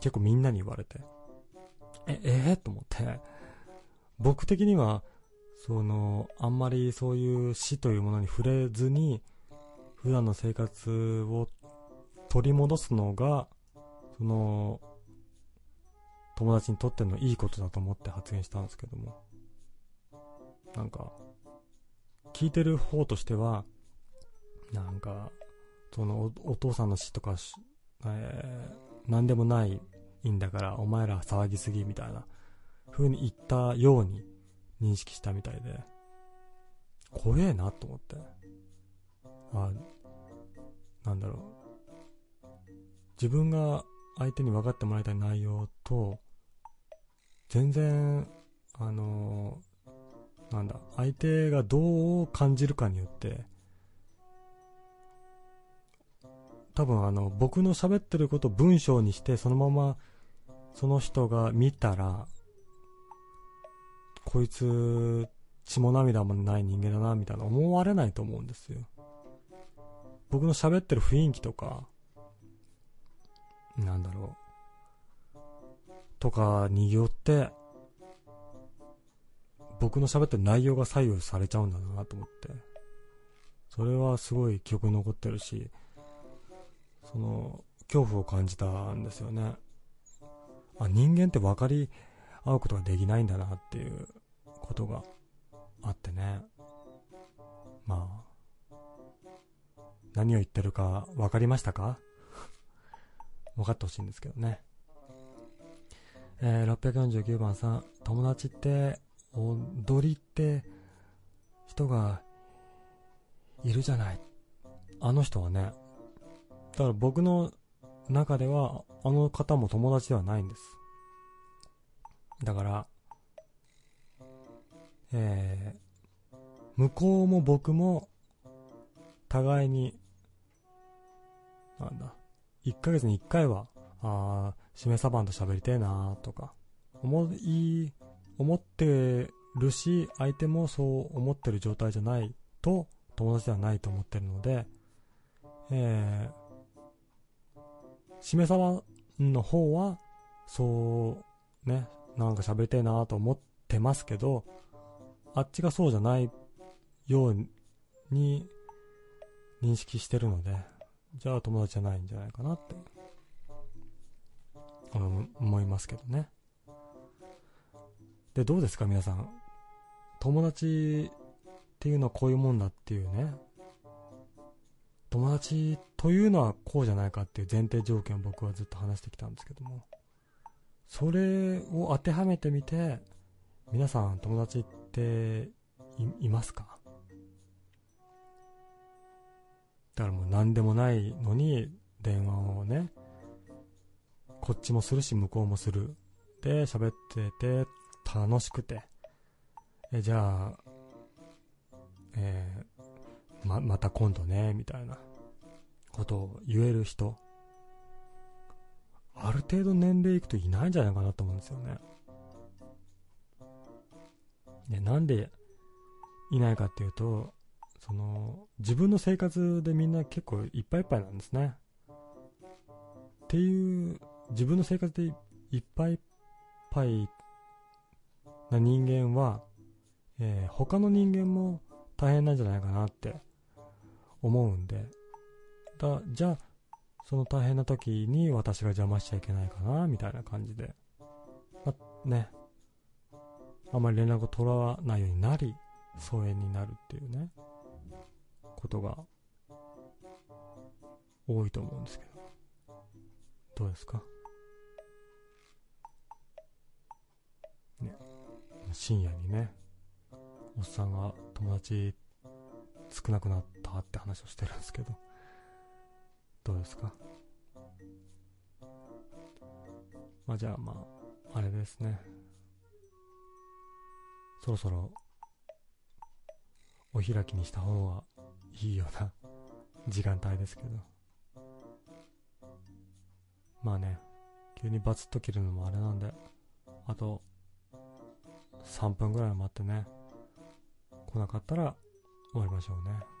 結構みんなに言われて。え、えー、と思って。僕的には、その、あんまりそういう死というものに触れずに、普段の生活を取り戻すのが、その、友達にとってのいいことだと思って発言したんですけども。なんか、聞いてる方としては、なんか、そのお、父さんの死とか、えー、なんでもないんだから、お前ら騒ぎすぎみたいな、風に言ったように認識したみたいで、怖えなと思って。あ、なんだろう。自分が相手に分かってもらいたい内容と、全然、あのなんだ、相手がどう感じるかによって、多分あの、僕の喋ってることを文章にして、そのまま、その人が見たら、こいつ、血も涙もない人間だな、みたいな思われないと思うんですよ。僕の喋ってる雰囲気とか、なんだろう。とかによって、僕の喋ってる内容が左右されちゃうんだなと思って。それはすごい記憶に残ってるし、その、恐怖を感じたんですよね。あ、人間って分かり合うことができないんだなっていうことがあってね。まあ、何を言ってるか分かりましたか？分かってほしいんですけどね。えー、649番さん、友達って、踊りって、人が、いるじゃない。あの人はね、だから僕の中では、あの方も友達ではないんです。だから、えー、向こうも僕も、互いに、なんだ、1ヶ月に1回は、あー、しめさばんと喋りてえなとか、思い、思ってるし、相手もそう思ってる状態じゃないと、友達ではないと思ってるので、えー、しめさばんの方は、そう、ね、なんか喋りたいなと思ってますけど、あっちがそうじゃないように認識してるので、じゃあ友達じゃないんじゃないかなって、思いますけどね。で、どうですか皆さん？友達っていうのはこういうもんだっていうね。友達というのはこうじゃないかっていう前提条件を僕はずっと話してきたんですけども。それを当てはめてみて、皆さん友達っていますか？だからもう何でもないのに電話をね、こっちもするし向こうもする。で、喋ってて楽しくて。え、じゃあ、えーま、また今度ね、みたいなことを言える人。ある程度年齢いくといないんじゃないかなと思うんですよね。で、なんでいないかっていうと、その、自分の生活でみんな結構いっぱいいっぱいなんですね。っていう、自分の生活でいっぱいいっぱいな人間は、えー他の人間も大変なんじゃないかなって思うんで、だ、じゃあ、その大変な時に私が邪魔しちゃいけないかな、みたいな感じで。ま、ね。あまり連絡を取らないようになり、疎遠になるっていうね、ことが多いと思うんですけど。どうですか？ね。深夜にね、おっさんが友達少なくなったって話をしてるんですけど。どうですか？まあじゃあまあ、あれですね。そろそろ、お開きにした方がいいような 時間帯ですけど。まあね、急にバツッと切るのもあれなんで、あと、3分ぐらい待ってね、来なかったら終わりましょうね。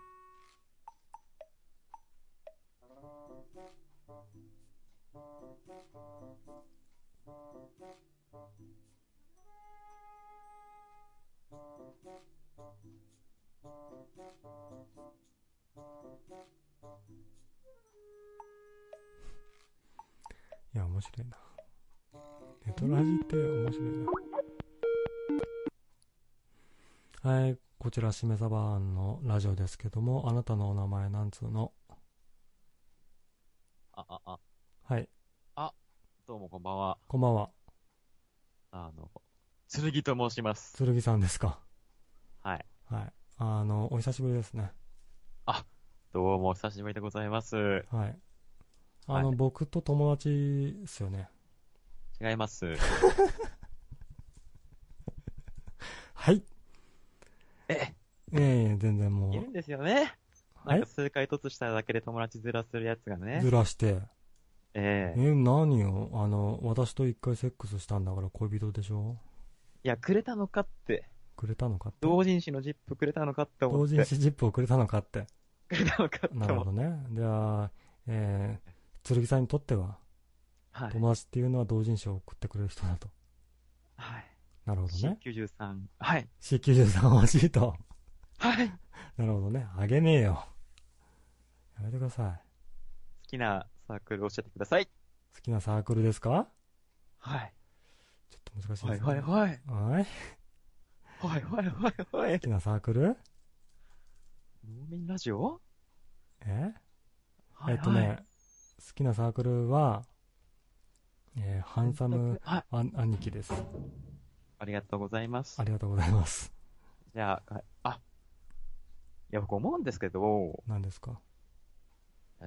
面白いな。ネトラジって面白いな。はい、こちら、しめさばんのラジオですけども、あなたのお名前なんつうの？あ、あ、あ、はい、どうもこんばんは。こんばんは。あの、剣と申します。剣さんですか？はい。はい。あの、お久しぶりですね。どうもお久しぶりでございます。はい。あの、はい僕と友達ですよね。違います。はい。え、ええ全然もいるんですよね。はないんか数回突しただけで友達ずらするやつがねず。らして、えええ何よ、あの、私と一回セックスしたんだから恋人でしょ？いや、くれたのかって。くれたのかって。同人誌のジップくれたのかって思って。同人誌ジップをくれたのかって。くれたのかってなるほ思って。どね。では、えー、剣さんにとっては、はい。友達っていうのは同人誌を送ってくれる人だと。はい。なるほどね。C93。はい。C93 欲しいと。はい。なるほどね。あげねえよ。やめてください。好きなサークル教えてください。好きなサークルですか？はい。ちょっと難しいはいですね。はいはい。はい。はいはいはいはい好。きなサークル？農民ラジオ？え？はいえっとね、はい好きなサークルは、えーハンサムはい。あ兄貴です。ありがとうございますあ。りがとうございます。じゃあ、はいあ、いや、僕思うんですけど、何ですか？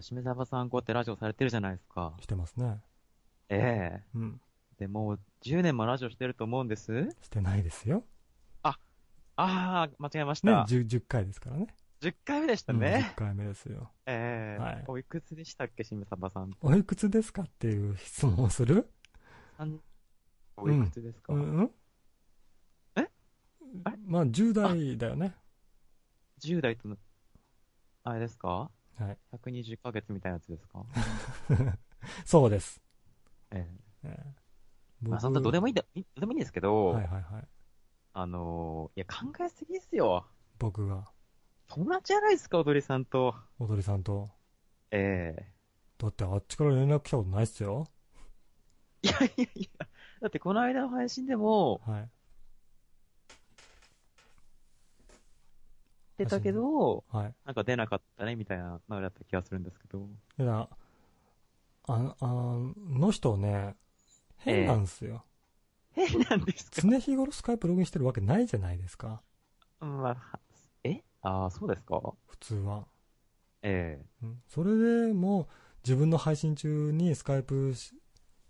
しめさばさんこうやってラジオされてるじゃないですか。してますね。ええうん。で、もう10年もラジオしてると思うんです？してないですよ。あー、間違えましね、た。10, 10回ですからね。10回目でしたうんね。10回目ですよ。ええはいおいくつでしたっけ、しめさばさん。おいくつですかっていう質問をする？三おいくつですか、うんうんえあれまあ、10代だよね。?10 代との、あれですか？はい。120ヶ月みたいなやつですか？そうです。ええええまあ、そんなどうでもいいんだ、いどうでもいいんですけど、はいはいはい。あのーいや、考えすぎっすよ。僕が。友達じゃないですか、踊りさんと。踊りさんと？ええだってあっちから連絡来たことないっすよ。いやいやいや、だってこの間の配信でも、はい。出たけど、はい。なんか出なかったね、みたいな流れだった気がするんですけど。いや、あ、あの人ね、変なんですよ。変なんですか？常日頃スカイプログインしてるわけないじゃないですか。まあ、えああ、そうですか？普通は。ええうんそれでもう自分の配信中にスカイプし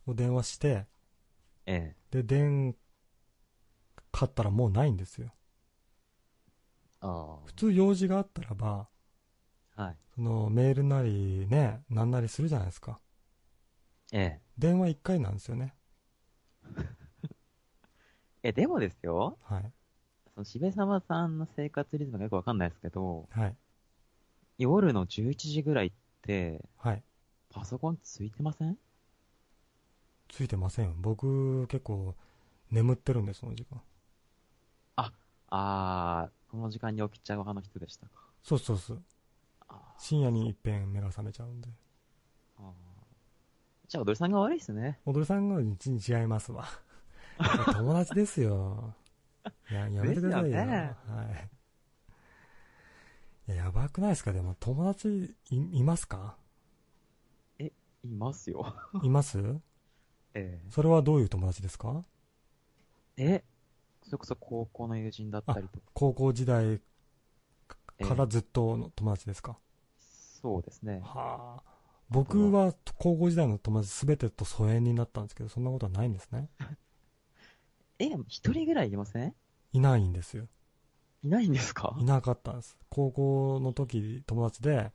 を電話して、えで、え電、買ったらもうないんですよ。あ普通用事があったらば、あ。はい。そのメールなりね、なんなりするじゃないですか。ええ電話1回なんですよね。え、でもですよ、はい。その、しべさんの生活リズムがよくわかんないですけど、はい。夜の11時ぐらいって、はい。パソコンついてません？ついてませんよ。僕、結構、眠ってるんで、その時間。あー、この時間に起きちゃう派の人でしたか。そうそうそう。深夜に一遍目が覚めちゃうんで。あーじゃあ、踊りさんが悪いっすね。踊りさんが違いますわ。友達ですよ。や、やめてくださいよ。よねはい。いや、やばくないですか？でも、友達い、いますか？いますよ。います？えそれはどういう友達ですか？ええ、それこそ高校の友人だったりとか。高校時代ええからずっとの友達ですか、そうですね。はあ。僕は高校時代の友達すべてと疎遠になったんですけど、そんなことはないんですね。え、一人ぐらいいません？いないんですよ。いないんですか？いなかったんです。高校の時友達で、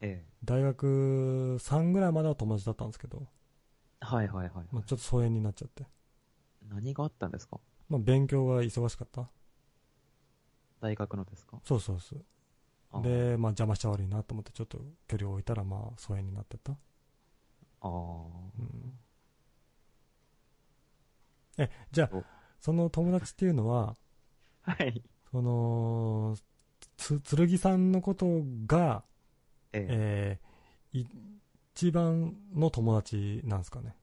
ええ。大学3ぐらいまでは友達だったんですけど、はいはいはい、まあ、ちょっと疎遠になっちゃって。何があったんですか？まあ、勉強が忙しかった。大学のですか？そうそうそう。あで、まあ邪魔しちゃ悪いなと思ってちょっと距離を置いたら、まあ疎遠になってった。ああうん。え、じゃあお、その友達っていうのは、はい。その、つ、剣さんのことが、えええー、一番の友達なんですかね。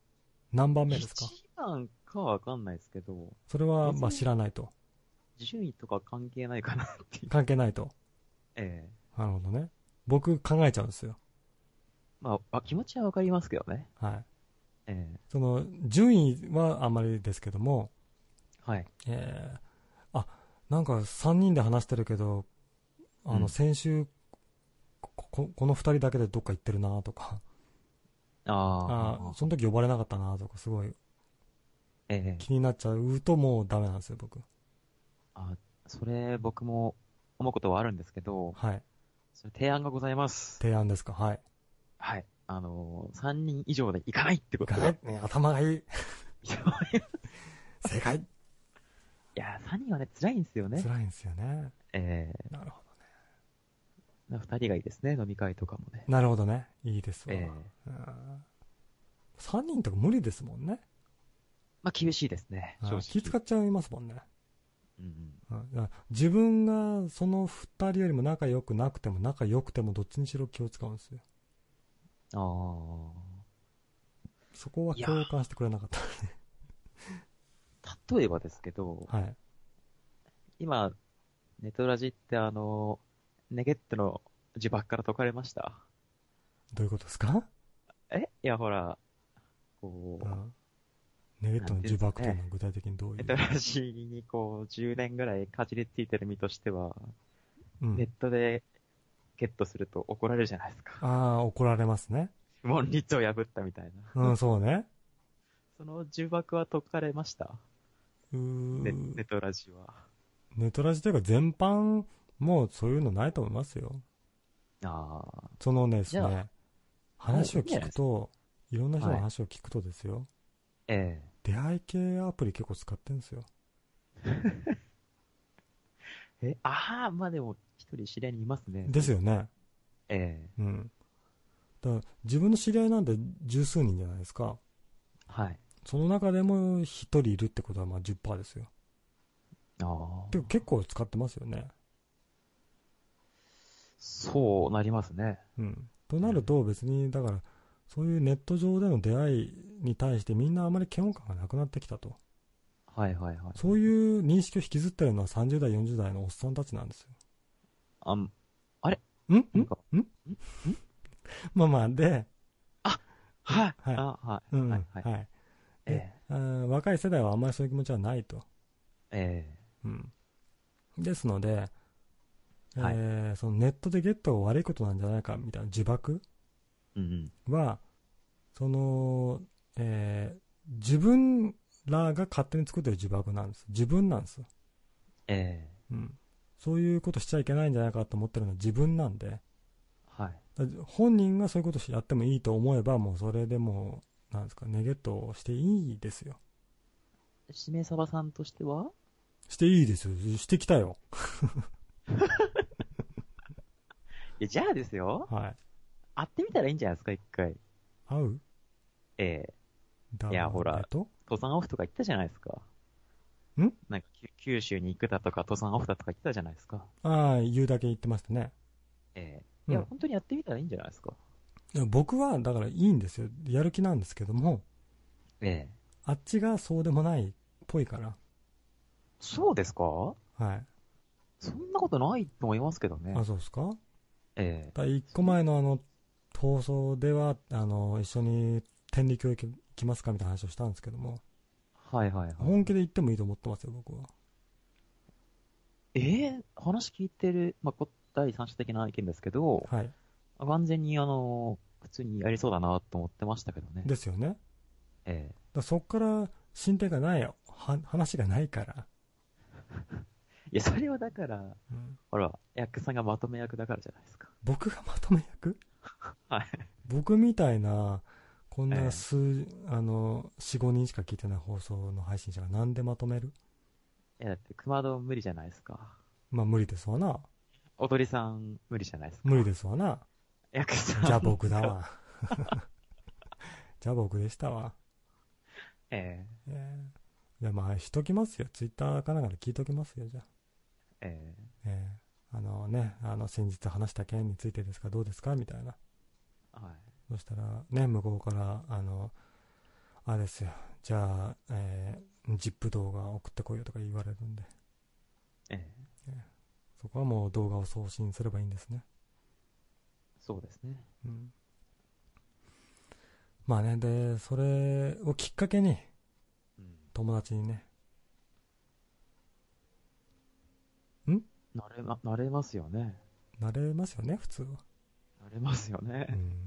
何番目ですか？一番かはわかんないですけど、それは、まあ知らないと。順位とか関係ないかなっていう。関係ないと。ええなるほどね。僕考えちゃうんですよ。まあ、あ気持ちはわかりますけどね。はい。ええその、順位はあんまりですけども、はい。えー、あ、なんか3人で話してるけど、あの、うん先週、こここの2人だけでどっか行ってるなとか、あああその時呼ばれなかったなとか、すごいええ気になっちゃうともうダメなんですよ、僕。あ、それ僕も思うことはあるんですけど、はい。それ提案がございます。提案ですか、はい。はい。あのー、3人以上で行かないってことがで。ね、頭がいい。い 正解。や、3人はね、辛いんですよね。辛いんですよね。えなるほえ2人がいいですね、飲み会とかもね。ど。なるほどね。いいですわ。ええうん3人とか無理ですもんね。まあ、厳しいですね、正直。はい気使っちゃいますもんね。うん自分がその2人よりも仲良くなくても仲良くてもどっちにしろ気を使うんですよ。ああ。そこは共感してくれなかった。例えばですけど、はい。今、ネトラジってあの、ネゲットの呪縛から解かれました？どういうことですか、え？いや、ほら、こう、うん、ネゲットの呪縛というのは具体的にどういう？ネトラジにこう、10年ぐらいかじりついてる身としては、うんネットでゲットすると怒られるじゃないですか。ああ、怒られますね。不問率を破ったみたいな。うん、そうね。その呪縛は解かれました？うーネネトラジは。ネトラジというか全般、もうそういうのないと思いますよ。ああ。そのですね、話を聞くと、いろんな人の話を聞くとですよ、え出会い系アプリ結構使ってるんですよ。え。え、ああ、まあでも、一人知り合いにいますね。ですよね。ええうん。だから自分の知り合いなんて十数人じゃないですか。はい。その中でも一人いるってことはまあ10%ですよ。ああ。でも結構使ってますよね。そうなりますね。うん。となると別に、だから、そういうネット上での出会いに対してみんなあまり嫌悪感がなくなってきたと。はいはいはい。そういう認識を引きずってるのは30代、40代のおっさんたちなんですよ。あん、ん？なんか、まあまあ、で、はい。はいあ、はい。うん、ははいい。はい。でえあー若い世代はあんまりそういう気持ちはないと。ええうん。ですので、はいえーそのネットでゲットが悪いことなんじゃないかみたいな呪縛えうんうん。は、その、えー自分らが勝手に作ってる呪縛なんです。自分なんです。ええうん。そういうことしちゃいけないんじゃないかと思ってるのは自分なんで、はい。だ本人がそういうことしやってもいいと思えば、もうそれでもう、なんですか、ネゲットをしていいですよ。しめさばさんとしては？していいですよ。してきたよ。いや、じゃあですよ。はい。会ってみたらいいんじゃないですか、一回。会う？ええだいやほら登山オフとか言ったじゃないですか。ん？なんか、き九州に行くだとか、登山オフだとか言ってたじゃないですか。ああ、言うだけ言ってましたね。ええいや、うん本当にやってみたらいいんじゃないですか。僕は、だからいいんですよ。やる気なんですけども、ええあっちがそうでもないっぽいから。そうですか？はい。そんなことないと思いますけどね。あ、そうですか？えだ一個前のあの、放送では、あの、一緒に天理教行ききますかみたいな話をしたんですけども、えはいはいはい。本気で言ってもいいと思ってますよ、僕は。ええ話聞いてる、まあ、こ第三者的な意見ですけど、はい。完全にあの、普通にやりそうだなと思ってましたけどね。ですよね。だかえらそっから進展がないよ。は話がないから。え いや、それはだから、うんほら、役さんがまとめ役だからじゃないですか。僕がまとめ役？はい。僕みたいな、こんええな数、あの、4、5人しか聞いてない放送の配信者がなんでまとめる？いや、だって、熊戸無理じゃないですか。まあ無理ですわな。踊りさん無理じゃないですか。無理ですわな。役さん。じゃあ僕だ。わ。じゃあ僕でしたわ。ええええじゃあまあしときますよ。ツイッターかなんかで聞いときますよ、じゃあ。えええあのね、あの先日話した件についてですか、どうですか？みたいな。えはい。そしたら、ね、向こうから、あの、あれですよ。じゃあ、えー、ジップ動画送ってこいよとか言われるんで。ええそこはもう動画を送信すればいいんですね。そうですね。うん。まあね、で、それをきっかけに、うん。友達にね、なれま、なれますよね。なれますよね、普通は。なれますよねう。ん。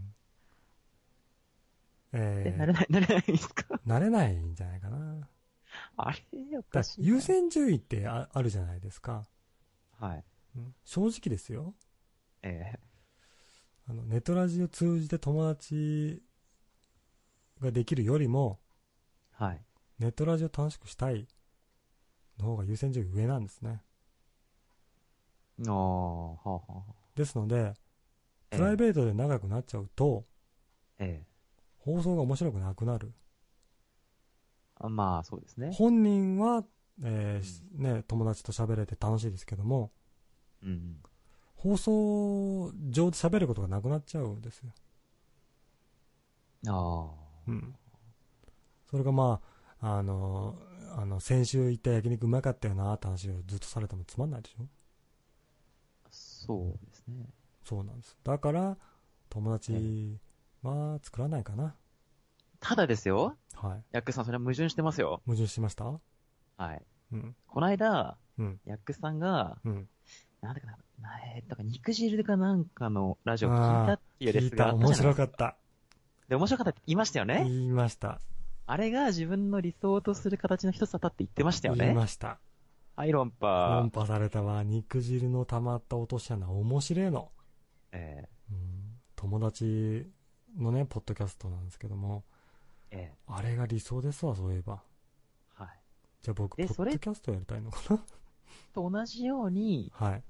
え、えなれない、なれないんですか？れないんじゃないかな。あれおだかしいな。優先順位ってああるじゃないですか。はい。うん正直ですよ。ええあの、ネットラジオ通じて友達ができるよりも、はい。ネットラジオ楽しくしたいの方が優先順位上なんですね。ああ、はあはあ。ですので、ええプライベートで仲良くなっちゃうと、ええ放送が面白くなくなる？あまあ、そうですね。本人は、えーしね、友達と喋れて楽しいですけども、うん。放送上で喋ることがなくなっちゃうんですよ。あうん。それがまあ、あの、あの、先週行った焼肉うまかったよなって話をずっとされてもつまんないでしょ？あ、そうですね。そうなんです。だから、友達は作らないかな。ただですよ、はい。ヤックさん、それは矛盾してますよ。矛盾しました？はい。うん。この間、うん。ヤックさんが、うん。なんだかな、なえー、だから肉汁かなんかのラジオ聞いたっていうレ。スがあった面。白かった。で、面白かったって言いましたよね。言いました。あれが自分の理想とする形の一つだったって言ってましたよね。言いました。はい、論破論。破されたわ。肉汁の溜まった落とし穴面白いの。えうん。友達のね、ポッドキャストなんですけども、ー、えあれが理想ですわ、そういえば。ー、はい。じゃあ僕、ポでそれッドキャストやりたいのか と同じように、なはい。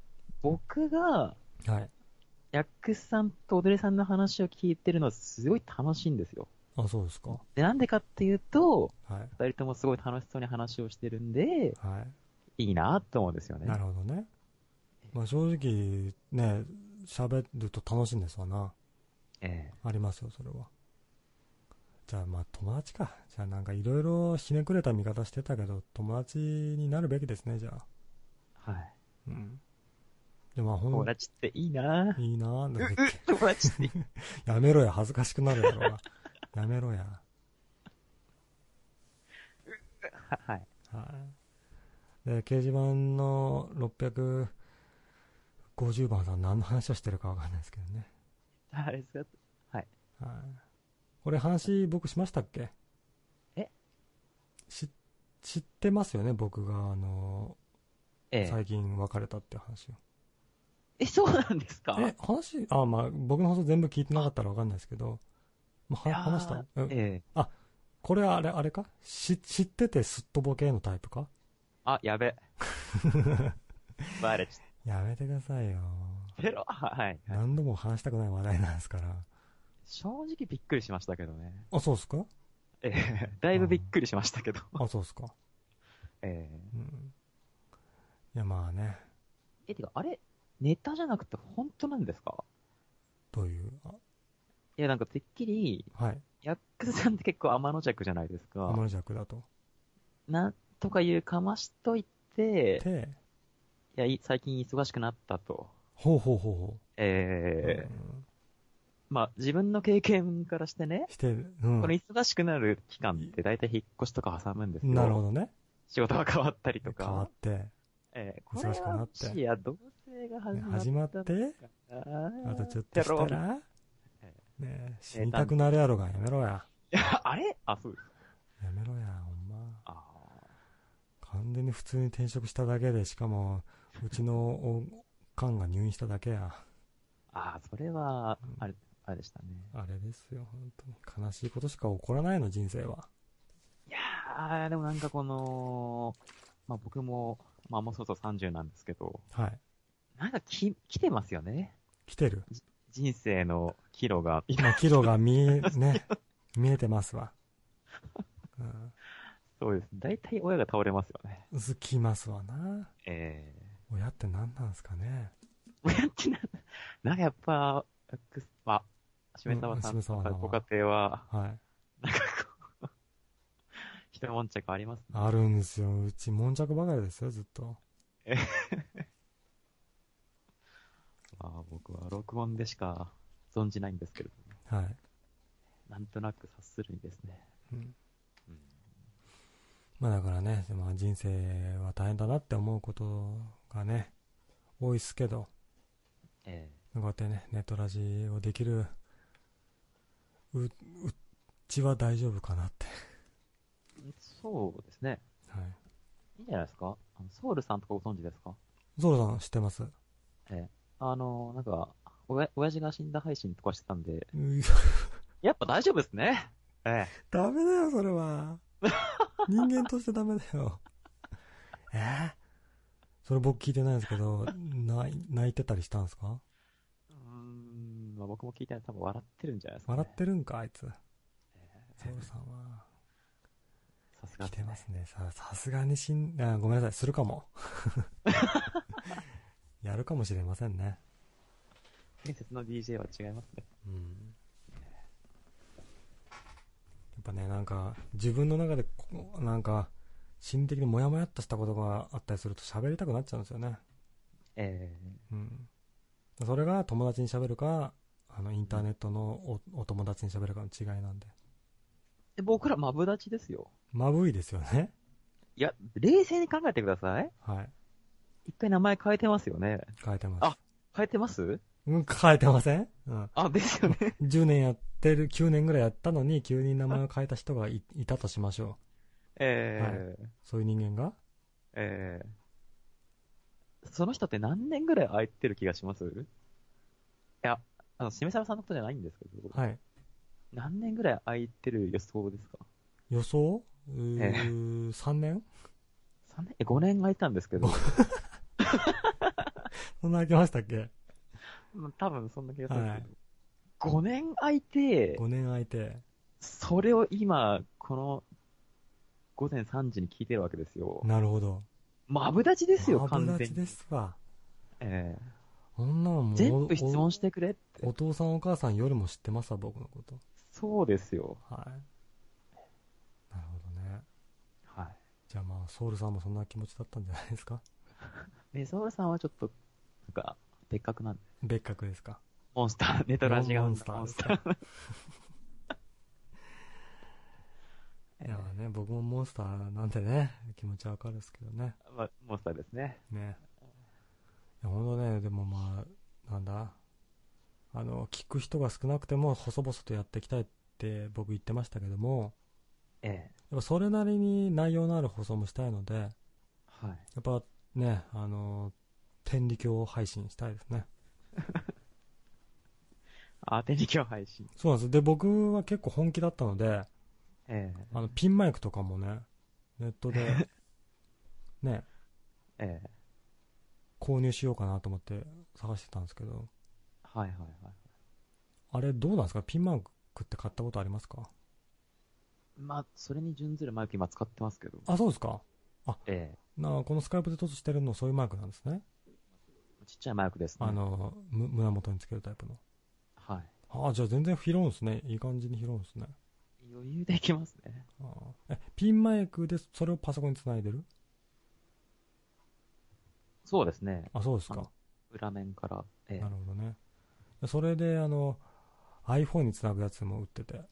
僕が、はい。ヤックスさんと踊りさんの話を聞いてるのはすごい楽しいんですよ。あ、そうですか。で、なんでかっていうと、はい。二人ともすごい楽しそうに話をしてるんで、はい。いいなと思うんですよね。なるほどね。まあ正直、ね、喋ると楽しいんですわな。えありますよ、それは。じゃあ、まあ、友達か。じゃあ、なんかいろいろひねくれた見方してたけど、友達になるべきですね、じゃあ。はい。うん。で、まあ、ほん友達っていいないいなぁ。友達っていい。やめろや、恥ずかしくなるやろが。やめろや。はい。はい。で、掲示板の650番さん何の話をしてるかわかんないですけどね。あれですかはい。これ話僕しましたっけ？え？し、知ってますよね？僕が、あの、ええ。最近別れたって話を。え、そうなんですか？え、話、あ、まあ、僕の放送全部聞いてなかったらわかんないですけど、まあ、話した？うんええ。これはあれ、あれか？し知っててすっとぼけのタイプか？あ、やべ。バレち やめてくださいよ。ゃペロ？はい。はい何度も話したくない話題なんですから。正直びっくりしましたけどね。あ、そうっすか？ええ。だいぶびっくりしましたけど。あ、そうっすか。ええ。うん。いや、まあね。え、てか、あれ、ネタじゃなくて本当なんですか？どういう、あいや、なんかてっきり、はい。ヤックスさんって結構天の弱じゃないですか。天の弱だと。なんとかいうかましといて、で、いや、い最近忙しくなったと。ほうほうほうほう。ええうんまあ、自分の経験からしてね、して、うんこの。忙しくなる期間って大体引っ越しとか挟むんですよ。なるほどね。仕事が変わったりとか変わっ。て、ええこれ忙しくなってはもしや、同棲が始まった始まって、ああとちょっとしたら、ねええ、死にたくなるやろが、やめろや。いや、あれ？あ、そうです。やめろや、ほんま。あ完全に普通に転職しただけで、しかも、うちのおかんが入院しただけや。ああ、それはうん、あれ、あれでしたね。あれですよ、本当に。悲しいことしか起こらないの、人生は。いやー、でもなんかこの、まあ僕も、まあもうそろそろ30なんですけど、はい。なんかき、来てますよね。来てる。人生の岐路が。今、キロが見え、ね、見えてますわ。そうです。大体親が倒れますよね。うん。好きますわな。え親って何なんすかね。ー。親ってな、なんかやっぱ、くまあ、しめさばさんうんしめさばさんはご家庭は、はい。なんかこう、一悶着ありますね。あるんですよ。うち、悶着ばかりですよ、ずっと。まあ僕は録音でしか存じないんですけれども、はい。なんとなく察するにですね。うん。うんまあだからね、まあ人生は大変だなって思うことがね、多いっすけど、えこうやってね、ネットラジをできる、う、うちは大丈夫かなって。えそうですね。はい。いいんじゃないですか？あのソウルさんとかご存知ですか？ゾウさん知ってますええ。あの、なんか、おや、親父が死んだ配信とかしてたんで、うやっぱ大丈夫ですね。ええ。ダメだよ、それは。人間としてダメだよ。えーそれ僕聞いてないんですけど、泣い泣いてたりしたんですか？まあ僕も聞いてない多分笑ってるんじゃないですか、ね。笑ってるんか、あいつ。えゾウさんは。えさすが来てますね。さ、さすがにしん、あごめんなさい、するかも。やるかもしれませんね。伝説の DJ は違いますね。うん。やっぱね、なんか、自分の中でこ、なんか、心理的にモヤモヤっとしたことがあったりすると喋りたくなっちゃうんですよね。えうん。それが友達に喋るか、あの、インターネットのおお友達に喋るかの違いなんで。え僕らマブダチですよ。まぶいですよね。いや、冷静に考えてください。はい。一回名前変えてますよね。変えてます。あ変えてます？うん、変えてません？うん。あ、ですよね。10年やってる、9年ぐらいやったのに、急に名前を変えた人がいいたとしましょええそういう人間が？ええその人って何年ぐらい空いてる気がします？いや、あの、しめさばさんのことじゃないんですけど、はい。何年ぐらい空いてる予想ですか？予想？うー、ええ3年 ?3 年？え、5年空いたんですけど、そんな開けましたっけ？うん多分そんな気がするんですけど、は5年空いて、?5 年空いて。それを今、この、午前3時に聞いてるわけですよ。なるほど。マブダチですよ、マブダチ完全に。ですわ。ええそんなのもう全部質問してくれって。おお父さんお母さんよりも知ってますわ、僕のこと。そうですよ。はい。なるほどね。はい。じゃあまあ、ソウルさんもそんな気持ちだったんじゃないですか？メソールさんはちょっと、なんか、別格なんで。別格ですか？モンスター、ネトラジがモンスターですかいやね、僕もモンスターなんでね、気持ちはわかるんですけどね。まあ、モンスターですね。ね。ほんとね、でもまあ、なんだ？あの、聞く人が少なくても、細々とやっていきたいって僕言ってましたけども、ええ。やっぱそれなりに内容のある放送もしたいので、やはい。っぱね、あの、天理教配信したいですね。あ、天理教配信。そうなんです。で、僕は結構本気だったので、ええ。あの、ピンマイクとかもね、ネットで、ね、ええ。購入しようかなと思って探してたんですけど、はいはいはい。あれどうなんですか？ピンマイクって買ったことありますか？まあ、それに準ずるマイク今使ってますけど。あ、そうですかえなあこのスカイプで撮してるのそういうマイクなんですね。え。ちっちゃいマイクですね。あ、の、む胸元につけるタイプの。はい。ああ、じゃあ全然拾うんですね。いい感じに拾うんですね。余裕できますね。ああえ、ピンマイクでそれをパソコンにつないでる？そうですね。あ、そうですか。裏面から。ええなるほどね。それで、あの、iPhone につなぐやつも売ってて、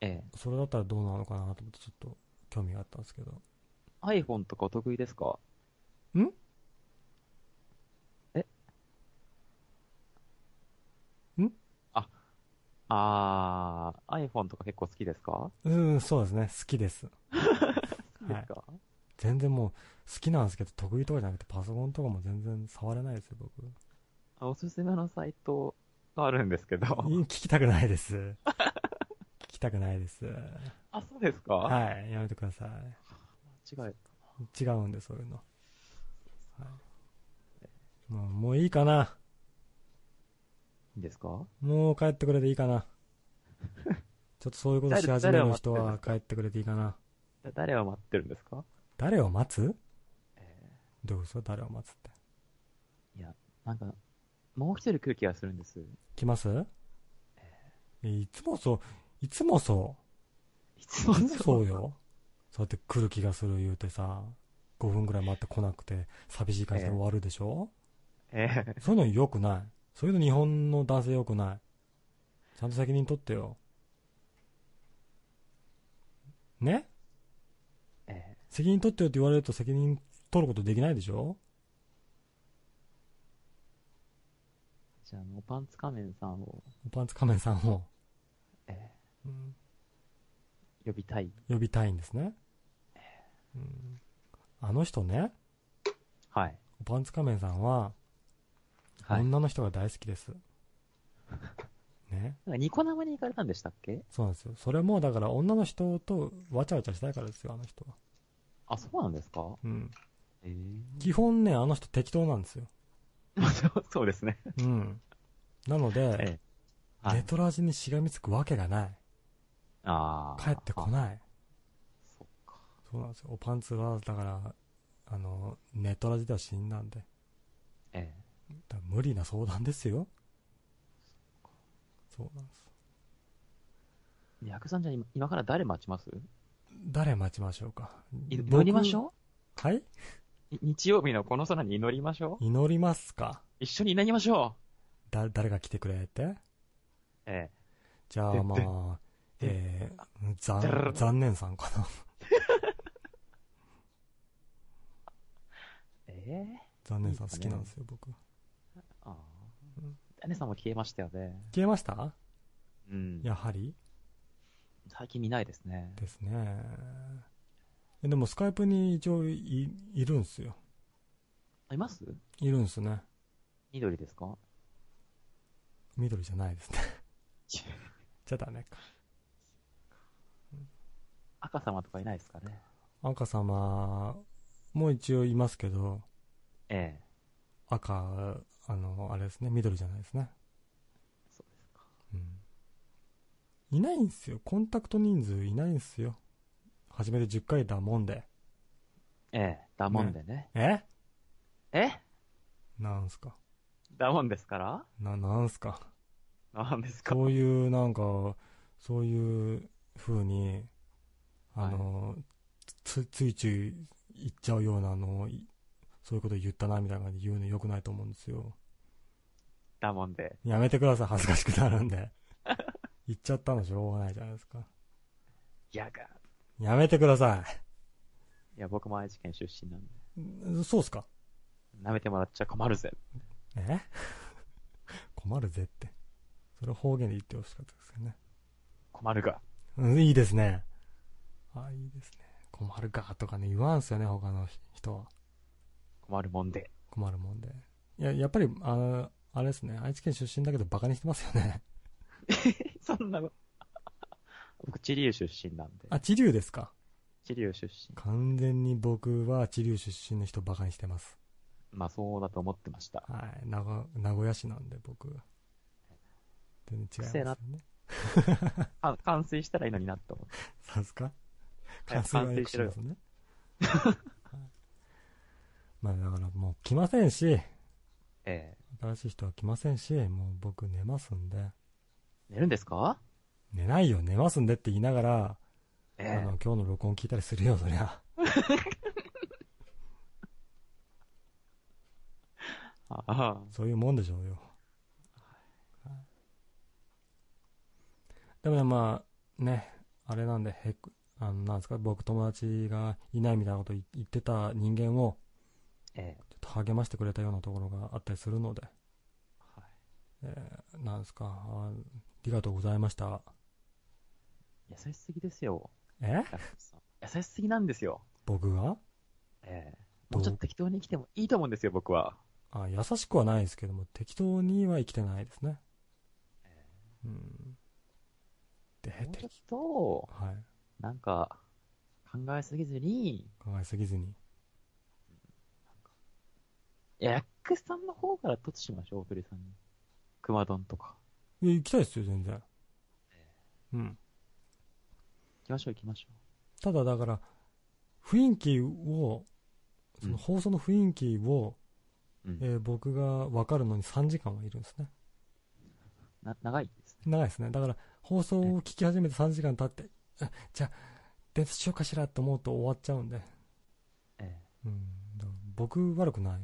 ええ。それだったらどうなのかなと思ってちょっと興味があったんですけど。iPhone とかお得意ですか？ん？え？ん？あ、あー、iPhone とか結構好きですか？うん、そうですね。好きです。好 きですか、全然もう好きなんですけど、得意とかじゃなくてパソコンとかも全然触れないですよ、僕。あおすすめのサイトがあるんですけど。い聞きたくないです。聞きたくないです。あ、そうですか？はい、やめてくださ間違えい。違うんで、そういうの。はい、もうもういいかな。いいんですか？もう帰ってくれていいかな。ちょっとそういうことし始める人は帰ってくれていいかな。だ誰を待ってるんですか？誰を待つ？えどういうことですか誰を待つって。ーいや、なんか、もう一人来る気がするんです。来ます？えいつもそう、いつもそう。いつもいつもそうよ。そうやって来る気がする言うてさ、5分ぐらい待って来なくて、寂しい感じで終わるでしょ、ええそういうの良くない。そういうの日本の男性良くない。ちゃんと責任取ってよ。ね？ええ責任取ってよって言われると責任取ることできないでしょ？じゃあ、あの、パンツ仮面さんを、パンツ仮面さんを、えうんー呼びたい。呼びたいんですね。うんあの人ね、はい。パンツ仮面さんは、はい。女の人が大好きです。ね。なんかニコ生に行かれたんでしたっけ？そうなんですよ。それも、だから女の人とわちゃわちゃしたいからですよ、あの人は。あ、そうなんですか？うん。ええ基本ね、あの人適当なんですよ。そうですね。うん。なので、ええはい。ネトラジにしがみつくわけがない。ああ。帰ってこない。そっか。そうなんですよ。おパンツは、だから、あの、ネトラジでは死んだんで。えだから無理な相談ですよ。そうなんです。え。ヤクさんじゃ今から誰待ちます？誰待ちましょうか？祈りましょはい？日曜日のこの空に祈りましょう？祈りますか？一緒に祈りましょだ、誰が来てくれって？うえじゃあまあ、えー、残、残念さんかな。え。え？え残念さん好きなんですよ、僕。ああうん。姉さんも消えましたよね。消えました？うん。やはり？最近見ないですね。ですね。えでも、スカイプに一応い、いるんすよ。います？いるんすね。緑ですか？緑じゃないですね。じゃダメか。赤様とかいないですかね？赤様も一応いますけど、ええ。赤、あの、あれですね、緑じゃないですね。そうですか。うん。いないんすよ。コンタクト人数いないんすよ。初めて10回だもんで。ええ。だもんでね。え？え？なんすか？だもんですから？な、なんすか？なんですか？そういう、なんか、そういう風に、あの、つ、ついつい言っちゃうようなのを、いそういうこと言ったな、みたいな感じで言うの良くないと思うんですよ。だもんで。やめてください、恥ずかしくなるんで。言っちゃったのしょうがないじゃないですか。やが。やめてくださいや、僕も愛知県出身なんで。い。そうっすか？舐めてもらっちゃ困るぜ。え？困るぜって。それ方言で言ってほしかったですよね。困るが。うん、いいですね。あ、いいですね。困るかとかね、言わんすよね、他の人は。困るもんで。困るもんで。いや、やっぱり、あの、あれですね、愛知県出身だけどバカにしてますよね。そんな、僕、知立出身なんで。あ、知立ですか？知立出身。完全に僕は知立出身の人バカにしてます。まあ、そうだと思ってました。はい。名古名古屋市なんで、僕。全然違いますよね。あ 完成したらいいのになって思って。さすか早完成はよしろよしますね。はいまあだからもう来ませんし、え新しい人は来ませんし、もう僕寝ますんで、え寝るんですか？寝ないよ、寝ますんでって言いながら、えあの、今日の録音聞いたりするよ、そりゃ。そういうもんでしょうよ。はいでもね、まあ、ね、あれなんで、へく、あの、なんですか、僕友達がいないみたいなこと言言ってた人間を、ええちょっと励ましてくれたようなところがあったりするので、はい。えーなんですか、りがとうございました。優しすぎですよ。え？優しすぎなんですよ。僕が？ええもうちょっと適当に生きてもいいと思うんですよ、僕は。あ優しくはないですけども、適当には生きてないですね。うん。で、もうちょっ適と、はい。なんか、考えすぎずに、考えすぎずに。いやヤックさんの方から突しましょう、おとりさんに。熊丼とか。いや、行きたいですよ、全然。うん。行きましょう、行きましょただだから、雰囲気を、そのうん放送の雰囲気を、う。うん。えー僕が分かるのに3時間はいるんですね。な、長いですね。長いですね。だから、放送を聞き始めて3時間経って、あじゃあ、伝達しようかしらと思うと終わっちゃうんで。えうん。僕悪くない。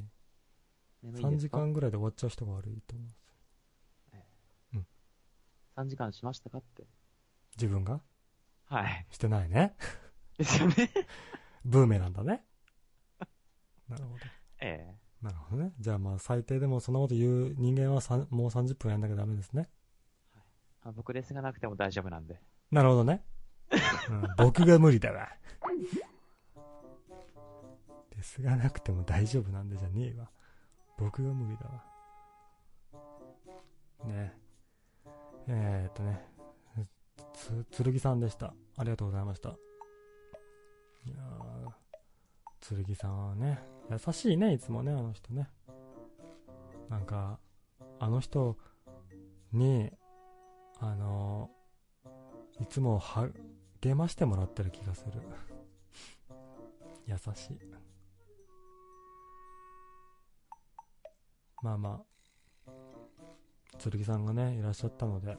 え眠い3ですか？時間ぐらいで終わっちゃう人が悪いと思うんですよ。3時間しましたかって。自分が？はい。してないね。ですよね。ブーメランだね。なるほど。ええなるほどね。じゃあまあ最低でもそんなこと言う人間はもう30分やんなきゃダメですね。あ僕レスがなくても大丈夫なんで。なるほどね。うん、僕が無理だわ。ですがなくても大丈夫なんでじゃねえわ。僕が無理だわ。ねえ。えー、っとね。つ、剣さんでした。ありがとうございました。いやー、剣さんはね、優しいね、いつもね、あの人ね。なんか、あの人に、あのいつも励ましてもらってる気がする。優しい。まあまあ、剣さんがね、いらっしゃったので、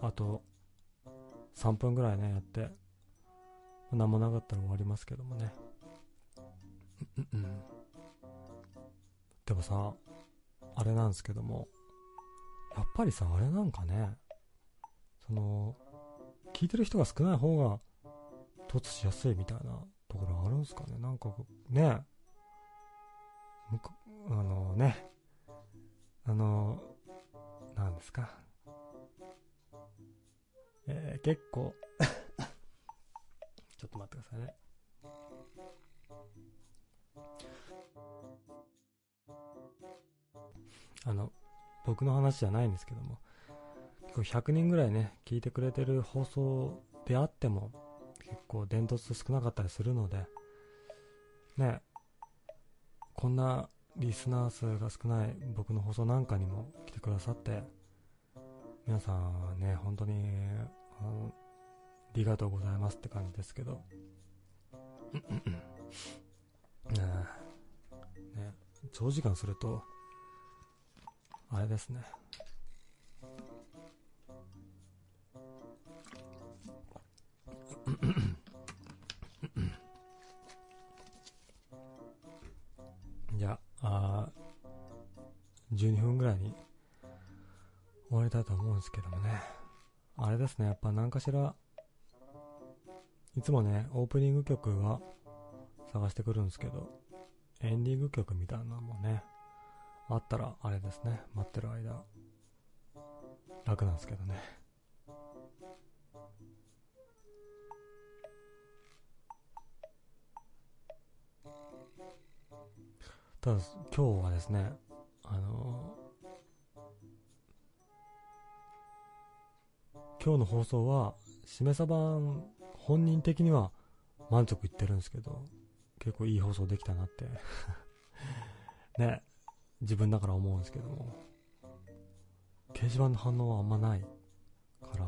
あと、3分ぐらいね、やって、何もなかったら終わりますけどもね。うんうんでもさ、あれなんですけども、やっぱりさ、あれなんかね、その、聞いてる人が少ない方が、突しやすいみたいなところあるんですかね。なんか、ね、あのね、あの、なんですか？えー、結構、ちょっと待ってくださいね。あの、僕の話じゃないんですけども、結構100人ぐらいね、聞いてくれてる放送であっても、結構伝突少なかったりするので、ね、こんなリスナー数が少ない僕の放送なんかにも来てくださって、皆さんね、本当に、あありがとうございますって感じですけど、ねえ。ね長時間すると、あれですね。じゃあ、あ12分ぐらいに終わりたいと思うんですけどもね。あれですね、やっぱ何かしら、いつもね、オープニング曲は探してくるんですけど、エンディング曲みたいなのもね、あったらあれですね、待ってる間、楽なんですけどね。ただ、今日はですね、今日の放送は、しめさばん本人的には満足いってるんですけど、結構いい放送できたなって。ね、自分だから思うんですけども、掲示板の反応はあんまないから、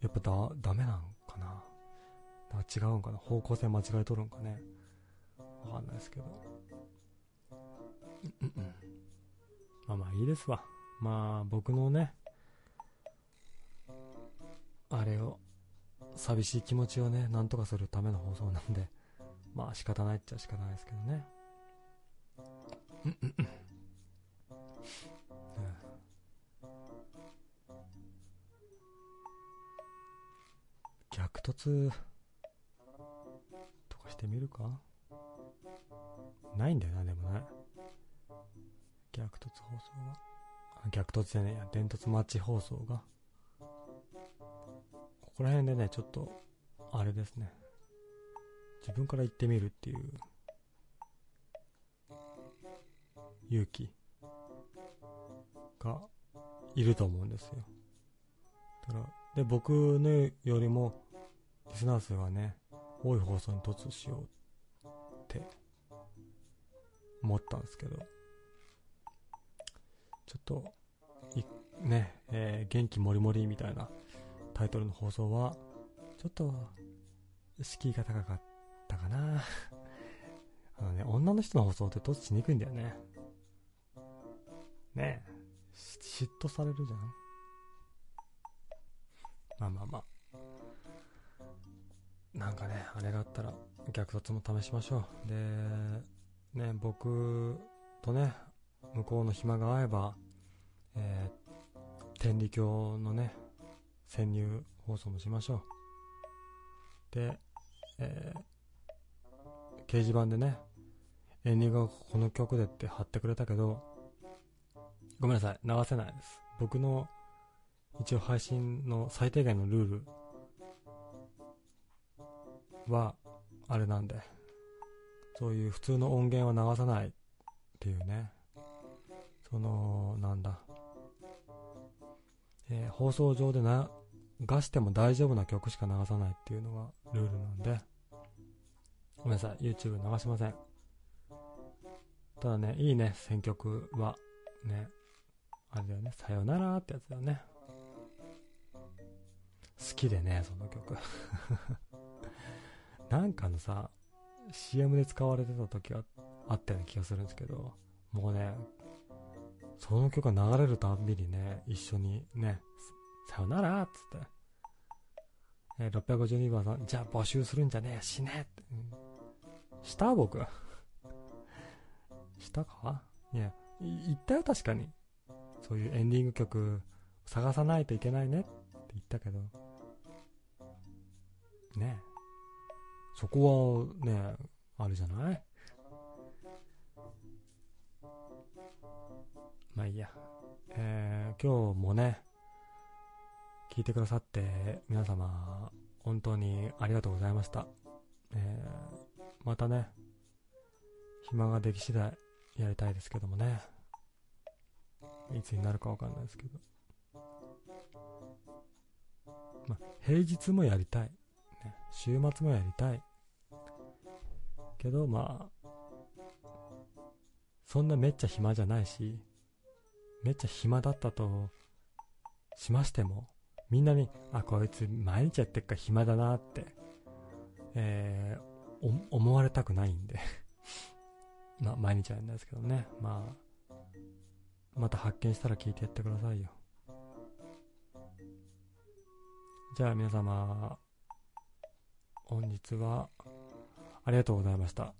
やっぱだ、ダメなんかな。なんか違うんかな。方向性間違えとるんかね。わかんないですけど。うんうんまあまあいいですわ。まあ僕のね、あれを、寂しい気持ちをね、なんとかするための放送なんで、まあ仕方ないっちゃ仕方ないですけどね。うん。うん。うん。逆突とかしてみるかないん。だよな、でもね。逆突放送が。逆突じゃねえや、伝突マッチ放送が。こら辺でね、ちょっと、あれですね。自分から言ってみるっていう、勇気がいると思うんですよ。だから、で、僕のよりも、リスナー数がね、多い放送に突しようって思ったんですけど、ちょっと、ね、えー元気もりもりみたいなタイトルの放送は、ちょっと、敷居が高かったかな。あのね、女の人の放送って突しにくいんだよね。ねえ、嫉妬されるじゃん。まあまあまあ。なんかね、あれがあったら逆突も試しましょう。で、ね、僕とね、向こうの暇が合えば、えー、天理教のね、潜入放送もしましょう。で、えー、掲示板でね、エンディングがこの曲でって貼ってくれたけど、ごめんなさい、流せないです。僕の一応配信の最低限のルールは、あれなんで、そういう普通の音源は流さないっていうね、その、なんだ、えー放送上でな流しても大丈夫な曲しか流さないっていうのがルールなんで、ごめんなさい、YouTube 流しません。ただね、いいね、選曲は、ね、あれだよね、さよならってやつだよね。好きでね、その曲。なんかのさ、CM で使われてた時があったような気がするんですけど、もうね、その曲が流れるたびにね、一緒にね、さよならっつって、えー652番さん、じゃあ募集するんじゃねえ、死ねって。うんした？僕。したか？いや、言ったよ、確かに。そういうエンディング曲探さないといけないねって言ったけど。ねえ。そこはね、あれじゃない？まあいいや。えー、今日もね、聞いてくださって皆様、本当にありがとうございました。えー、またね、暇ができ次第やりたいですけどもね。いつになるかわかんないですけど。ま、平日もやりたい。ね、週末もやりたい。けど、まあ、そんなめっちゃ暇じゃないし、めっちゃ暇だったとしましても、みんなに、あ、こいつ毎日やってっから暇だなって、えー思われたくないんで まあ、毎日はやんですけどね。まあ、また発見したら聞いてやってくださいよ。じゃあ皆様、本日はありがとうございました。